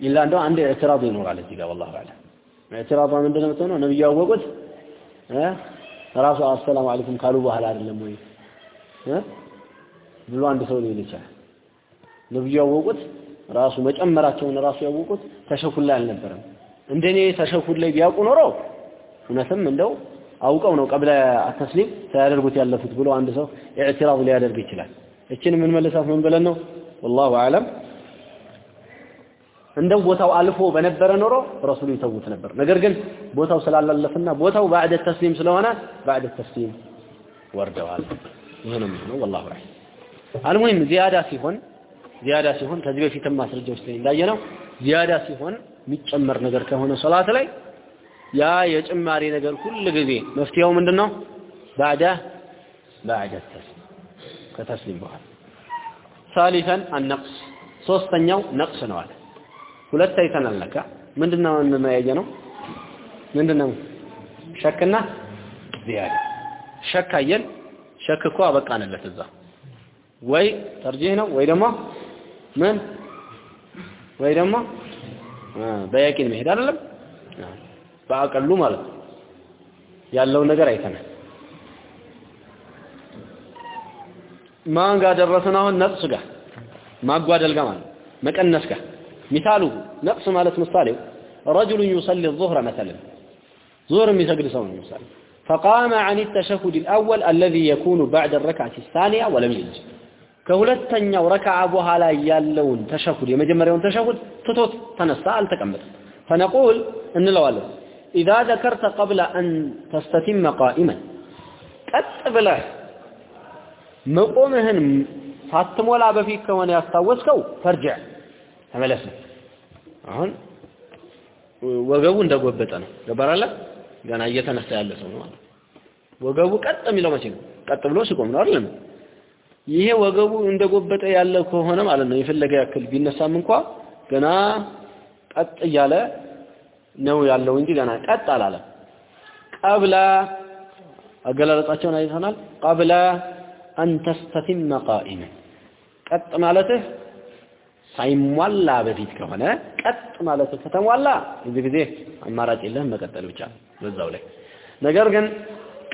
ኢላ እንደው አንድ ኢዕትራድ ይኖራል እዚህ ጋር والله اعلم ኢዕትራዷ ምንድነው የምትሆነው ነብዩ ያወቁት እ ራሱ አሰላሙ አለይኩም ካሉ በኋላ አይደለም ወይ እ ብሎ አንድ ሰው ሊል ይችላል ነብዩ ያወቁት ራሱ መጨመራቸውን ራሱ ያወቁት ተሸሁድ ላይ አልነበረም። እንደኔ ተሸሁድ ላይ ቢያውቁ ኖረው እውነትም እንደው አውቀው ነው قبل التسليم ሳያደርጉት ያለፉት ብሎ አንድ ሰው اعتراض ሊያደርግ ይችላል። እችን የምንመልሳት ምን ብለን ነው? ወላሁ አለም። እንደው ቦታው አልፎ በነበረ ኖሮ ረሱሉ ይተውት ነበር። ነገር ግን ቦታው ስላላለፍና ቦታው ባዕደ ተስሊም ስለሆነ ባዕደ ተስሊም ወርደዋል። ይሄ ነው የሚሆነው። ወላሁ አለም። አልሙሂም ዚያዳ ሲሆን ዚያዳ ሲሆን ከዚህ በፊትም ማስረጃዎች ላይ እንዳየነው ዚያዳ ሲሆን የሚጨመር ነገር ከሆነ ሶላት ላይ ያ የጭማሪ ነገር ሁል ጊዜ መፍትሄው ምንድን ነው? ባዕደ ባዕደ ተስሊም ከተስሊም በኋላ ሳሊሰን አነቅስ ሶስተኛው ነቅስ ነው አለ። ሁለት አይተናል። ነካ ምንድነው እንያየ ነው? ምንድነው ሸክና ዚያዳ ሸክ አየን። ሸክ እኮ አበቃንለት እዛ ወይ ተርጂህ ነው ወይ ደግሞ ምን ወይ ደግሞ በያቂን መሄድ አይደለም በአቀሉ ማለት ነው ያለውን ነገር አይተናል ማን ጋር ደረስን አሁን ነቅስ ጋር ማጓደል ጋር ማለት መቀነስ ጋር ሚሳሉ ነቅስ ማለት ምሳሌው رجل يصلي الظهر مثلا ظهر የሚሰግድ ሰው ነው ምሳሌ فقام عن التشهد الأول الذي يكون بعد الركعة الثانية ولم يجلس ከሁለተኛው ረካዓ በኋላ ያለውን ተሸሁድ የመጀመሪያውን ተሸሁድ ትቶት ተነሳ አልተቀመጠም فنقول እንለዋለን إذا ذكرت قبل أن تستتم قائما ቀጥ ብለህ መቆምህን ሳትሞላ በፊት ከሆነ ያስታወስከው ፈርጅዕ ተመለስ ነው አሁን ወገቡ እንደጎበጠ ነው ገባራለ ገና እየተነሳ ያለ ሰው ነው ማለት ወገቡ ቀጥ የሚለው መቼ ነው ቀጥ ብሎ ሲቆም ነው አይደለም ይሄ ወገቡ እንደጎበጠ ያለ ከሆነ ማለት ነው። የፈለገ ያክል ቢነሳም እንኳ ገና ቀጥ እያለ ነው ያለው እንጂ ገና ቀጥ አላለም። ቀብለ አገላለጻቸውን አይተናል። ቀብለ አን ተስተቲመ ቀጥ ማለትህ ሳይሟላ በፊት ከሆነ ቀጥ ማለትህ ከተሟላ እዚህ ጊዜ አማራጭ የለህም መቀጠል ብቻ በዛው ላይ። ነገር ግን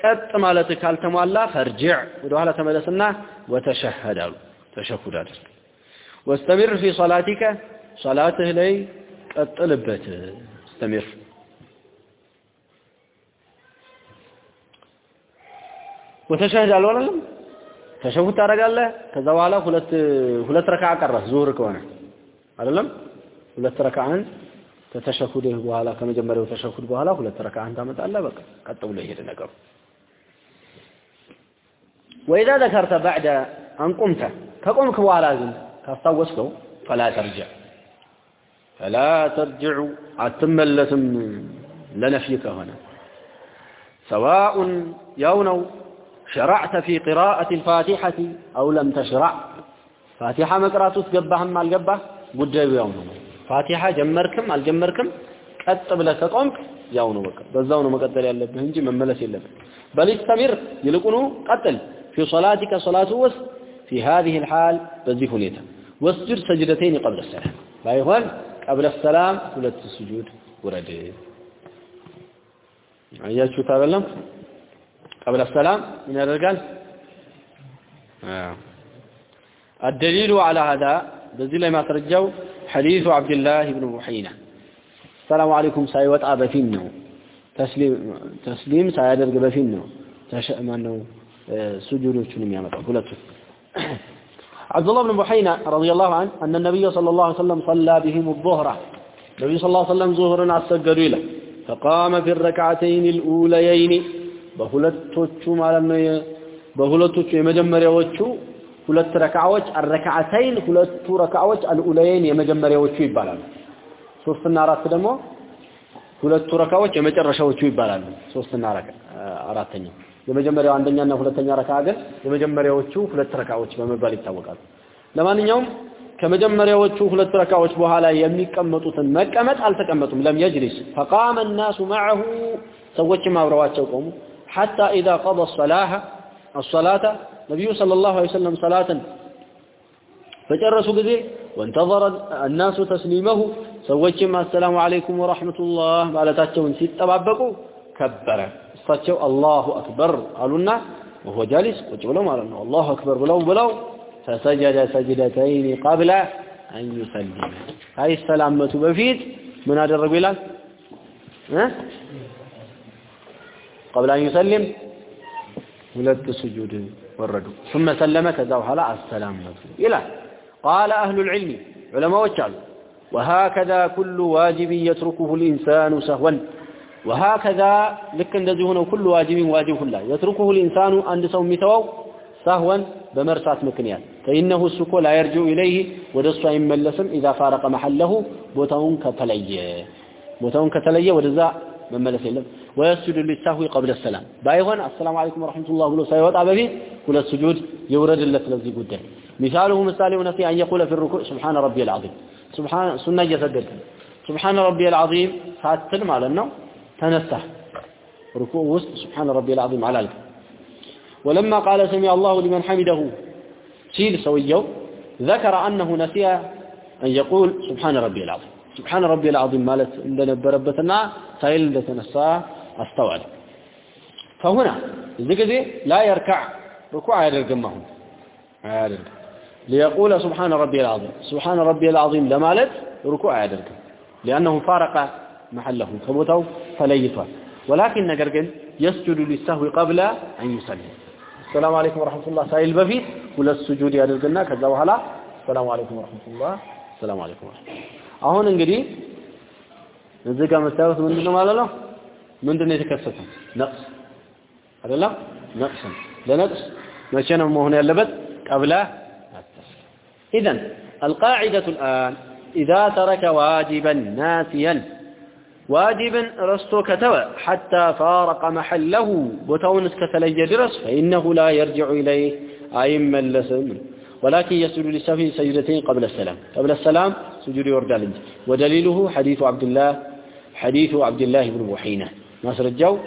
ቀጥ ማለት ካልተሟላ ፈርጅዕ ወደ ኋላ ተመለስና ወተሸሀድ አሉ። ተሸሁድ አድርግ። ወስተሚር ፊ ሶላቲከ ሶላትህ ላይ ቀጥልበት። እስተሚር ወተሸህድ አሉ ተሸሁድ ታደርጋለህ። ከዛ በኋላ ሁለት ሁለት ረካዓ ቀረህ ዙህር ከሆነ አይደለም? ሁለት ረካዓን ከተሸሁድህ በኋላ ከመጀመሪያው ተሸሁድ በኋላ ሁለት ረካዓን ታመጣለህ። በቃ ቀጥ ብሎ ይሄድ ነገሩ። وإذا ذكرت بعد أن قمت كقومك بوالا كاستوسكو فلا ترجع. فلا ترجع. أتملتم لنفيك هنا. سواء يونو شرعت في قراءة الفاتحة أو لم تشرع. فاتحة مقرأة تقبها ما القبة؟ ጉዳዩ يونو فاتحة جمركم ጀመርክም جمركم ቀጥ ብለህ ከቆምክ ያው ነው በቃ። በዛው ነው من ملس እንጂ بل استمر በሊስተሚር قتل في صلاتك صلاة وسط في هذه الحال በዚህ ሁኔታ واسجد سجدتين قبل السلام ባይሆን قبل السلام ሁለት ስጁድ ውረድ አያችሁት አይደለም قبل السلام من ያደርጋል الدليل على هذا በዚህ ላይ ማስረጃው حديث عبد الله بن بحينة السلام عليكم ሳይወጣ በፊት ነው ተስሊም ተስሊም ሳያደርግ በፊት ነው ማን سجوريوشن ميامتا. قلتو عبد الله بن محينا رضي الله عنه أن النبي صلى الله عليه وسلم صلى بهم الظهرة النبي صلى الله عليه وسلم ظهرنا السجدوا له. فقام في الركعتين الأوليين. بهلتوشو مالنية بهلتوشو يمجمري وشو هلت ركعوش الركعتين هلت ركعوش الأوليين يمجمري وشو يبالان صوفت النارات دمو هلت ركعوش يمجر رشوش يبالان صوفت النارات የመጀመሪያው አንደኛና ሁለተኛ ረካዓ ግን የመጀመሪያዎቹ ሁለት ረካዓዎች በመባል ይታወቃሉ ለማንኛውም ከመጀመሪያዎቹ ሁለት ረካዓዎች በኋላ የሚቀመጡትን መቀመጥ አልተቀመጡም ለም يجلس فقام الناس معه ሰዎችም አብረዋቸው ቆሙ حتى إذا قضى الصلاة الصلاة نبي صلى الله عليه وسلم صلاة فجرسوا ጊዜ وانتظر الناس تسليمه ሰዎችም السلام عليكم ورحمة الله ማለታቸውን ሲጠባበቁ ከበረ እሳቸው አላሁ አክበር አሉና وهو جالس ቁጭ ብለው ማለት ነው አላሁ አክበር ብለው ብለው فسجد سجدتين قبل أن يسلم هاي السلامة بفيت من አደረጉ ይላል قبل أن يسلم ሁለት ስጁድ ወረዱ ثم سلم ከዛ በኋላ አሰላመቱ ይላል قال أهل العلم ዑለማዎች አሉ وهكذا كل واجب يتركه الإنسان سهوا وهكذا لك እንደዚህ ሆነው كل واجب واجب ሁላ يتركه الإنسان አንድ ሰው የሚተወው سهوا በመርሳት ምክንያት فإنه እሱ لا يرجع إليه ወደ እሱ አይመለስም إذا فارق محله ቦታውን ከተለየ ቦታውን ከተለየ ወደዛ መመለስ የለም ويسجد للسهو قبل السلام ባይሆን السلام عليكم ورحمة الله ብሎ ሳይወጣ በፊት ሁለት ስጁድ ይውረድለት ለዚህ ጉዳይ مثاله مثاله نفي أن يقول في الركوع سبحان ربي العظيم سبحان سنة جسدت سبحان ربي العظيم فاتل مالنا تنسه ركوع وسط. سبحان ربي العظيم على الك. ولما قال سمع الله لمن حمده سيل سويو ذكر أنه نسي أن يقول سبحان ربي العظيم. سبحان ربي العظيم مالت عندنا بربتنا سائل لتنسى أستوعب. فهنا ذكر لا يركع ركوع يرقمه يرقم ليقول سبحان ربي العظيم. سبحان ربي العظيم لمالت ركوع يدرك لأنه فارق محله كبوته فليته ولكن نقرقن يسجد للسهو قبل أن يسلم السلام عليكم ورحمة الله سائل بفيت ولا السجود يدرقنا كذا وهلا السلام عليكم ورحمة الله السلام عليكم ورحمة الله አሁን እንግዲህ እዚህ ጋር መታየት ምንድነው ማለት ነው ምንድነው የተከሰተው ነቅስ አይደለም ነቅስ ለነቅስ መቼ ነው መሆን ያለበት ቀብለ إذا القاعدة الآن إذا ترك واجبا ناسيا واجبا رستو كتوى حتى فارق محله. بتونس كتلي درس فإنه لا يرجع إليه أئم اللسم ولكن يسجد للسهو سجدتين قبل السلام. قبل السلام سجود يوردال ودليله حديث عبد الله حديث عبد الله بن بحينة. ما سرجوا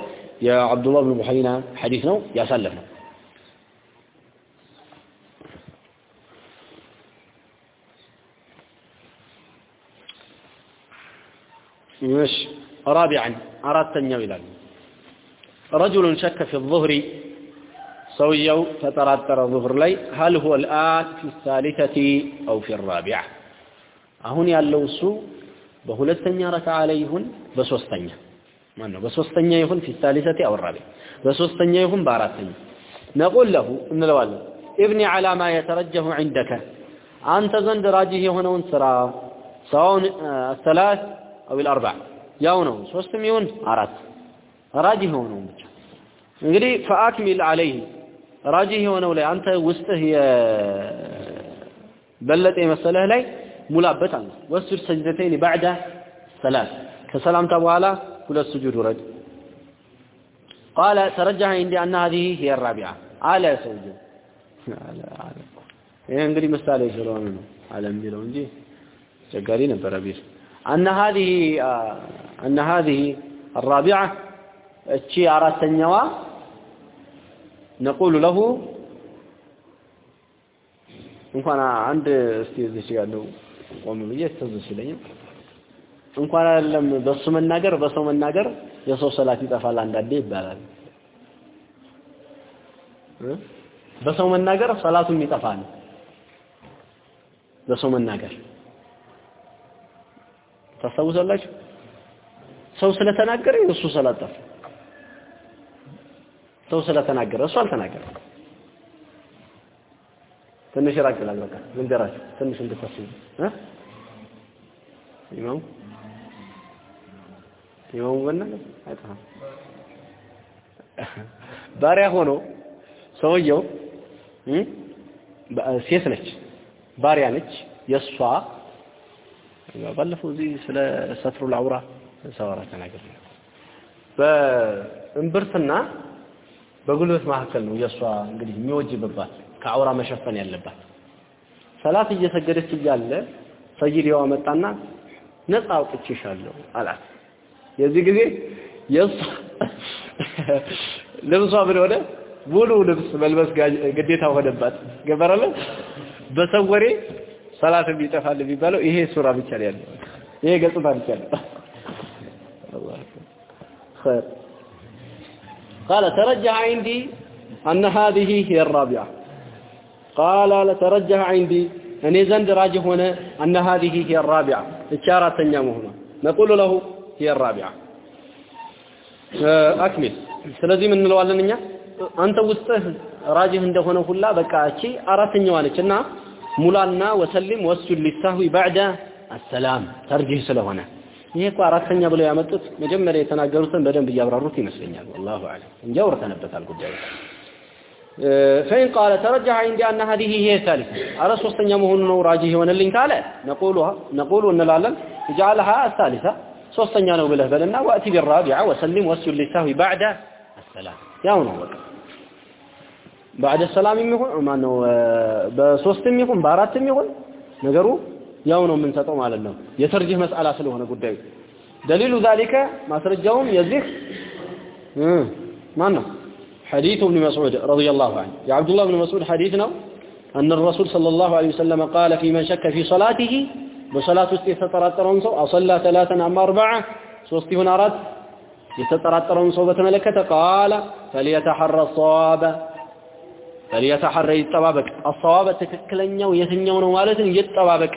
يا عبد الله بن بحينة حديثنا يا سلفنا مش رابعا أردت يلال رجل شك في الظهر سويو فتراتر الظهر لي هل هو الآن في الثالثة أو في الرابعة أهون ያለው እሱ በሁለተኛ ረካዓ ላይ ይሁን በሶስተኛ ማን ነው በሶስተኛ ይሁን في الثالثة أو الرابعة በሶስተኛ ይሁን በአራተኛ نقول له እንለዋለን ابني على ما يترجح عندك አንተ ዘንድ ራጂህ የሆነውን ስራ سواء الثلاث أو الأربع يونه سوستم أرات عرات راجه ونومج نقولي فأكمل عليه راجي راجه ونولا أنت وسته هي بلت أي مسألة لي. ملابتا وسر سجدتين بعد ثلاث كسلام تبوالا كل السجود رج قال ترجح عندي أن هذه هي الرابعة. على سجد. على على إيه نقولي مسألة شلون؟ على لو دي شكرين برابير أن هذه أن هذه الرابعة እቺ አራተኛዋ نقول له እንኳን አንድ እስቲ እዚህ ያለው ቆም ብዬ ተዝ ሲለኝ እንኳን አይደለም በሱ መናገር በሰው መናገር የሰው ሰላት ይጠፋል አንዳንዴ ይባላል በሰው መናገር ሰላቱም ይጠፋል በሰው መናገር ታስታውሳላችሁ? ሰው ስለተናገረ የእሱ ሰላት ሰው ስለተናገረ እሱ አልተናገረ ትንሽ ራቅ ይላል በቃ። ልንገራችሁ ትንሽ እንድታስቡ። እ? ኢማሙ ኢማሙ በና አይጠፋም። ባሪያ ሆኖ ሰውየው ሴት ነች። ባሪያ ነች። የእሷ ባለፈው እዚህ ስለ ሰትሩ ላውራ ሰዋራ ተናገር በእምብርትና በጉልበት መካከል ነው የእሷ እንግዲህ የሚወጅብባት ከአውራ መሸፈን ያለባት። ሰላት እየሰገደች እያለ ሰይድዋ መጣና ነፃ አውጥቼሻለሁ አላት። የዚህ ጊዜ የእሷ ልብሷ ምን ሆነ? ሙሉ ልብስ መልበስ ግዴታ ሆነባት። ገበረለ በሰው ወሬ ሰላት ይጠፋል የሚባለው ይሄ ሱራ ብቻ ነው ያለው ይሄ ገጽታ ብቻ ነው خير قال ترجح عندي أن هذه هي الرابعة قال لترجح عندي أن زند راجح هنا أن هذه هي الرابعة إشارة تنيام هنا نقول له هي الرابعة أكمل ስለዚህ ምን እንለዋለን እኛ አንተ ውስጥህ ራጅህ እንደሆነ ሁላ በቃ እቺ አራተኛዋ ነች እና مولانا وسلم وسل للسهو بعد السلام. ترجيه سلوهنا. يهكو عرقتن يا بلو يا مدت مجمّر يتناقلوثن بدن بيابر الروتي مسلين يا الله أعلم انجور تنبت القدير فإن قال ترجع عندي أن هذه هي الثالثة. ثالثة أرسو استنجمه النور راجه اللي تالى نقولها نقول أن العلم جعلها الثالثة سوستنجانه بله بلنا وأتي بالرابعة وسلم وسل للسهو بعد السلام يا منوضع بعد السلام የሚሆን ማነው በሶስትም ይሁን በአራትም ይሁን ነገሩ ያው ነው የምንሰጠው ማለት ነው የተርጂህ መስአላ ስለሆነ ጉዳዩ ደሊሉ ذلك ማስረጃውም የዚህ ማን ነው حديث ابن مسعود رضي الله عنه يا عبد الله بن مسعود حديثنا أن الرسول صلى الله عليه وسلم قال في من شك في صلاته بصلاة يتطرطرون سو أصلى ثلاثا أم أربعة سوستي هنا رد يتطرطرون سو بتملكة قال فليتحرى الصواب ፈልየተሐረ ይጠባበቅ። አሰዋበ ትክክለኛው የትኛው ነው ማለትን ይጠባበቅ።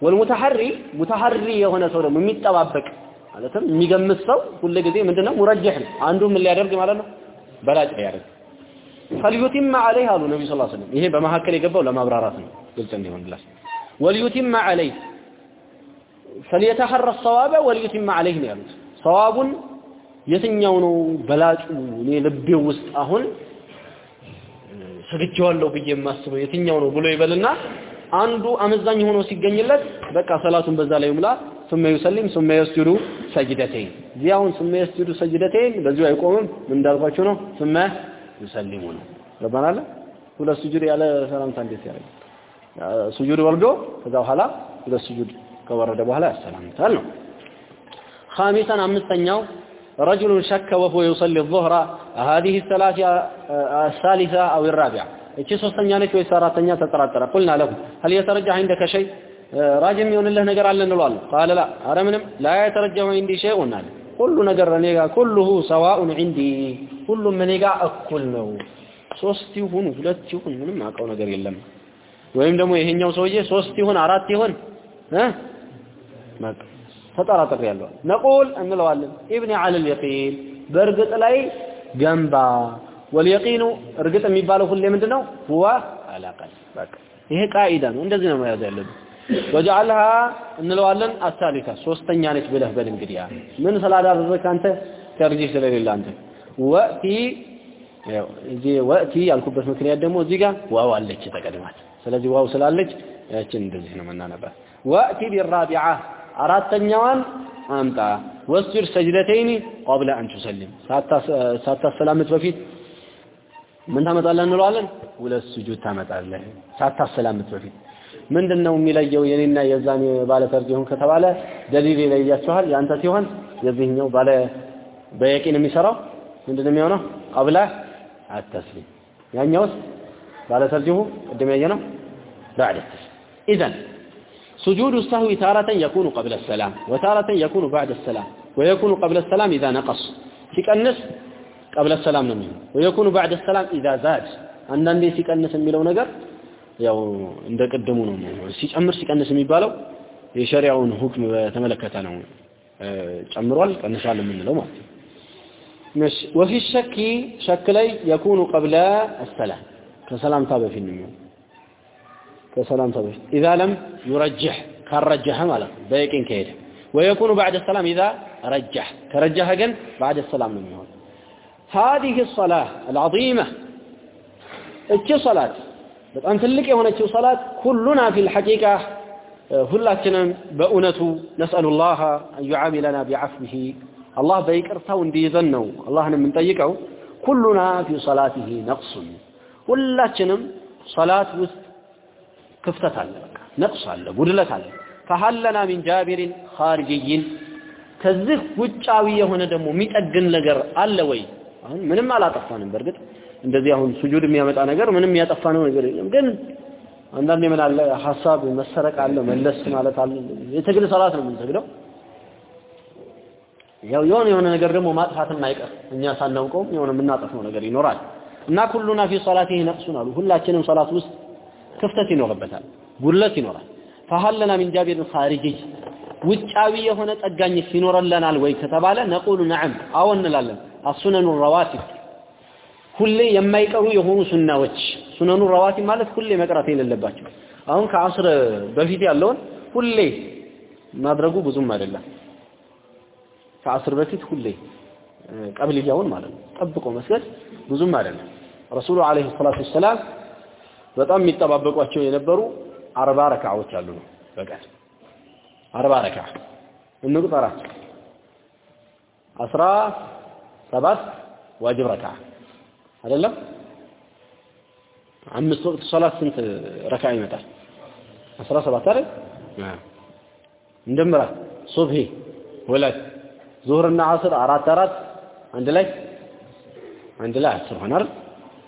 ወልሙተሐሪ ሙተሐሪ የሆነ ሰው ደግሞ የሚጠባበቅ ማለትም የሚገምት ሰው ሁል ምንድነው ሙረጅህ አንዱ ምን ሊያደርግ ማለት ነው በላጭ ሊያደርግ ፈልዩቲማ አለይህ አሉ ነቢ ስ ሰለም። ይሄ በመካከል የገባው ለማብራራት ነው፣ ግልጽ እንዲሆንላችሁ። ወልዩቲማ አለይህ ፈልየተሐረ ሰዋበ ወልዩቲማ አለይህ ነው ያሉት። ሰዋቡን የትኛው ነው በላጩ እኔ ልቤው ውስጥ አሁን ሰግጄዋለሁ ብዬ የማስበው የትኛው ነው ብሎ ይበልና አንዱ አመዛኝ ሆኖ ሲገኝለት በቃ ሰላቱን በዛ ላይ ይሙላ ثم يسلم ثم يسجد سجدتين ዚያውን ثم يسجد سجدتين በዚሁ አይቆምም ምን እንዳልኳችሁ ነው ثم يسلم ነው ገባናል ሁለት ስጁድ ያለ ሰላምታ እንዴት ያደርግ ስጁድ ወርዶ ከዛ በኋላ ሁለት ስጁድ ከወረደ በኋላ ያሰላምታል ነው خامسا አምስተኛው رجل شك وهو يصلي الظهر هذه الثلاثه الثالثه او الرابعه እቺ ሶስተኛ ነች ወይስ አራተኛ ተጠራጠረ قلنا له هل يترجح عندك شيء ራጅም የሆንልህ ነገር አለ እንለዋለን قال لا ኧረ ምንም لا يترجح عندي شيء አለ ሁሉ ነገር እኔ ጋር كله سواء عندي ሁሉም እኔ ጋር እኩል ነው ሶስት ይሁን ሁለት ይሁን ምንም አውቀው ነገር የለም ወይም ደግሞ ይሄኛው ሰውዬ ሶስት ይሁን አራት ይሁን እ በቃ ተጠራጥሬ ያለው ነቁል እንለዋለን። ኢብኒ አለል የቂን በእርግጥ ላይ ገንባ። واليقين እርግጥ የሚባለው ሁሌ ምንድነው? هو الأقل ይሄ قاعدة ነው። እንደዚህ ነው መያዝ ያለብን። واجعلها እንለዋለን። الثالثة ሶስተኛ ነች ብለህ በል እንግዲህ ምን ስላዳረግህ አንተ? ترجيح ስለሌለ አንተ። وائت እዚህ وائت ያልኩበት ምክንያት ደግሞ እዚህ ጋር ዋው አለች ተቀድማት። ስለዚህ ዋው ስላለች ያችን እንደዚህ ነው መናነባት وائت بالرابعة አራተኛዋን አምጣ። ወስጅድ ሰጅደተይኒ ቀብለ አን ቱሰሊም። ሳታሰላምት በፊት ምን ታመጣለህ እንለዋለን? ሁለት ስጁድ ታመጣለህ። ሳታሰላምት በፊት። ምንድነው የሚለየው የኔና የዛን ባለ ፈርድ ይሁን ከተባለ? ደሊል ይለያችኋል። ያንተ ሲሆን የዚህኛው ባለ በየቂን የሚሰራው ምንድነው የሚሆነው? ቀብለ አተስሊም። ያኛውስ ባለ ተርጅሁ ቅድም ያየነው ባዕድ ተስሊም ኢዘን سجود السهو تارة يكون قبل السلام وتارة يكون بعد السلام ويكون قبل السلام إذا نقص ሲቀንስ قبل السلام ነው የሚሆነው ويكون بعد السلام إذا زاد አንዳንዴ ሲቀንስ የሚለው ነገር ያው እንደ ቅድሙ ነው ሲጨምር ሲቀንስ የሚባለው የሸሪዓውን ሁክም በተመለከተ ነው ጨምሯል ቀንሷል የምንለው ማለት ነው مش وفي الشك شك ላይ يكون قبل السلام ከሰላምታ በፊት ነው የሚሆነው ከሰላምታ በፊት إذا لم يرجح ካረጀህ ማለት ነው በየቂን ከሄደ ويكون بعد السلام إذا رجح كرجح ግን بعد السلام ነው የሚሆነው هذه الصلاة العظيمة እቺ ሶላት በጣም ትልቅ የሆነችው ሶላት ኩሉና ፊል ሐቂቃ ሁላችንም በእውነቱ ነስአሉላህ አን ዩዓሚለና ቢዐፍዊሂ አላህ በይቅርታው እንዲይዘን ነው አላህን የምንጠይቀው ኩሉና ፊ ሰላቲሂ ነቅሱን ሁላችንም ሰላት ውስጥ ክፍተት አለ በቃ ነቅስ አለ ጉድለት አለ። ፈሀለና ሚን ጃቢሪን ኻርጅይን ከዚህ ውጫዊ የሆነ ደግሞ የሚጠግን ነገር አለ ወይ? አሁን ምንም አላጠፋንም። በእርግጥ እንደዚህ አሁን ሱጁድ የሚያመጣ ነገር ምንም ያጠፋ ነው ነገር የለም። ግን አንዳንዴ ምን አለ? ሐሳብ መሰረቅ አለ መለስ ማለት አለ። የትግል ሰላት ነው የምንሰግደው። ያው የሆነ የሆነ ነገር ደግሞ ማጥፋትም አይቀር። እኛ ሳናውቀውም የሆነ የምናጠፋው ነገር ይኖራል። እና ኩሉና ፊ ሶላቲሂ ነቅሱን አሉ። ሁላችንም ሰላት ውስጥ ክፍተት ይኖርበታል ጉድለት ይኖራል ፈሀለና ሚን ጃቢርን ኻሪጅይ ውጫዊ የሆነ ጠጋኝ ይኖረለናል ወይ ከተባለ ነቁሉ ነዓም አዎ እንላለን አሱነኑ ረዋቲብ ሁሌ የማይቀሩ የሆኑ ሱናዎች ሱነኑ ረዋቲብ ማለት ሁሌ መቅራት የሌለባቸው አሁን ከአስር በፊት ያለውን ሁሌ ማድረጉ ብዙም አይደለም። ከአስር በፊት ሁሌ ቀብልያውን ማለት ነው ጠብቆ መስገድ ብዙም አይደለም። ረሱሉ አለይሂ ሰላቱ ወሰላም በጣም የሚጠባበቋቸው የነበሩ አርባ ረካዓዎች አሉ ነው በቀን አርባ ረካዓ እንቁጠራቸው አስራ ሰባት ዋጅብ ረካዓ አይደለም አምስት ወቅት ሶላት ስንት ረካ ይመጣል? 17 አይደል? እንደምራ ሱብሂ ሁለት ዙህርና አስር አራት አራት አንድ ላይ አንድ ላይ አስር አይደል?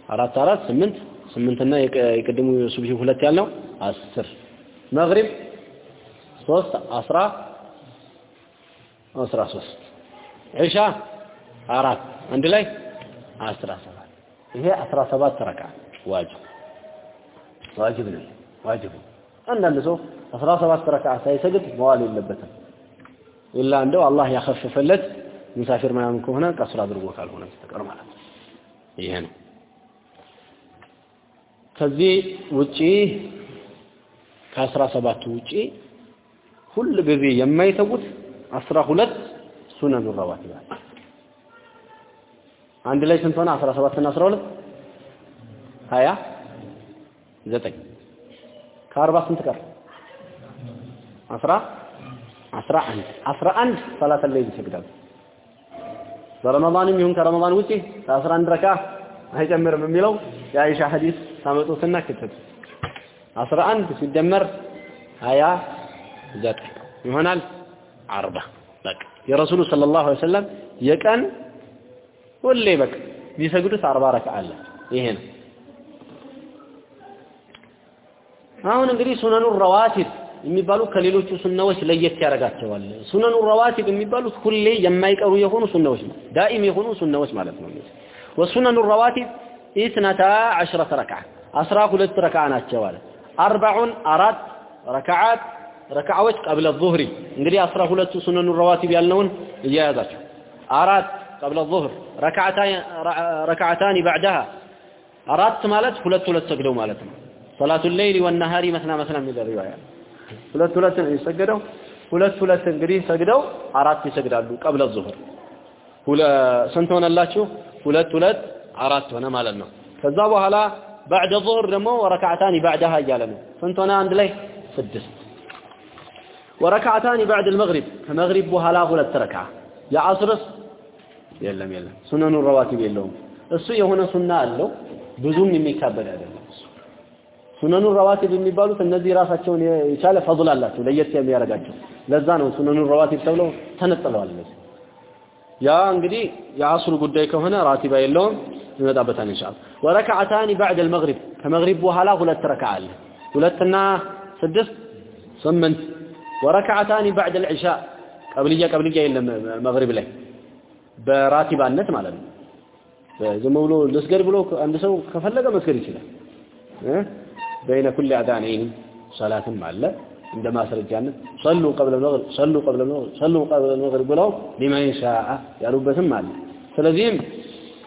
አራት አራት ስምንት ስምንትና የቅድሙ ሱብሂ ሁለት ያልነው አስር። መግሪብ ሶስት አስራ አስራ ሶስት። ዒሻ አራት። አንድ ላይ አስራ ሰባት። ይሄ አስራ ሰባት ረካ ዋጅብ። ዋጅብ ነው። ዋጅብ አንዳንድ ሰው 17 ረካ ሳይሰግድ መዋል የለበትም። ኢላ እንደው አላህ ያኸፈፈለት ሙሳፊር ምናምን ከሆነ ቀስር አድርጎ ካልሆነ በስተቀር ማለት ይሄ ነው ከዚህ ውጪ ከአስራ ሰባቱ ውጪ ሁል ጊዜ የማይተውት አስራ ሁለት ሱነኑ ረዋቲብ አንድ ላይ ስንት ሆነ? 17 እና 12 ሀያ ዘጠኝ ከአርባ ስንት ቀር? አስራ አስራ አንድ አስራ አንድ ሰላተ ለይል ይሰግዳሉ። በረመዳንም ይሁን ከረመዳን ውጪ ከአስራ አንድ ረካ አይጨምርም የሚለው የአይሻ ሐዲስ ታመጡትና አስራ አንድ ሲደመር ሀያ ዘጠኝ ይሆናል አርባ። በቃ የረሱሉ ሰለላሁ ዐለይሂ ወሰለም የቀን ሁሌ በቃ ቢሰግዱት አርባ ረካ አለ። ይሄ ነው። አሁን እንግዲህ ሱነኑ ረዋቲብ የሚባሉ ከሌሎቹ ሱናዎች ለየት ያደርጋቸዋል። ሱነኑ ረዋቲብ የሚባሉት ሁሌ የማይቀሩ የሆኑ ሱናዎች ነው፣ ዳኢም የሆኑ ሱናዎች ማለት ነው። ወሱነኑ ረዋቲብ ኢስነታ ዐሽረተ አስራ ሁለት ረክዓ ናቸው አለ። አርባዑን አራት ረክዓት ረክዓዎች ቀብለ ዙህሪ እንግዲህ አስራ ሁለቱ ሱነኑ ረዋቲብ ያልነውን እያያዛቸው አራት ቀብለ ዙህር ረክዓታኒ ባዕደሃ አራት ማለት ሁለት ሁለት ሰግደው ማለት ነው። ሰላቱ ሌይሊ ወነሃሪ መስና መስና የሚል ሪዋያ ሁለት ሁለት ነው የሰገደው። ሁለት ሁለት እንግዲህ ሰግደው አራት ይሰግዳሉ ቀብለ ዙህር። ስንት ሆነላችሁ? ሁለት ሁለት አራት ሆነ ማለት ነው። ከዛ በኋላ ባዕደ ዙህር ደግሞ ወረካዕታኒ ባዕደሃ እያለ ነው። ስንት ሆነ አንድ ላይ? ስድስት። ወረካዕታኒ ባዕድ አልመግሪብ ከመግሪብ በኋላ ሁለት ረክዓ። የዐስርስ የለም የለም፣ ሱነኑ ረዋቲብ የለውም። እሱ የሆነ ሱና አለው ብዙም የሚካበድ አይደለም። ሱነኑ ረዋቲብ የሚባሉት እነዚህ ራሳቸውን የቻለ ፈضል አላቸው ለየት የሚያደርጋቸው ለዛ ነው ሱነኑ ረዋቲብ ተብለው ተነጥለዋል ያ እንግዲህ የአስሩ ጉዳይ ከሆነ ራቲባ የለውም ይመጣበታል ኢንሻአላህ ወረከዓታኒ ባዕድ አልመግሪብ ከመግሪብ በኋላ ሁለት ረክዓ አለ ሁለትና ስድስት ስምንት ወረከዓታኒ ባዕድ አልዒሻ ቀብልያ ቀብልያ የለም መግሪብ ላይ በራቲባነት ማለት ነው ዝም ብሎ ልስገድ ብሎ አንድ ሰው ከፈለገ መስገድ ይችላል بين كل أذانين صلاة معلة عند ما سرجان صلوا قبل المغرب صلوا قبل المغرب صلوا قبل المغرب ولو لمن شاء ያሉበትም አለ ስለዚህም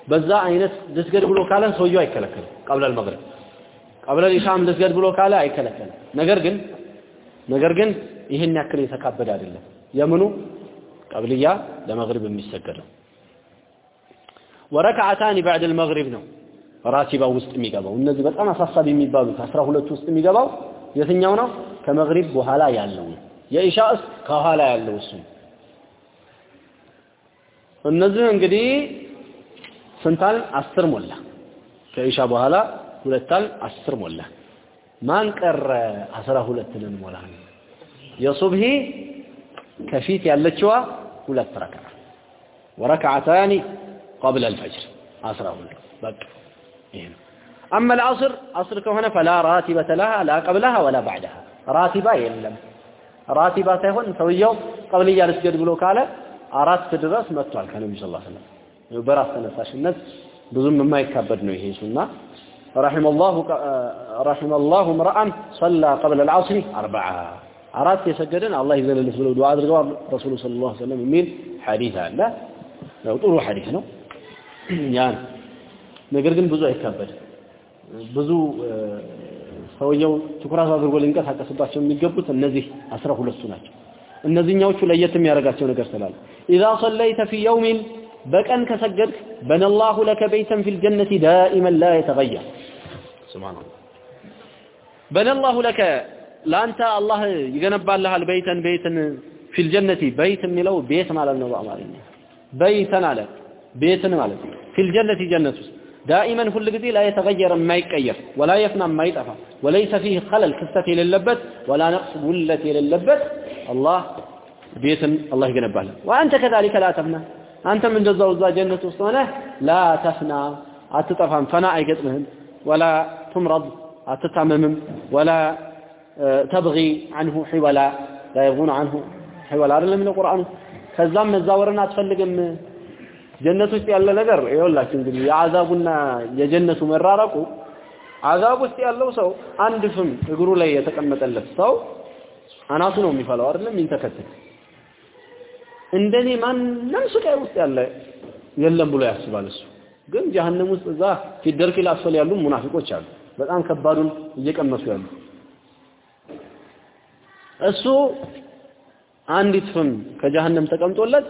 በዛ አይነት ልስገድ ብሎ ካለ ሰውየው አይከለከልም። ቀብለል መግሪብ ቀብለል ኢሻም ልስገድ ብሎ ካለ አይከለከልም። ነገር ግን ነገር ግን ይህን ያክል የተካበደ አይደለም። የምኑ ቀብልያ ለመግሪብ የሚሰገደው ወረካዓታኒ ባዕደል መግሪብ ነው ራቲባ ውስጥ የሚገባው እነዚህ በጣም አሳሳቢ የሚባሉት አስራ ሁለቱ ውስጥ የሚገባው የትኛው ነው? ከመግሪብ በኋላ ያለው ነው። የኢሻስ ከኋላ ያለው እሱ እነዚህ እንግዲህ ስንታል? አስር ሞላ። ከኢሻ በኋላ ሁለታል አስር ሞላ። ማን ቀረ? አስራ ሁለት ልንሞላ ነው። የሱብሂ ከፊት ያለችዋ ሁለት ረክዓ ወረክዓታኒ ቀብለ አልፈጅር አስራ ሁለት በቃ أما العصر عصر كهنا فلا راتبة لها لا قبلها ولا بعدها راتبة يلم راتبة تهون سويو قبل يجلس جد بلو كاله أرات تدرس متوال كان النبي صلى الله عليه وسلم براس تنساش الناس بظن ما يكبد نو يهي سنة رحم الله رحم الله امرأ صلى قبل العصر أربعة أرات يسجدن الله يزل النسبة دعاء درجوا رسول صلى الله عليه وسلم يميل حديثا لا لو طولوا حديث ነው يعني ነገር ግን ብዙ አይካበድም ብዙ ሰውየው ትኩረት አድርጎ ሊንቀሳቀስባቸው የሚገቡት እነዚህ አስራ ሁለቱ ናቸው። እነዚህኛዎቹ ለየት የሚያደርጋቸው ነገር ስላለ ኢዛ ሰለይተ ፊ የውሚን በቀን ከሰገድክ በነላሁ ለከ በይተን ፊል ጀነቲ ዳኢመን ላ የተገየር ሱብሃንአላህ በነላሁ ለከ ለአንተ አላህ ይገነባልሃል بيتا ቤትን في الجنة بيت የሚለው ቤት ማለት ነው በአማርኛ بيتا አለ ቤትን ማለት ነው في الجنة ጀነት ውስጥ دائما ሁል ጊዜ لا يتغير የማይቀየር ولا يفنى የማይጠፋ وليس فيه خلل ክፍተት የሌለበት ولا نقص ጉድለት የሌለበት አላህ ቤትን አላህ ይገነባል وأنت كذلك لا تفنى አንተም እንደዛው እዛ ጀነት ውስጥ ሆነ لا تفنى አትጠፋም فناء አይገጥምህም ወላ ቱምረድ አትታመምም ወላ ተብጊ አንሁ ሒወላ ላ የብጉነ አንሁ ሒወላ አይደለም የሚለው ቁርአኑ። ከዛም መዛወርን አትፈልግም። ጀነት ውስጥ ያለ ነገር ይኸውላችሁ እንግዲህ የአዛቡና የጀነቱ መራረቁ አዛብ ውስጥ ያለው ሰው አንድ ፍም እግሩ ላይ የተቀመጠለት ሰው አናቱ ነው የሚፈላው አይደለም ይንተከተክ እንደኔ ማንም ስቃይ ውስጥ ያለ የለም ብሎ ያስባል እሱ። ግን ጀሀነም ውስጥ እዛ ፊደርክ ላስፈል ያሉ ሙናፊቆች አሉ። በጣም ከባዱን እየቀመሱ ያሉ። እሱ አንዲት ፍም ከጀሀነም ተቀምጦለት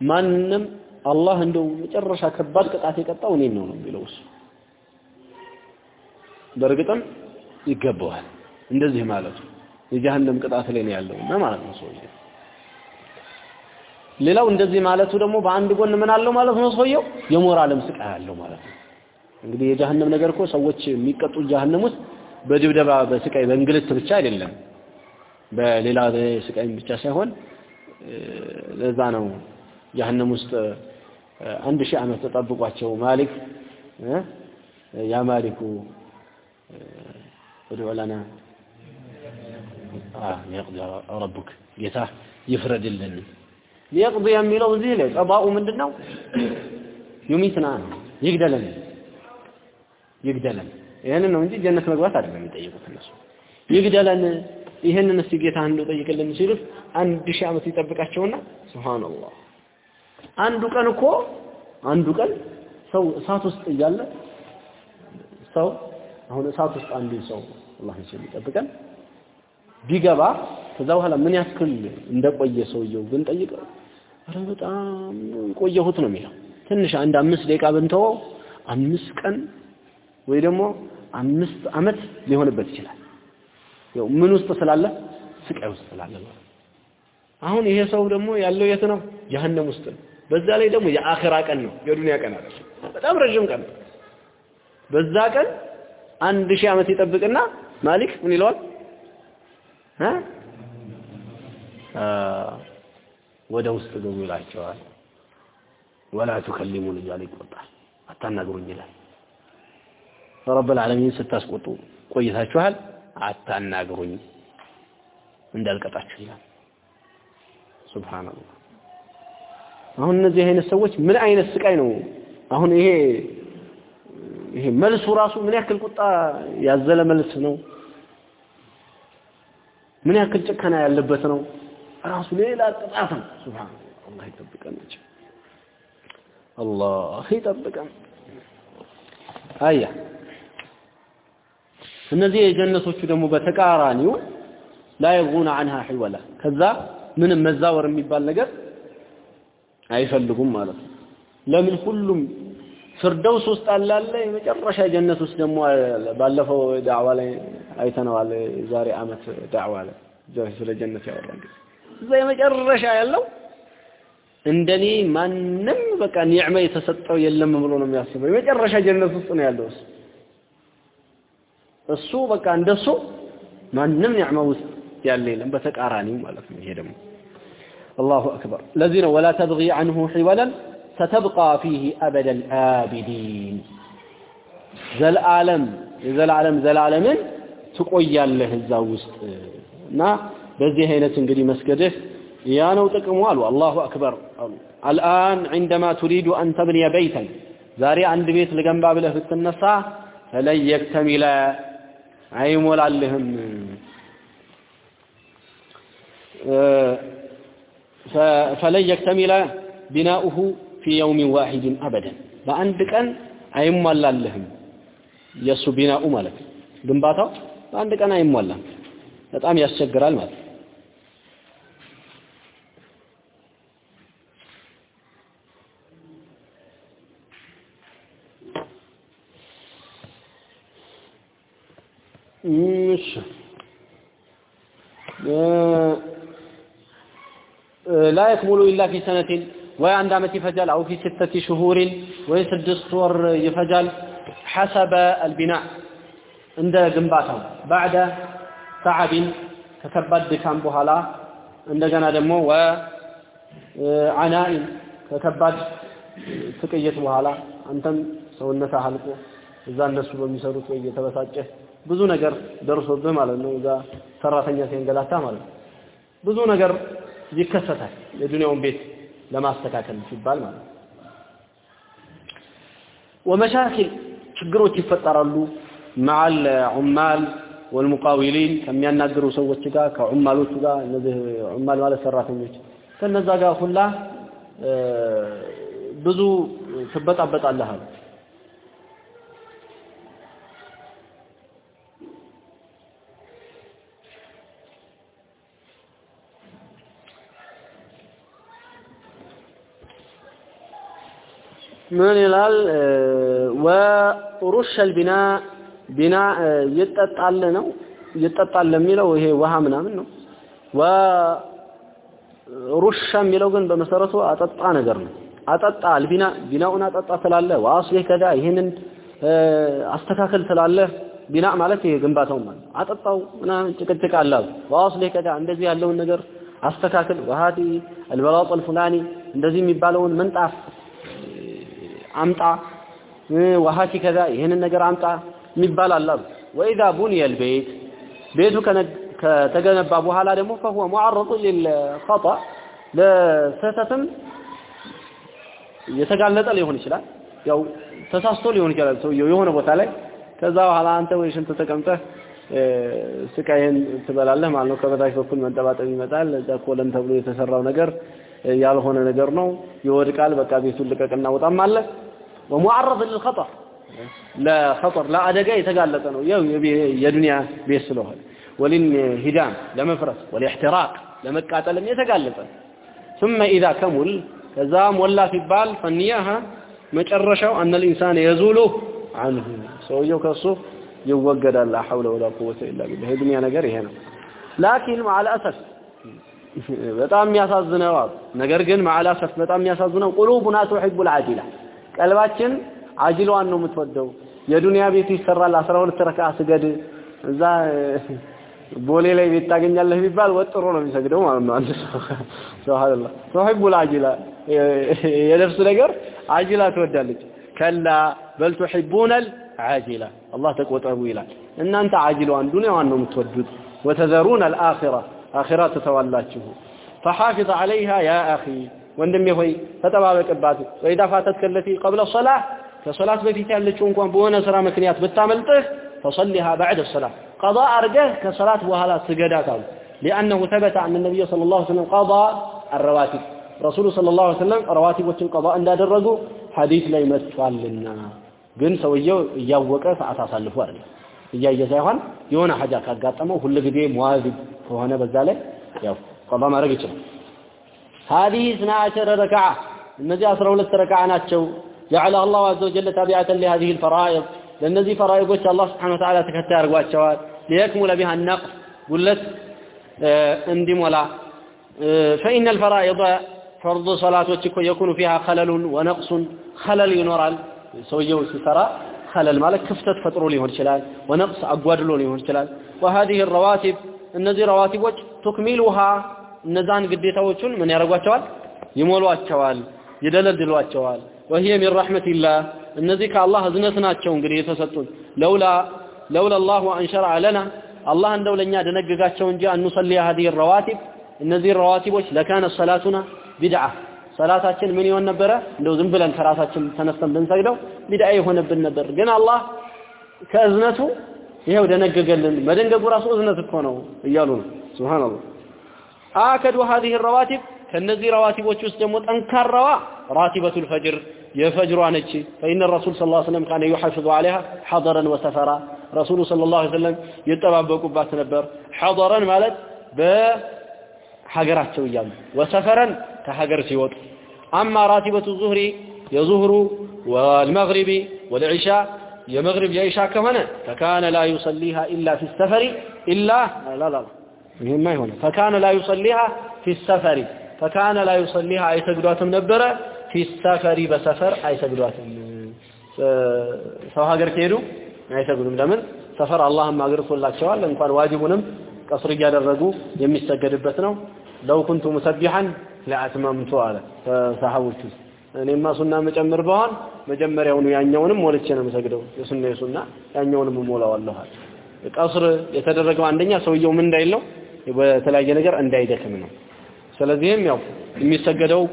ማንም አላህ እንደው መጨረሻ ከባድ ቅጣት የቀጣው እኔን ነው ነው የሚለው እሱ። በእርግጥም ይገባዋል። እንደዚህ ማለቱ የጀሃነም ቅጣት ላይ ነው ያለው እና ማለት ነው ሰውየው ሌላው እንደዚህ ማለቱ ደግሞ በአንድ ጎን ምን አለው ማለት ነው ሰውየው የሞራልም ስቃይ አለው ማለት ነው እንግዲህ የጀሃነም ነገር እኮ ሰዎች የሚቀጡ ጀሃነም ውስጥ በድብደባ በስቃይ በእንግልት ብቻ አይደለም በሌላ ስቃይ ብቻ ሳይሆን ለዛ ነው ጀሀነም ውስጥ አንድ ሺህ ዓመት ተጠብቋቸው ማሊክ ያ ማሊኩ ادعو لنا ሊየቅዲ ረቡክ ጌታ ይፍረድልን። ሊየቅዲ የሚለው እዚህ ላይ ቀባኡ ምንድን ነው? ዩሚትና ነው ይግደለን፣ ይግደለን። ይህንን ነው እንጂ ጀነት መግባት አይደለም የሚጠይቁት እነሱ ይግደለን ይህንን እስቲ ጌታ አንዱ ጠይቅልን ሲሉት አንድ ሺህ ዓመት ይጠብቃቸውና ሱብሃንአላህ አንዱ ቀን እኮ አንዱ ቀን ሰው እሳት ውስጥ እያለ ሰው አሁን እሳት ውስጥ አንዱ ሰው አላህ ይችላል ይጠብቀን ቢገባ ከዛ በኋላ ምን ያክል እንደቆየ ሰውየው ግን ጠይቀው አረ በጣም ቆየሁት ነው የሚለው። ትንሽ አንድ አምስት ደቂቃ ብንተወው አምስት ቀን ወይ ደግሞ አምስት አመት ሊሆንበት ይችላል። ያው ምን ውስጥ ስላለ? ስቃይ ውስጥ ስላለ ነው። አሁን ይሄ ሰው ደግሞ ያለው የት ነው? ጀሀነም ውስጥ ነው። በዛ ላይ ደግሞ የአኺራ ቀን ነው የዱንያ ቀን አይደለም። በጣም ረጅም ቀን ነው። በዛ ቀን አንድ ሺህ ዓመት ይጠብቅና ማሊክ ምን ይለዋል ወደ ውስጥ ግቡ ይላቸዋል። ወላ ቱከሊሙን እያለ ይቆጣል። አታናግሩኝ ይላል። ረብል ዓለሚን ስታስቆጡ ቆይታችኋል። አታናግሩኝ እንዳልቀጣችሁ ይላል። ሱብሃንአላህ። አሁን እነዚህ አይነት ሰዎች ምን አይነት ስቃይ ነው? አሁን ይሄ ይሄ መልሱ ራሱ ምን ያክል ቁጣ ያዘለ መልስ ነው? ምን ያክል ጭከና ያለበት ነው? ራሱ ሌላ ቅጣት ነው። ሱብሃንአላህ አላህ ይጠብቀን አላህ ይጠብቀን። አያ እነዚህ የጀነቶቹ ደግሞ በተቃራኒው የብጉነ አንሃ ሒወላ ከዛ ምንም መዛወር የሚባል ነገር አይፈልጉም ማለት ነው። ለምን? ሁሉም ፍርደውስ ውስጥ አለ የመጨረሻ ጀነት ውስጥ ደግሞ ባለፈው ዳዕዋ ላይ አይተነዋል። ዛሬ አመት ዳዕዋ ላይ ስለ ጀነት ያወራ እዛ የመጨረሻ ያለው እንደኔ ማንም በቃ ኒዕማ የተሰጠው የለም ብሎ ነው የሚያስበው። የመጨረሻ ጀነት ውስጥ ነው ያለው እሱ እሱ በቃ እንደሱ ማንም ኒዕማ ውስጥ ያለ የለም። በተቃራኒው ማለት ነው። ይሄ ደግሞ አላሁ አክበር። ለዚህ ነው ወላ ተብጊ አንሁ ሒወለን ستبقى فيه أبدا الآبدين. زل عالم زل عالم زل عالم تقوي الله الزاوست نا بزي هينة قدي مسكده نوتك أموال، والله أكبر الآن عندما تريد أن تبني بيتا زاري عند بيت لقنبا بله في التنصى فلن يكتمل عيم والعلهم فلن يكتمل بناؤه في يوم واحد أبدا በአንድ ቀን አይሟላለህም የእሱ ቢናኡ ማለት ነው። ግንባታው በአንድ ቀን አይሟላም። በጣም ያስቸግራል ማለት ነው። እሺ ላ የክሙሉ ኢላ ፊ ሰነቲን ወይ አንድ ዓመት ይፈጃል አው ፊ ስተቲ ሽሁሪን ወይ ስድስት ወር ይፈጃል ሐሰበ አልቢና እንደ ግንባታው ባዕደ ተዓቢን ከከባድ ድካም በኋላ እንደገና ደግሞ ወዓናኢን ከከባድ ፍቅየት በኋላ አንተም ሰውነት አልቆ እዛ እነሱ በሚሰሩት ወይ እየተበሳጨህ ብዙ ነገር ደርሶብህ ማለት ነው። እዛ ሰራተኛ ሲንገላታ ማለት ነው። ብዙ ነገር ይከሰታል። የዱንያውን ቤት ለማስተካከል ሲባል ማለት ነው። ወመሻኪል ችግሮች ይፈጠራሉ። መዓል ዑማል ወልሙቃዊሊን ከሚያናግሩ ሰዎች ጋር ከዑማሎቹ ጋር እነዚህ ዑማል ማለት ሰራተኞች ከነዛ ጋር ሁላ ብዙ ትበጣበጣለህ አሉ። ምን ይላል? ወሩሽ አልቢና ቢና ይጠጣል ነው? ይጠጣል የሚለው ይሄ ውሃ ምናምን ነው። ወሩሻ የሚለው ግን በመሰረቱ አጠጣ ነገር ነው። አጠጣ አልቢና ቢናውን አጠጣ ስላለ ዋስሌ ከዳ ይሄንን አስተካከል ስላለ ቢና ማለት ይሄ ግንባታው ማለት አጠጣው ምናምን ጭቅጭቅ አለ ዋስሌ ከዳ እንደዚህ ያለውን ነገር አስተካክል። ወሃቲ አልበላጥ አልፉላኒ እንደዚህ የሚባለውን ምንጣፍ አምጣ ወሃቲ ከዛ ይህንን ነገር አምጣ የሚባል አለ ወኢዛ ቡኒየ البيت ቤቱ ከተገነባ በኋላ ደግሞ فهو معرض للخطا ለስህተትም የተጋለጠ ሊሆን ይችላል ያው ተሳስቶ ሊሆን ይችላል ሰውየው የሆነ ቦታ ላይ ከዛ በኋላ አንተ ወይ ሽንት ተቀምጠህ ስቃይን ትበላለህ ማለት ነው ከበታች በኩል መንጠባጠብ ይመጣል እዛ ኮለን ተብሎ የተሰራው ነገር ያልሆነ ነገር ነው ይወድቃል በቃ ቤቱን ልቀቅና ውጣም አለ ومعرض للخطر لا خطر لا አደጋ የተጋለጠ ነው ያው የዱንያ ቤት ስለሆነ وللهدام ለመፍረስ والاحتراق ለመቃጠልም የተጋለጠ ثم اذا كمل ከዛ ሞላ ሲባል فنيها መጨረሻው ان الانسان يزول عنه ሰውየው ከሱ ይወገዳል لا حول ولا قوه الا بالله የዱንያ ነገር ይሄ ነው لكن مع الاسف በጣም የሚያሳዝነው ነገር ግን مع الاسف በጣም የሚያሳዝነው قلوبنا تحب العاجله ቀልባችን አጅሏን ነው የምትወደው። የዱንያ ቤት ይሰራል፣ 12 ረካ ስገድ እዛ ቦሌ ላይ ቤት ታገኛለህ ቢባል ወጥሮ ነው የሚሰግደው ማለት ነው። ሱብሃንአላህ ቱሂቡል አጅላ የነፍስ ነገር አጅላ ትወዳለች። ከላ በል ቱሂቡነል አጅላ አላህ ተቆጠቡ ይላል። እናንተ አጅሏን ዱንያዋን ነው የምትወዱት። ወተዘሩነል አኺራ አኺራ ትተዋላችሁ። ፈሐፊዝ ዐለይሃ ያ አኺ ወንድሜ ሆይ ተጠባበቅባት ወይዳ ፋተት ከለቲ ቀብለ ሶላህ ከሶላት በፊት ያለችው እንኳን በሆነ ስራ ምክንያት ብታመልጥህ فصليها بعد الصلاة قضاء أرجه كصلاة وهلا سجدات لأنه ثبت أن النبي صلى الله عليه وسلم قضى الرواتب رسول صلى الله عليه وسلم رواتب قضاء لا درجوا حديث لا يمثل لنا ግን ሰውየው እያወቀ ሰዓት አሳልፎ يا እያየ ሳይሆን የሆነ ሀጃ ካጋጠመው ሁልጊዜ ሙዋዝ ከሆነ فهنا ላይ ያው قضاء ما ይችላል። هذه 12 ركعة. النجاة 12 ركعة ناتشو. جعلها الله عز وجل تابعة لهذه الفرائض. لأنذي فرائض وش الله سبحانه وتعالى تكتار قوات ليكمل بها النقص. قلت اندم ولا فإن الفرائض فرض صلاة وتكو يكون فيها خلل ونقص. خلل ينورال. سويو سترى خلل مالك كفتت فتروا لي هرشلال ونقص أقوادلوا لي هرشلال وهذه الرواتب. النذي رواتب تكملها. እነዛን ግዴታዎቹን ምን ያደርጓቸዋል? ይሞሏቸዋል፣ ይደለድሏቸዋል። ወሂየ ሚን ረሕመቲላህ እነዚህ ከአላህ እዝነት ናቸው እንግዲህ የተሰጡን ለውላ ለውላ አላሁ አንሸርዐ ለና አላህ እንደው ለኛ ደነግጋቸው እንጂ አንሰሊ ሀዚህ ረዋቲብ እነዚህ ረዋቲቦች ለካነ ሰላቱና ቢድዓ ሰላታችን ምን ይሆን ነበረ? እንደው ዝም ብለን ከራሳችን ተነስተን ብንሰግደው ቢድአ ይሆንብን ነበር። ግን አላህ ከእዝነቱ ይሄው ደነገገልን። መደንገጉ ራሱ እዝነት እኮ ነው እያሉ ነው። ሱብሃንአላህ أكدوا هذه الرواتب. كالنزي رواتب وتسلمت أنكر روا. راتبة الفجر. يفجر عنك. فإن الرسول صلى الله عليه وسلم كان يحافظ عليها حضرا وسفرا. رسول صلى الله عليه وسلم يتبابكوا بات نبر. حضرا مالت بحجرات سويان وسفرا كحجر سيوت. أما راتبة الظهر يظهر والمغرب والعشاء. يمغرب يعشاء كمان فكان لا يصليها إلا في السفر. إلا لا لا, لا. ይህማ ይሆነ ፈካነ ላ ዩሰሊሃ ፊ ሰፈሪ ፈካነ ላ ዩሰሊሃ አይሰግዷትም ነበረ ፊ ሰፈሪ በሰፈር አይሰግዷትም። ሰው ሀገር ከሄዱ አይሰግዱም። ለምን? ሰፈር አላህም አግርቶላቸዋል እንኳን ዋጅቡንም ቀስር እያደረጉ የሚሰገድበት ነው። ለው ኩንቱ ሙሰቢሐን ለአትመምቱ አለ ከሰሃቦች ውስጥ። እኔማ ሱና መጨመር በኋን መጀመሪያውኑ ያኛውንም ሞልቼ ነው የምሰግደው። የሱና የሱና ያኛውንም እሞላዋለሁ ቀስር የተደረገው አንደኛ ሰውየው ምን እንዳይለው በተለያየ ነገር እንዳይደክም ነው ስለዚህም ያው የሚሰገደው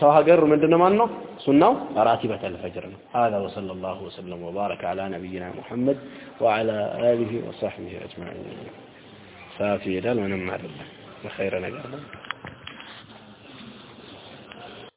ሰው ሀገር ምንድነው ማለት ነው ሱናው ራቲበተ الفجر ነው هذا وصلى الله وسلم وبارك على نبينا محمد وعلى اله وصحبه اجمعين ሳፊ ይላል ምንም አይደለም በኸይረ ነገር ነው